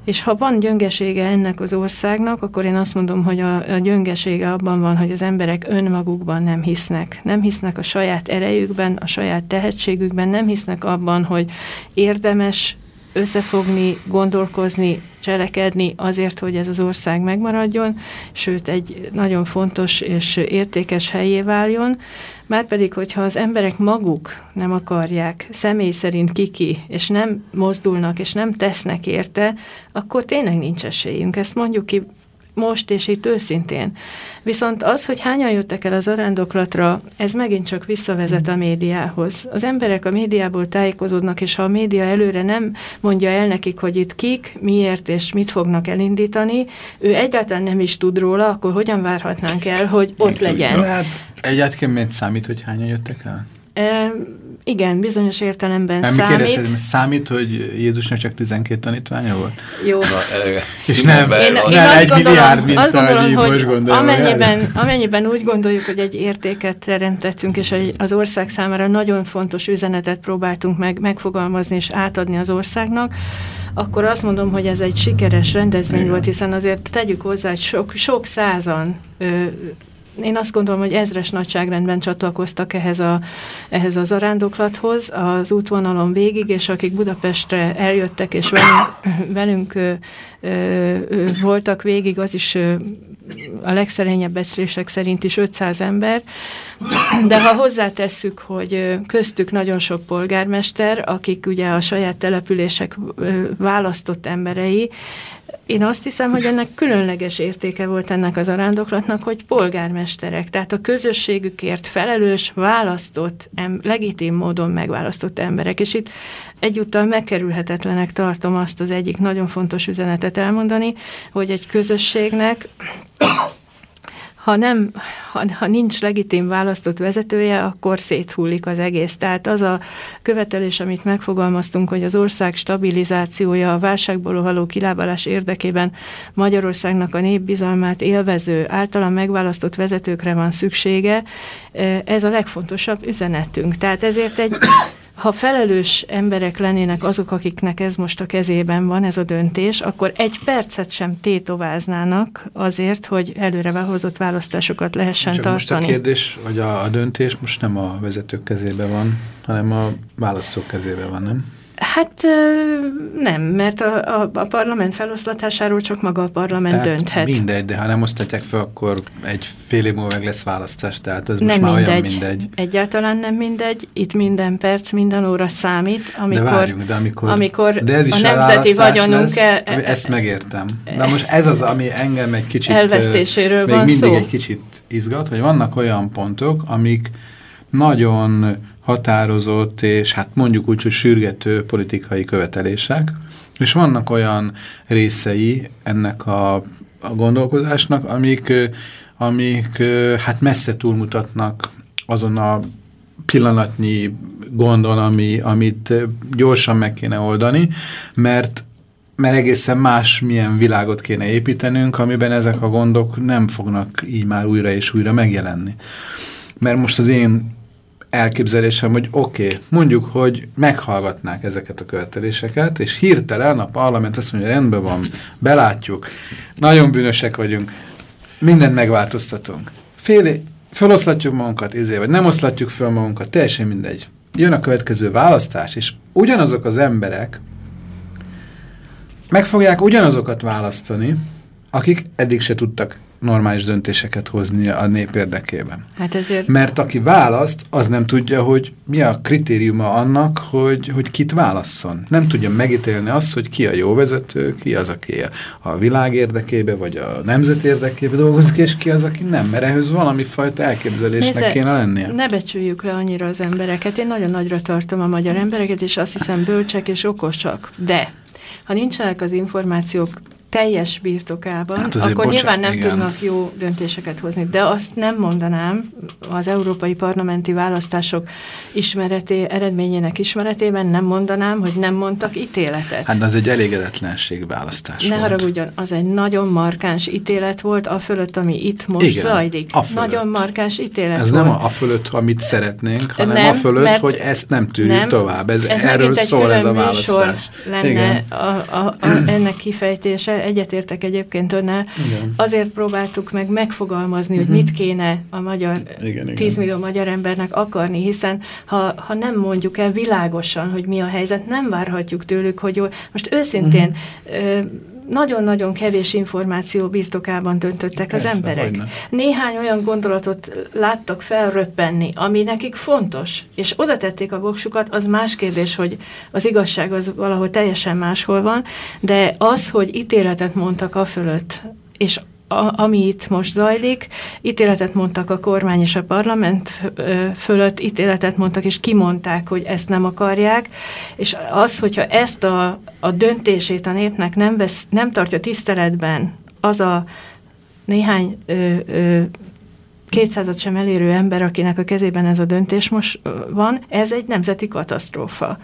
és ha van gyöngesége ennek az országnak, akkor én azt mondom, hogy a, a gyöngesége abban van, hogy az emberek önmagukban nem hisznek. Nem hisznek a saját erejükben, a saját tehetségükben, nem hisznek abban, hogy érdemes összefogni, gondolkozni, cselekedni azért, hogy ez az ország megmaradjon, sőt egy nagyon fontos és értékes helyé váljon. Márpedig, hogyha az emberek maguk nem akarják személy szerint kiki, és nem mozdulnak, és nem tesznek érte, akkor tényleg nincs esélyünk. Ezt mondjuk ki most és itt őszintén. Viszont az, hogy hányan jöttek el az arándoklatra, ez megint csak visszavezet a médiához. Az emberek a médiából tájékozódnak, és ha a média előre nem mondja el nekik, hogy itt kik, miért és mit fognak elindítani, ő egyáltalán nem is tud róla, akkor hogyan várhatnánk el, hogy ott legyen? Hát egyáltalán számít, hogy hányan jöttek el? Igen, bizonyos értelemben nem, számít. Kérdezted, számít, hogy Jézusnak csak 12 tanítványa volt? Jó. Na, És nem, nem, én, nem én egy gondolom, milliárd, mint azt gondolom, hogy most gondolom. Amennyiben, amennyiben úgy gondoljuk, hogy egy értéket teremtettünk, és az ország számára nagyon fontos üzenetet próbáltunk meg megfogalmazni és átadni az országnak, akkor azt mondom, hogy ez egy sikeres rendezvény Igen. volt, hiszen azért tegyük hozzá, hogy sok, sok százan ö, én azt gondolom, hogy ezres nagyságrendben csatlakoztak ehhez, a, ehhez az arándoklathoz az útvonalon végig, és akik Budapestre eljöttek, és velünk, velünk ö, ö, voltak végig, az is ö, a legszerényebb becslések szerint is 500 ember, de ha hozzátesszük, hogy köztük nagyon sok polgármester, akik ugye a saját települések választott emberei, én azt hiszem, hogy ennek különleges értéke volt ennek az arándoklatnak, hogy polgármesterek, tehát a közösségükért felelős, választott, legitim módon megválasztott emberek. És itt egyúttal megkerülhetetlenek tartom azt az egyik nagyon fontos üzenetet elmondani, hogy egy közösségnek ha, nem, ha, ha nincs legitim választott vezetője, akkor széthullik az egész. Tehát az a követelés, amit megfogalmaztunk, hogy az ország stabilizációja, a válságból való kilábalás érdekében Magyarországnak a népbizalmát élvező, általán megválasztott vezetőkre van szüksége, ez a legfontosabb üzenetünk. Tehát ezért egy ha felelős emberek lennének azok, akiknek ez most a kezében van, ez a döntés, akkor egy percet sem tétováznának azért, hogy előre hozott választásokat lehessen Csak tartani. most a kérdés, vagy a, a döntés most nem a vezetők kezében van, hanem a választók kezében van, nem? Hát nem, mert a, a, a parlament feloszlatásáról csak maga a parlament tehát dönthet. mindegy, de ha nem osztatják fel, akkor egy fél év múlva meg lesz választás, tehát ez nem most már mindegy. olyan mindegy. Egyáltalán nem mindegy, itt minden perc, minden óra számít, amikor, de várjunk, de amikor, amikor de ez is a nemzeti vagyonunk... Lesz, el, e, ezt megértem. De most ez az, ami engem egy kicsit... Elvesztéséről még van mindig szó. egy kicsit izgat, hogy vannak olyan pontok, amik nagyon határozott és hát mondjuk úgy, hogy sürgető politikai követelések, és vannak olyan részei ennek a, a gondolkozásnak, amik, amik hát messze túlmutatnak azon a pillanatnyi gondon, ami, amit gyorsan meg kéne oldani, mert mert egészen más milyen világot kéne építenünk, amiben ezek a gondok nem fognak így már újra és újra megjelenni. Mert most az én elképzelésem, hogy oké, okay, mondjuk, hogy meghallgatnák ezeket a követeléseket, és hirtelen a parlament azt mondja, rendben van, belátjuk, nagyon bűnösek vagyunk, mindent megváltoztatunk. Fél, feloszlatjuk magunkat, izé, vagy nem oszlatjuk fel magunkat, teljesen mindegy. Jön a következő választás, és ugyanazok az emberek meg fogják ugyanazokat választani, akik eddig se tudtak normális döntéseket hozni a nép érdekében. Hát ezért... Mert aki választ, az nem tudja, hogy mi a kritériuma annak, hogy, hogy kit válasszon. Nem tudja megítélni azt, hogy ki a jó vezető, ki az, aki a világ érdekébe, vagy a nemzet érdekébe dolgozik, és ki az, aki nem, mert ehhez valami fajta elképzelésnek Nézze, kéne lennie. Ne becsüljük le annyira az embereket. Én nagyon nagyra tartom a magyar embereket, és azt hiszem bölcsek és okosak. De ha nincsenek az információk teljes birtokában, hát akkor bocsánat, nyilván nem igen. tudnak jó döntéseket hozni. De azt nem mondanám az európai parlamenti választások ismereté, eredményének ismeretében nem mondanám, hogy nem mondtak ítéletet. Hát az egy elégedetlenség választás Ne volt. haragudjon, az egy nagyon markáns ítélet volt a fölött, ami itt most igen, zajlik. Nagyon markáns ítélet Ez volt. nem a fölött, amit szeretnénk, hanem nem, a fölött, hogy ezt nem tűrjük nem, tovább. Ez, ez erről szól ez a választás. lenne igen. A, a, a, ennek kifejtése, egyetértek egyébként önnel, igen. azért próbáltuk meg megfogalmazni, hogy -huh. mit kéne a magyar, igen, 10 millió magyar embernek akarni, hiszen ha, ha nem mondjuk el világosan, hogy mi a helyzet, nem várhatjuk tőlük, hogy jó, most őszintén uh -huh nagyon-nagyon kevés információ birtokában döntöttek Persze, az emberek. Néhány olyan gondolatot láttak felröppenni, ami nekik fontos, és oda tették a voksukat, az más kérdés, hogy az igazság az valahol teljesen máshol van, de az, hogy ítéletet mondtak a fölött, és a, ami itt most zajlik, ítéletet mondtak a kormány és a parlament fölött, ítéletet mondtak, és kimondták, hogy ezt nem akarják, és az, hogyha ezt a, a döntését a népnek nem, vesz, nem tartja tiszteletben, az a néhány ö, ö, kétszázat sem elérő ember, akinek a kezében ez a döntés most van, ez egy nemzeti katasztrófa.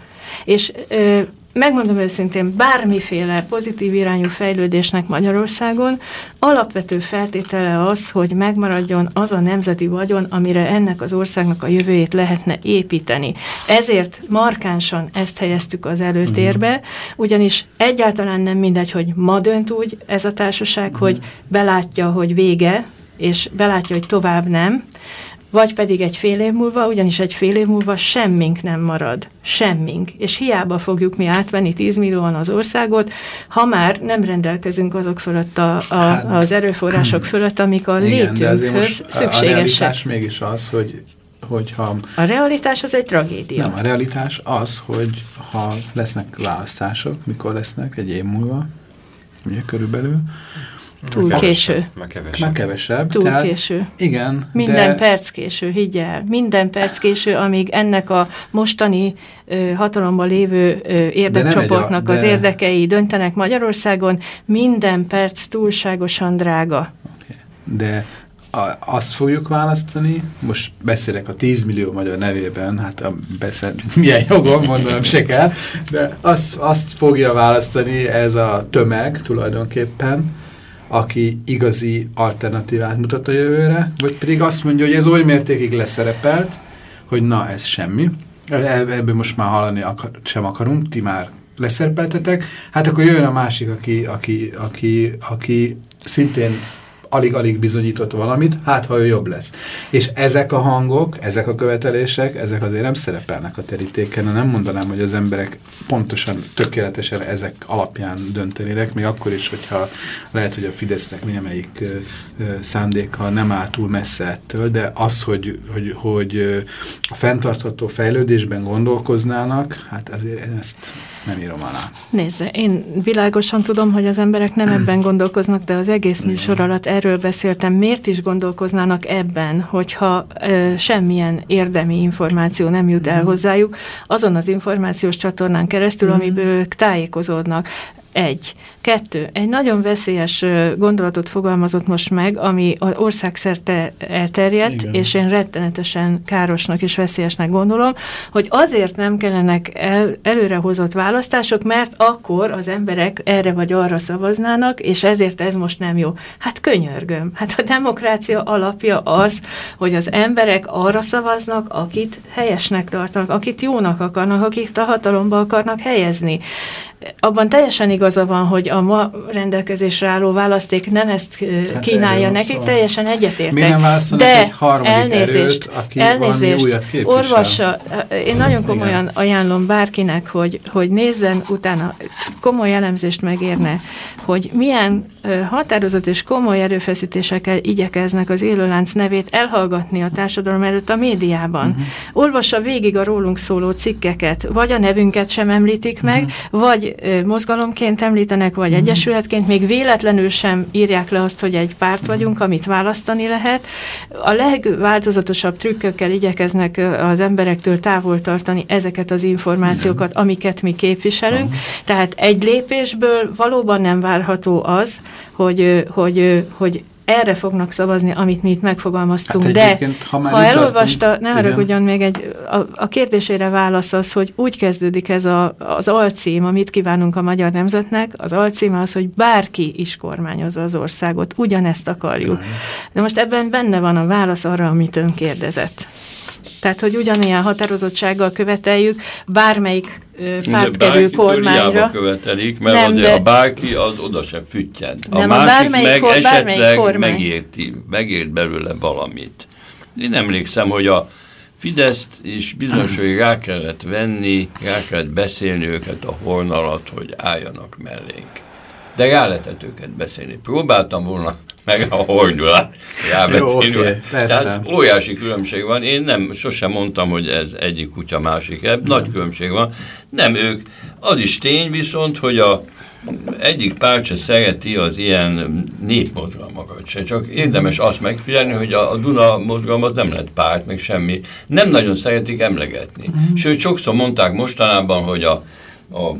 És ö, megmondom őszintén, bármiféle pozitív irányú fejlődésnek Magyarországon alapvető feltétele az, hogy megmaradjon az a nemzeti vagyon, amire ennek az országnak a jövőjét lehetne építeni. Ezért markánsan ezt helyeztük az előtérbe, mhm. ugyanis egyáltalán nem mindegy, hogy ma dönt úgy ez a társaság, hogy mhm. belátja, hogy vége, és belátja, hogy tovább nem, vagy pedig egy fél év múlva, ugyanis egy fél év múlva semmink nem marad. Semmink. És hiába fogjuk mi átvenni 10 millióan az országot, ha már nem rendelkezünk azok fölött a, a, hát, az erőforrások fölött, amik a igen, létünkhöz szükségesek. A realitás mégis az, hogy hogyha... A realitás az egy tragédia. Nem, a realitás az, hogy ha lesznek választások, mikor lesznek, egy év múlva, ugye körülbelül, Túl kevesebb, késő. Meg kevesebb. Meg kevesebb. Túl tehát, késő. Igen. Minden de... perc késő, higgyel. Minden perc késő, amíg ennek a mostani ö, hatalomban lévő ö, érdekcsoportnak de... az érdekei döntenek Magyarországon, minden perc túlságosan drága. Okay. De a, azt fogjuk választani, most beszélek a 10 millió magyar nevében, hát a beszél, milyen jogom, mondanom se kell, de azt, azt fogja választani ez a tömeg tulajdonképpen, aki igazi alternatívát mutat a jövőre, vagy pedig azt mondja, hogy ez oly mértékig leszerepelt, hogy na, ez semmi. Ebből most már hallani akar, sem akarunk, ti már leszerepeltetek. Hát akkor jön a másik, aki, aki, aki, aki szintén alig-alig bizonyított valamit, hát ha ő jobb lesz. És ezek a hangok, ezek a követelések, ezek azért nem szerepelnek a terítéken, nem mondanám, hogy az emberek pontosan, tökéletesen ezek alapján döntenének, még akkor is, hogyha lehet, hogy a Fidesznek némelyik szándéka nem áll túl messze ettől, de az, hogy, hogy, hogy a fenntartható fejlődésben gondolkoznának, hát azért ezt nem írom alá. Nézze, én világosan tudom, hogy az emberek nem ebben gondolkoznak, de az egész műsor alatt erről beszéltem. Miért is gondolkoznának ebben, hogyha ö, semmilyen érdemi információ nem jut el hozzájuk, azon az információs csatornán keresztül, amiből ők tájékozódnak. Egy. Kettő, egy nagyon veszélyes gondolatot fogalmazott most meg, ami országszerte elterjedt, Igen. és én rettenetesen károsnak és veszélyesnek gondolom, hogy azért nem kellenek el, előrehozott választások, mert akkor az emberek erre vagy arra szavaznának, és ezért ez most nem jó. Hát könyörgöm. Hát a demokrácia alapja az, hogy az emberek arra szavaznak, akit helyesnek tartanak, akit jónak akarnak, akit a hatalomba akarnak helyezni. Abban teljesen igaza van, hogy a ma rendelkezésre álló választék nem ezt hát kínálja nekik, szó. teljesen egyetértek. De egy elnézést, erőt, aki elnézést, orvassa, én nagyon komolyan Igen. ajánlom bárkinek, hogy, hogy nézzen utána, komoly elemzést megérne, hogy milyen határozott és komoly erőfeszítésekkel igyekeznek az élőlánc nevét elhallgatni a társadalom előtt a médiában. Uh mhm. Olvassa végig a rólunk szóló cikkeket, vagy a nevünket sem említik meg, uh mhm. vagy mozgalomként említenek, vagy mm. egyesületként, még véletlenül sem írják le azt, hogy egy párt vagyunk, amit választani lehet. A legváltozatosabb trükkökkel igyekeznek az emberektől távol tartani ezeket az információkat, amiket mi képviselünk. Tehát egy lépésből valóban nem várható az, hogy, hogy, hogy erre fognak szavazni, amit mi itt megfogalmaztunk. Hát De ha, már ha elolvasta, ne haragudjon még egy, a, a kérdésére válasz az, hogy úgy kezdődik ez a, az alcím, amit kívánunk a magyar nemzetnek, az alcím az, hogy bárki is kormányozza az országot, ugyanezt akarjuk. De most ebben benne van a válasz arra, amit ön kérdezett. Tehát, hogy ugyanilyen határozottsággal követeljük bármelyik pártkerül kormányra. követelik, mert nem, de... a bárki az oda se füttyent. A nem, másik a meg kor, esetleg megérti, megért belőle valamit. Én emlékszem, hogy a Fideszt is bizonyos, hogy rá kellett venni, rá kellett beszélni őket a horn alatt, hogy álljanak mellénk. De rá lehetett őket beszélni. Próbáltam volna meg a hornyulát rábeszélni. Okay, Tehát óriási különbség van. Én nem, sosem mondtam, hogy ez egyik kutya másik. Ebb. Nagy különbség van. Nem ők. Az is tény viszont, hogy a egyik párt se szereti az ilyen népmozgalmakat se, csak érdemes azt megfigyelni, hogy a, a Duna mozgalmat nem lett párt, meg semmi. Nem nagyon szeretik emlegetni. -huh. Sőt, sokszor mondták mostanában, hogy a, a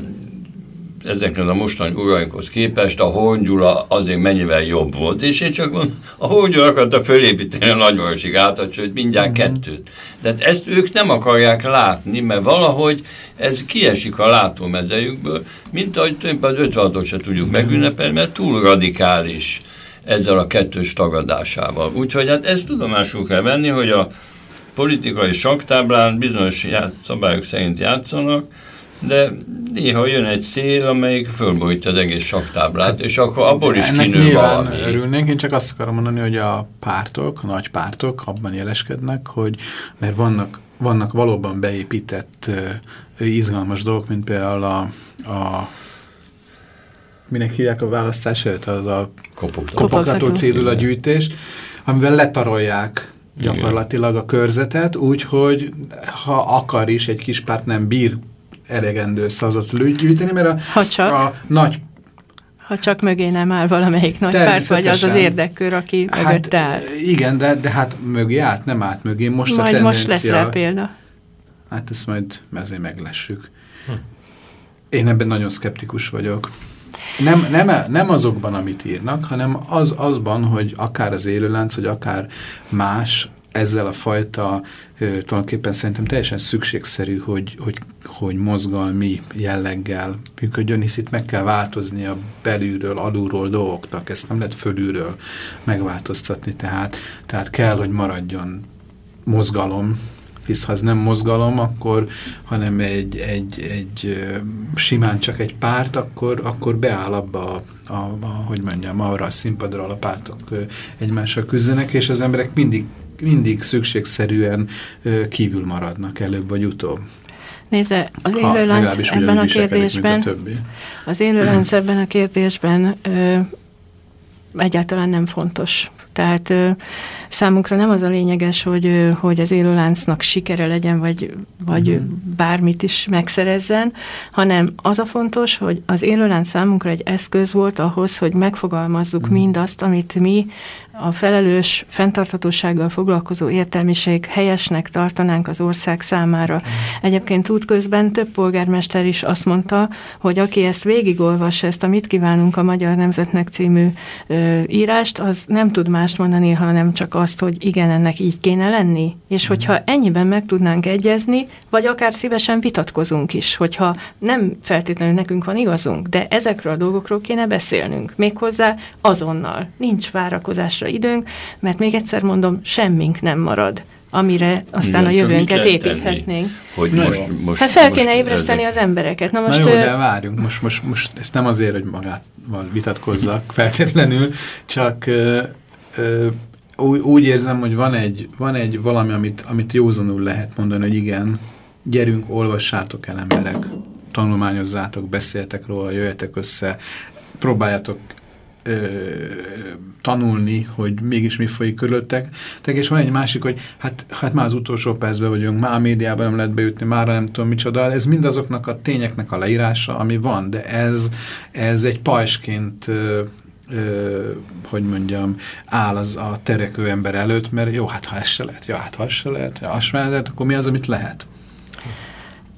ezeknek a mostani urainkhoz képest a Hongyula azért mennyivel jobb volt, és én csak mondom, a Hongyula akarta fölépíteni a nagymarosi gátat, sőt mindjárt kettőt. De hát ezt ők nem akarják látni, mert valahogy ez kiesik a látómezejükből, mint ahogy több az 56-ot se tudjuk megünnepelni, mert túl radikális ezzel a kettős tagadásával. Úgyhogy hát ezt tudomásul kell venni, hogy a politikai saktáblán bizonyos szabályok szerint játszanak, de néha jön egy szél, amelyik fölborítja az egész saktáblát, hát, és akkor abból is kinő valami. örülnénk, én csak azt akarom mondani, hogy a pártok, a nagy pártok abban jeleskednek, hogy mert vannak, vannak valóban beépített izgalmas dolgok, mint például a, a minek hívják a választás előtt, az a kopogtató. cédula gyűjtés, amivel letarolják gyakorlatilag a körzetet, úgyhogy ha akar is, egy kis párt nem bír elegendő szazat gyűjteni, mert a, ha csak. a nagy ha csak mögé nem áll valamelyik nagy párt, vagy az az érdekkör, aki hát, mögött áll. Igen, de, de hát mögé állt, nem állt mögé. Most majd a tendencia, most lesz rá példa. Hát ezt majd ezért meglessük. Hm. Én ebben nagyon szkeptikus vagyok. Nem, nem, nem azokban, amit írnak, hanem az, azban, hogy akár az élőlánc, vagy akár más ezzel a fajta tulajdonképpen szerintem teljesen szükségszerű, hogy, hogy, hogy mozgalmi jelleggel működjön, hisz itt meg kell változni a belülről, alulról dolgoknak, ezt nem lehet fölülről megváltoztatni, tehát, tehát kell, hogy maradjon mozgalom, hisz ha ez nem mozgalom, akkor, hanem egy, egy, egy simán csak egy párt, akkor, akkor beáll abba a, a, a, hogy mondjam, arra a színpadra, a pártok egymással küzdenek, és az emberek mindig mindig szükségszerűen kívül maradnak előbb vagy utóbb. Nézze, az élőlánc ebben a kérdésben, a az élőlánc ebben a kérdésben ö, egyáltalán nem fontos. Tehát ö, számunkra nem az a lényeges, hogy, hogy az élőláncnak sikere legyen, vagy, vagy uh-huh. bármit is megszerezzen, hanem az a fontos, hogy az élőlánc számunkra egy eszköz volt ahhoz, hogy megfogalmazzuk uh-huh. mindazt, amit mi a felelős fenntarthatósággal foglalkozó értelmiség helyesnek tartanánk az ország számára. Mm. Egyébként útközben több polgármester is azt mondta, hogy aki ezt végigolvas, ezt a Mit kívánunk a Magyar Nemzetnek című ö, írást, az nem tud mást mondani, hanem csak azt, hogy igen, ennek így kéne lenni. És mm. hogyha ennyiben meg tudnánk egyezni, vagy akár szívesen vitatkozunk is, hogyha nem feltétlenül nekünk van igazunk, de ezekről a dolgokról kéne beszélnünk. Méghozzá azonnal. Nincs várakozásra időnk, mert még egyszer mondom, semmink nem marad amire aztán Igen, a jövőnket építhetnénk. Hogy most, most, hát fel kéne ébreszteni ezek... az embereket. Na, most, Na jó, de várjunk, most, most, most ezt nem azért, hogy magával vitatkozzak feltétlenül, csak ö, ö, úgy, érzem, hogy van egy, van egy valami, amit, amit józanul lehet mondani, hogy igen, gyerünk, olvassátok el emberek, tanulmányozzátok, beszéltek róla, jöjjetek össze, próbáljátok ö, tanulni, hogy mégis mi folyik körülöttek. És van egy másik, hogy hát, hát már az utolsó percben vagyunk, már a médiában nem lehet beütni, már nem tudom micsoda. Ez mindazoknak a tényeknek a leírása, ami van, de ez, ez egy pajsként ö, hogy mondjam, áll az a terekő ember előtt, mert jó, hát ha ez se lehet, jó, hát ha ez se lehet, ha az se lehet, akkor mi az, amit lehet?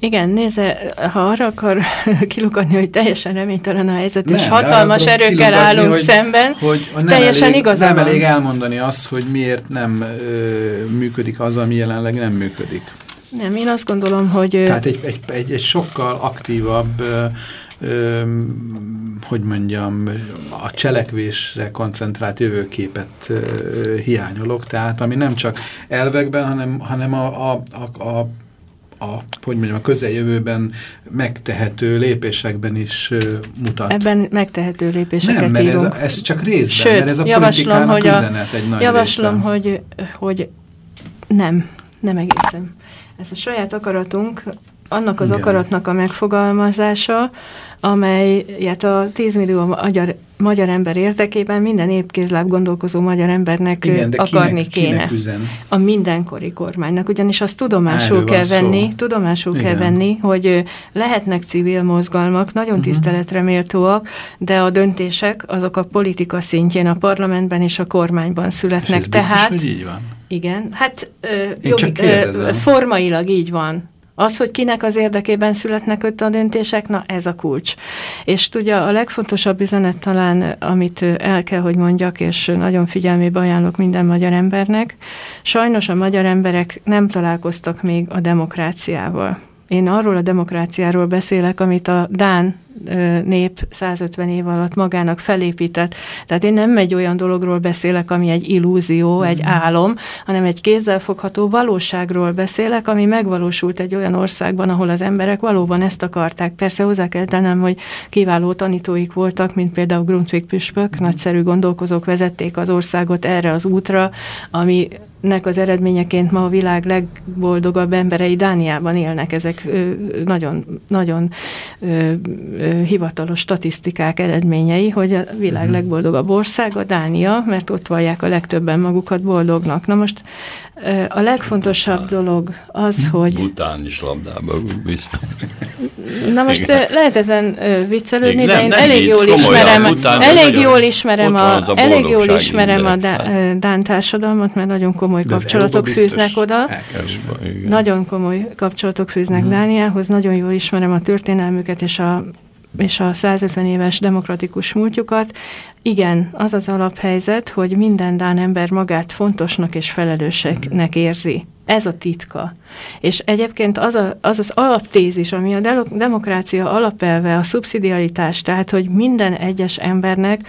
Igen, nézze, ha arra akar kilukadni, hogy teljesen reménytelen a helyzet, nem, és hatalmas erőkkel állunk hogy, szemben, hogy nem teljesen elég, igaza Nem van. elég elmondani azt, hogy miért nem ö, működik az, ami jelenleg nem működik. Nem, én azt gondolom, hogy... Tehát egy, egy, egy, egy sokkal aktívabb, hogy mondjam, a cselekvésre koncentrált jövőképet hiányolok, tehát ami nem csak elvekben, hanem, hanem a, a, a, a a, hogy mondjam, a közeljövőben megtehető lépésekben is mutat. Ebben megtehető lépéseket Nem, mert írunk. Ez, ez csak részben, Sőt, mert ez a javaslom, hogy a, üzenet egy nagy Javaslom, része. hogy, hogy nem, nem egészen. Ez a saját akaratunk, annak az Igen. akaratnak a megfogalmazása, amelyet a 10 millió magyar, magyar ember érdekében minden épkézláb gondolkozó magyar embernek Igen, akarni kinek, kéne. Kinek üzen? A mindenkori kormánynak, ugyanis azt tudomásul Erről kell venni, szó. tudomásul Igen. kell venni, hogy lehetnek civil mozgalmak, nagyon uh mhm. -huh. tiszteletre méltóak, de a döntések azok a politika szintjén, a parlamentben és a kormányban születnek. És ez Tehát, biztos, hogy így van? Igen, hát ö, ö, formailag így van. Az, hogy kinek az érdekében születnek ott a döntések, na ez a kulcs. És tudja, a legfontosabb üzenet talán, amit el kell, hogy mondjak, és nagyon figyelmébe ajánlok minden magyar embernek, sajnos a magyar emberek nem találkoztak még a demokráciával. Én arról a demokráciáról beszélek, amit a Dán nép 150 év alatt magának felépített. Tehát én nem egy olyan dologról beszélek, ami egy illúzió, mm. egy álom, hanem egy kézzelfogható valóságról beszélek, ami megvalósult egy olyan országban, ahol az emberek valóban ezt akarták. Persze hozzá kell tennem, hogy kiváló tanítóik voltak, mint például Grundtvig püspök, nagyszerű gondolkozók vezették az országot erre az útra, ami nek az eredményeként ma a világ legboldogabb emberei Dániában élnek. Ezek nagyon, nagyon hivatalos statisztikák eredményei, hogy a világ uh-huh. legboldogabb ország a Dánia, mert ott vallják a legtöbben magukat boldognak. Na most a legfontosabb Bután. dolog az, hogy... Bután is labdába biztos. Na most Igen. lehet ezen viccelődni, de én elég jól ismerem, elég jól ismerem a, elég jól ismerem a Dán társadalmat, mert nagyon komoly kapcsolatok fűznek oda. Nagyon komoly kapcsolatok fűznek uh-huh. Dániához, nagyon jól ismerem a történelmüket és a és a 150 éves demokratikus múltjukat. Igen, az az alaphelyzet, hogy minden Dán ember magát fontosnak és felelőseknek érzi. Ez a titka. És egyébként az, a, az az alaptézis, ami a demokrácia alapelve, a szubszidiaritás, tehát hogy minden egyes embernek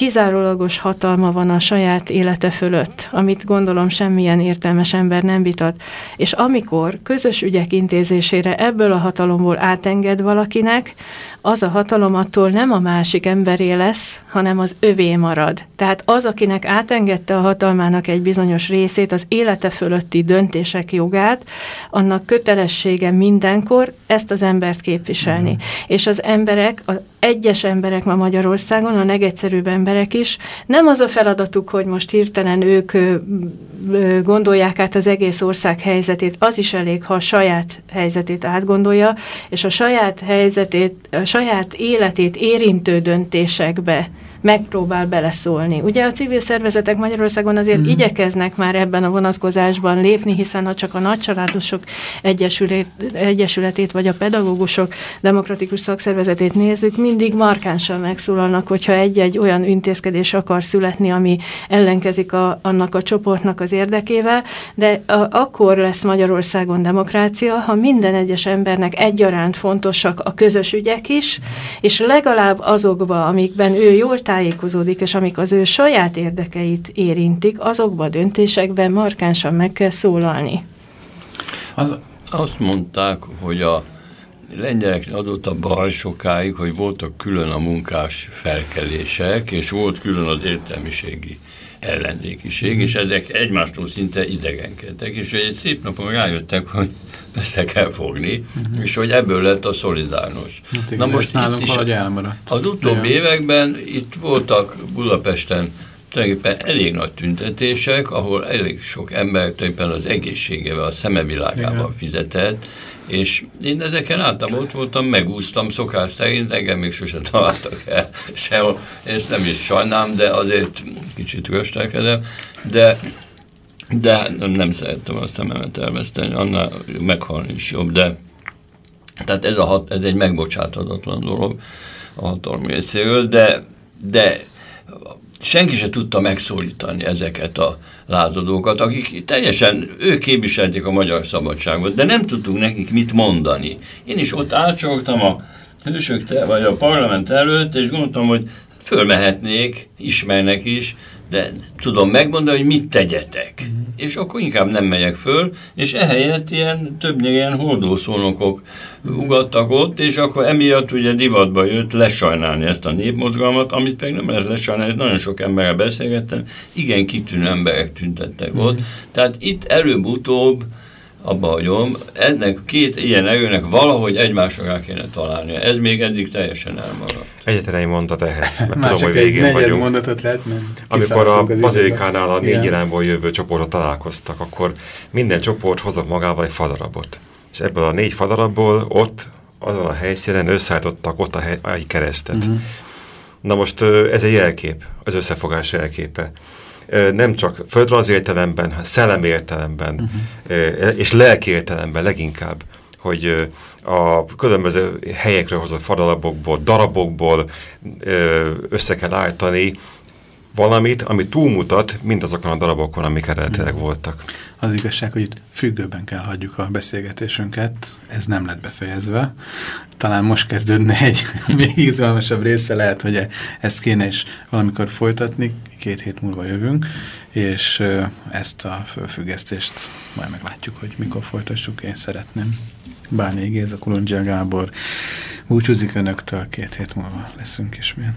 kizárólagos hatalma van a saját élete fölött, amit gondolom semmilyen értelmes ember nem vitat. És amikor közös ügyek intézésére ebből a hatalomból átenged valakinek, az a hatalom attól nem a másik emberé lesz, hanem az övé marad. Tehát az, akinek átengedte a hatalmának egy bizonyos részét, az élete fölötti döntések jogát, annak kötelessége mindenkor ezt az embert képviselni. Mm. És az emberek, az egyes emberek ma Magyarországon, a legegyszerűbb emberek is, nem az a feladatuk, hogy most hirtelen ők gondolják át az egész ország helyzetét, az is elég, ha a saját helyzetét átgondolja, és a saját helyzetét, a saját életét érintő döntésekbe megpróbál beleszólni. Ugye a civil szervezetek Magyarországon azért mm. igyekeznek már ebben a vonatkozásban lépni, hiszen ha csak a nagycsaládosok egyesület, egyesületét vagy a pedagógusok demokratikus szakszervezetét nézzük, mindig markánsan megszólalnak, hogyha egy-egy olyan intézkedés akar születni, ami ellenkezik a, annak a csoportnak az érdekével, de a, akkor lesz Magyarországon demokrácia, ha minden egyes embernek egyaránt fontosak a közös ügyek is, és legalább azokba, amikben ő jól tájékozódik, és amik az ő saját érdekeit érintik, azokban a döntésekben markánsan meg kell szólalni. Az... Azt mondták, hogy a lengyelek adott a baj sokáig, hogy voltak külön a munkás felkelések, és volt külön az értelmiségi ellenzékiség, és ezek egymástól szinte idegenkedtek, és egy szép napon rájöttek, hogy össze kell fogni, uh-huh. és hogy ebből lett a szolidárnos. Hát Na most nálunk is elmaradt. Az utóbbi ja. években itt voltak Budapesten tulajdonképpen elég nagy tüntetések, ahol elég sok ember tulajdonképpen az egészségevel, a szemevilágával fizetett, és én ezeken álltam, ott voltam, megúsztam szokás szerint, engem még sose találtak el sehol, és nem is sajnálom, de azért kicsit röstelkedem, de de nem, nem szerettem a szememet elveszteni, annál meghalni is jobb, de tehát ez, a hat, ez egy megbocsáthatatlan dolog a hatalmi részéről, de, de senki se tudta megszólítani ezeket a lázadókat, akik teljesen, ők képviselték a magyar szabadságot, de nem tudtunk nekik mit mondani. Én is ott átcsoltam a hősök, vagy a parlament előtt, és gondoltam, hogy fölmehetnék, ismernek is, de tudom megmondani, hogy mit tegyetek. Mm. És akkor inkább nem megyek föl, és ehelyett ilyen, többnyire ilyen hordószónokok ugattak ott, és akkor emiatt ugye divatba jött lesajnálni ezt a népmozgalmat, amit pedig nem lehet lesajnálni, nagyon sok emberrel beszélgettem, igen kitűnő emberek tüntettek mm. ott. Tehát itt előbb-utóbb abba hagyom, ennek két ilyen erőnek valahogy egymásra rá kéne találnia. Ez még eddig teljesen elmaradt. Egyetlen egy mondat ehhez, mert tudom, hogy végén vagyunk. mondatot lehet, Amikor a bazilikánál a négy irányból jövő csoportra találkoztak, akkor minden csoport hozott magával egy fadarabot. És ebből a négy fadarabból ott, azon a helyszínen összeállítottak ott a, hely, a keresztet. Uh mhm. -huh. Na most ez egy jelkép, az összefogás jelképe nem csak földrajzi értelemben, hanem szellemi értelemben, uh -huh. és lelki értelemben leginkább, hogy a különböző helyekről hozott fadalabokból, darabokból össze kell állítani valamit, ami túlmutat mindazokon a darabokon, amik eredetileg voltak. Az igazság, hogy itt függőben kell hagyjuk a beszélgetésünket, ez nem lett befejezve. Talán most kezdődne egy még izgalmasabb része, lehet, hogy ezt kéne is valamikor folytatni, két hét múlva jövünk, és ezt a fölfüggesztést majd meglátjuk, hogy mikor folytassuk, én szeretném. Bányi Géza, Kolondzsia Gábor, búcsúzik önöktől, két hét múlva leszünk ismét.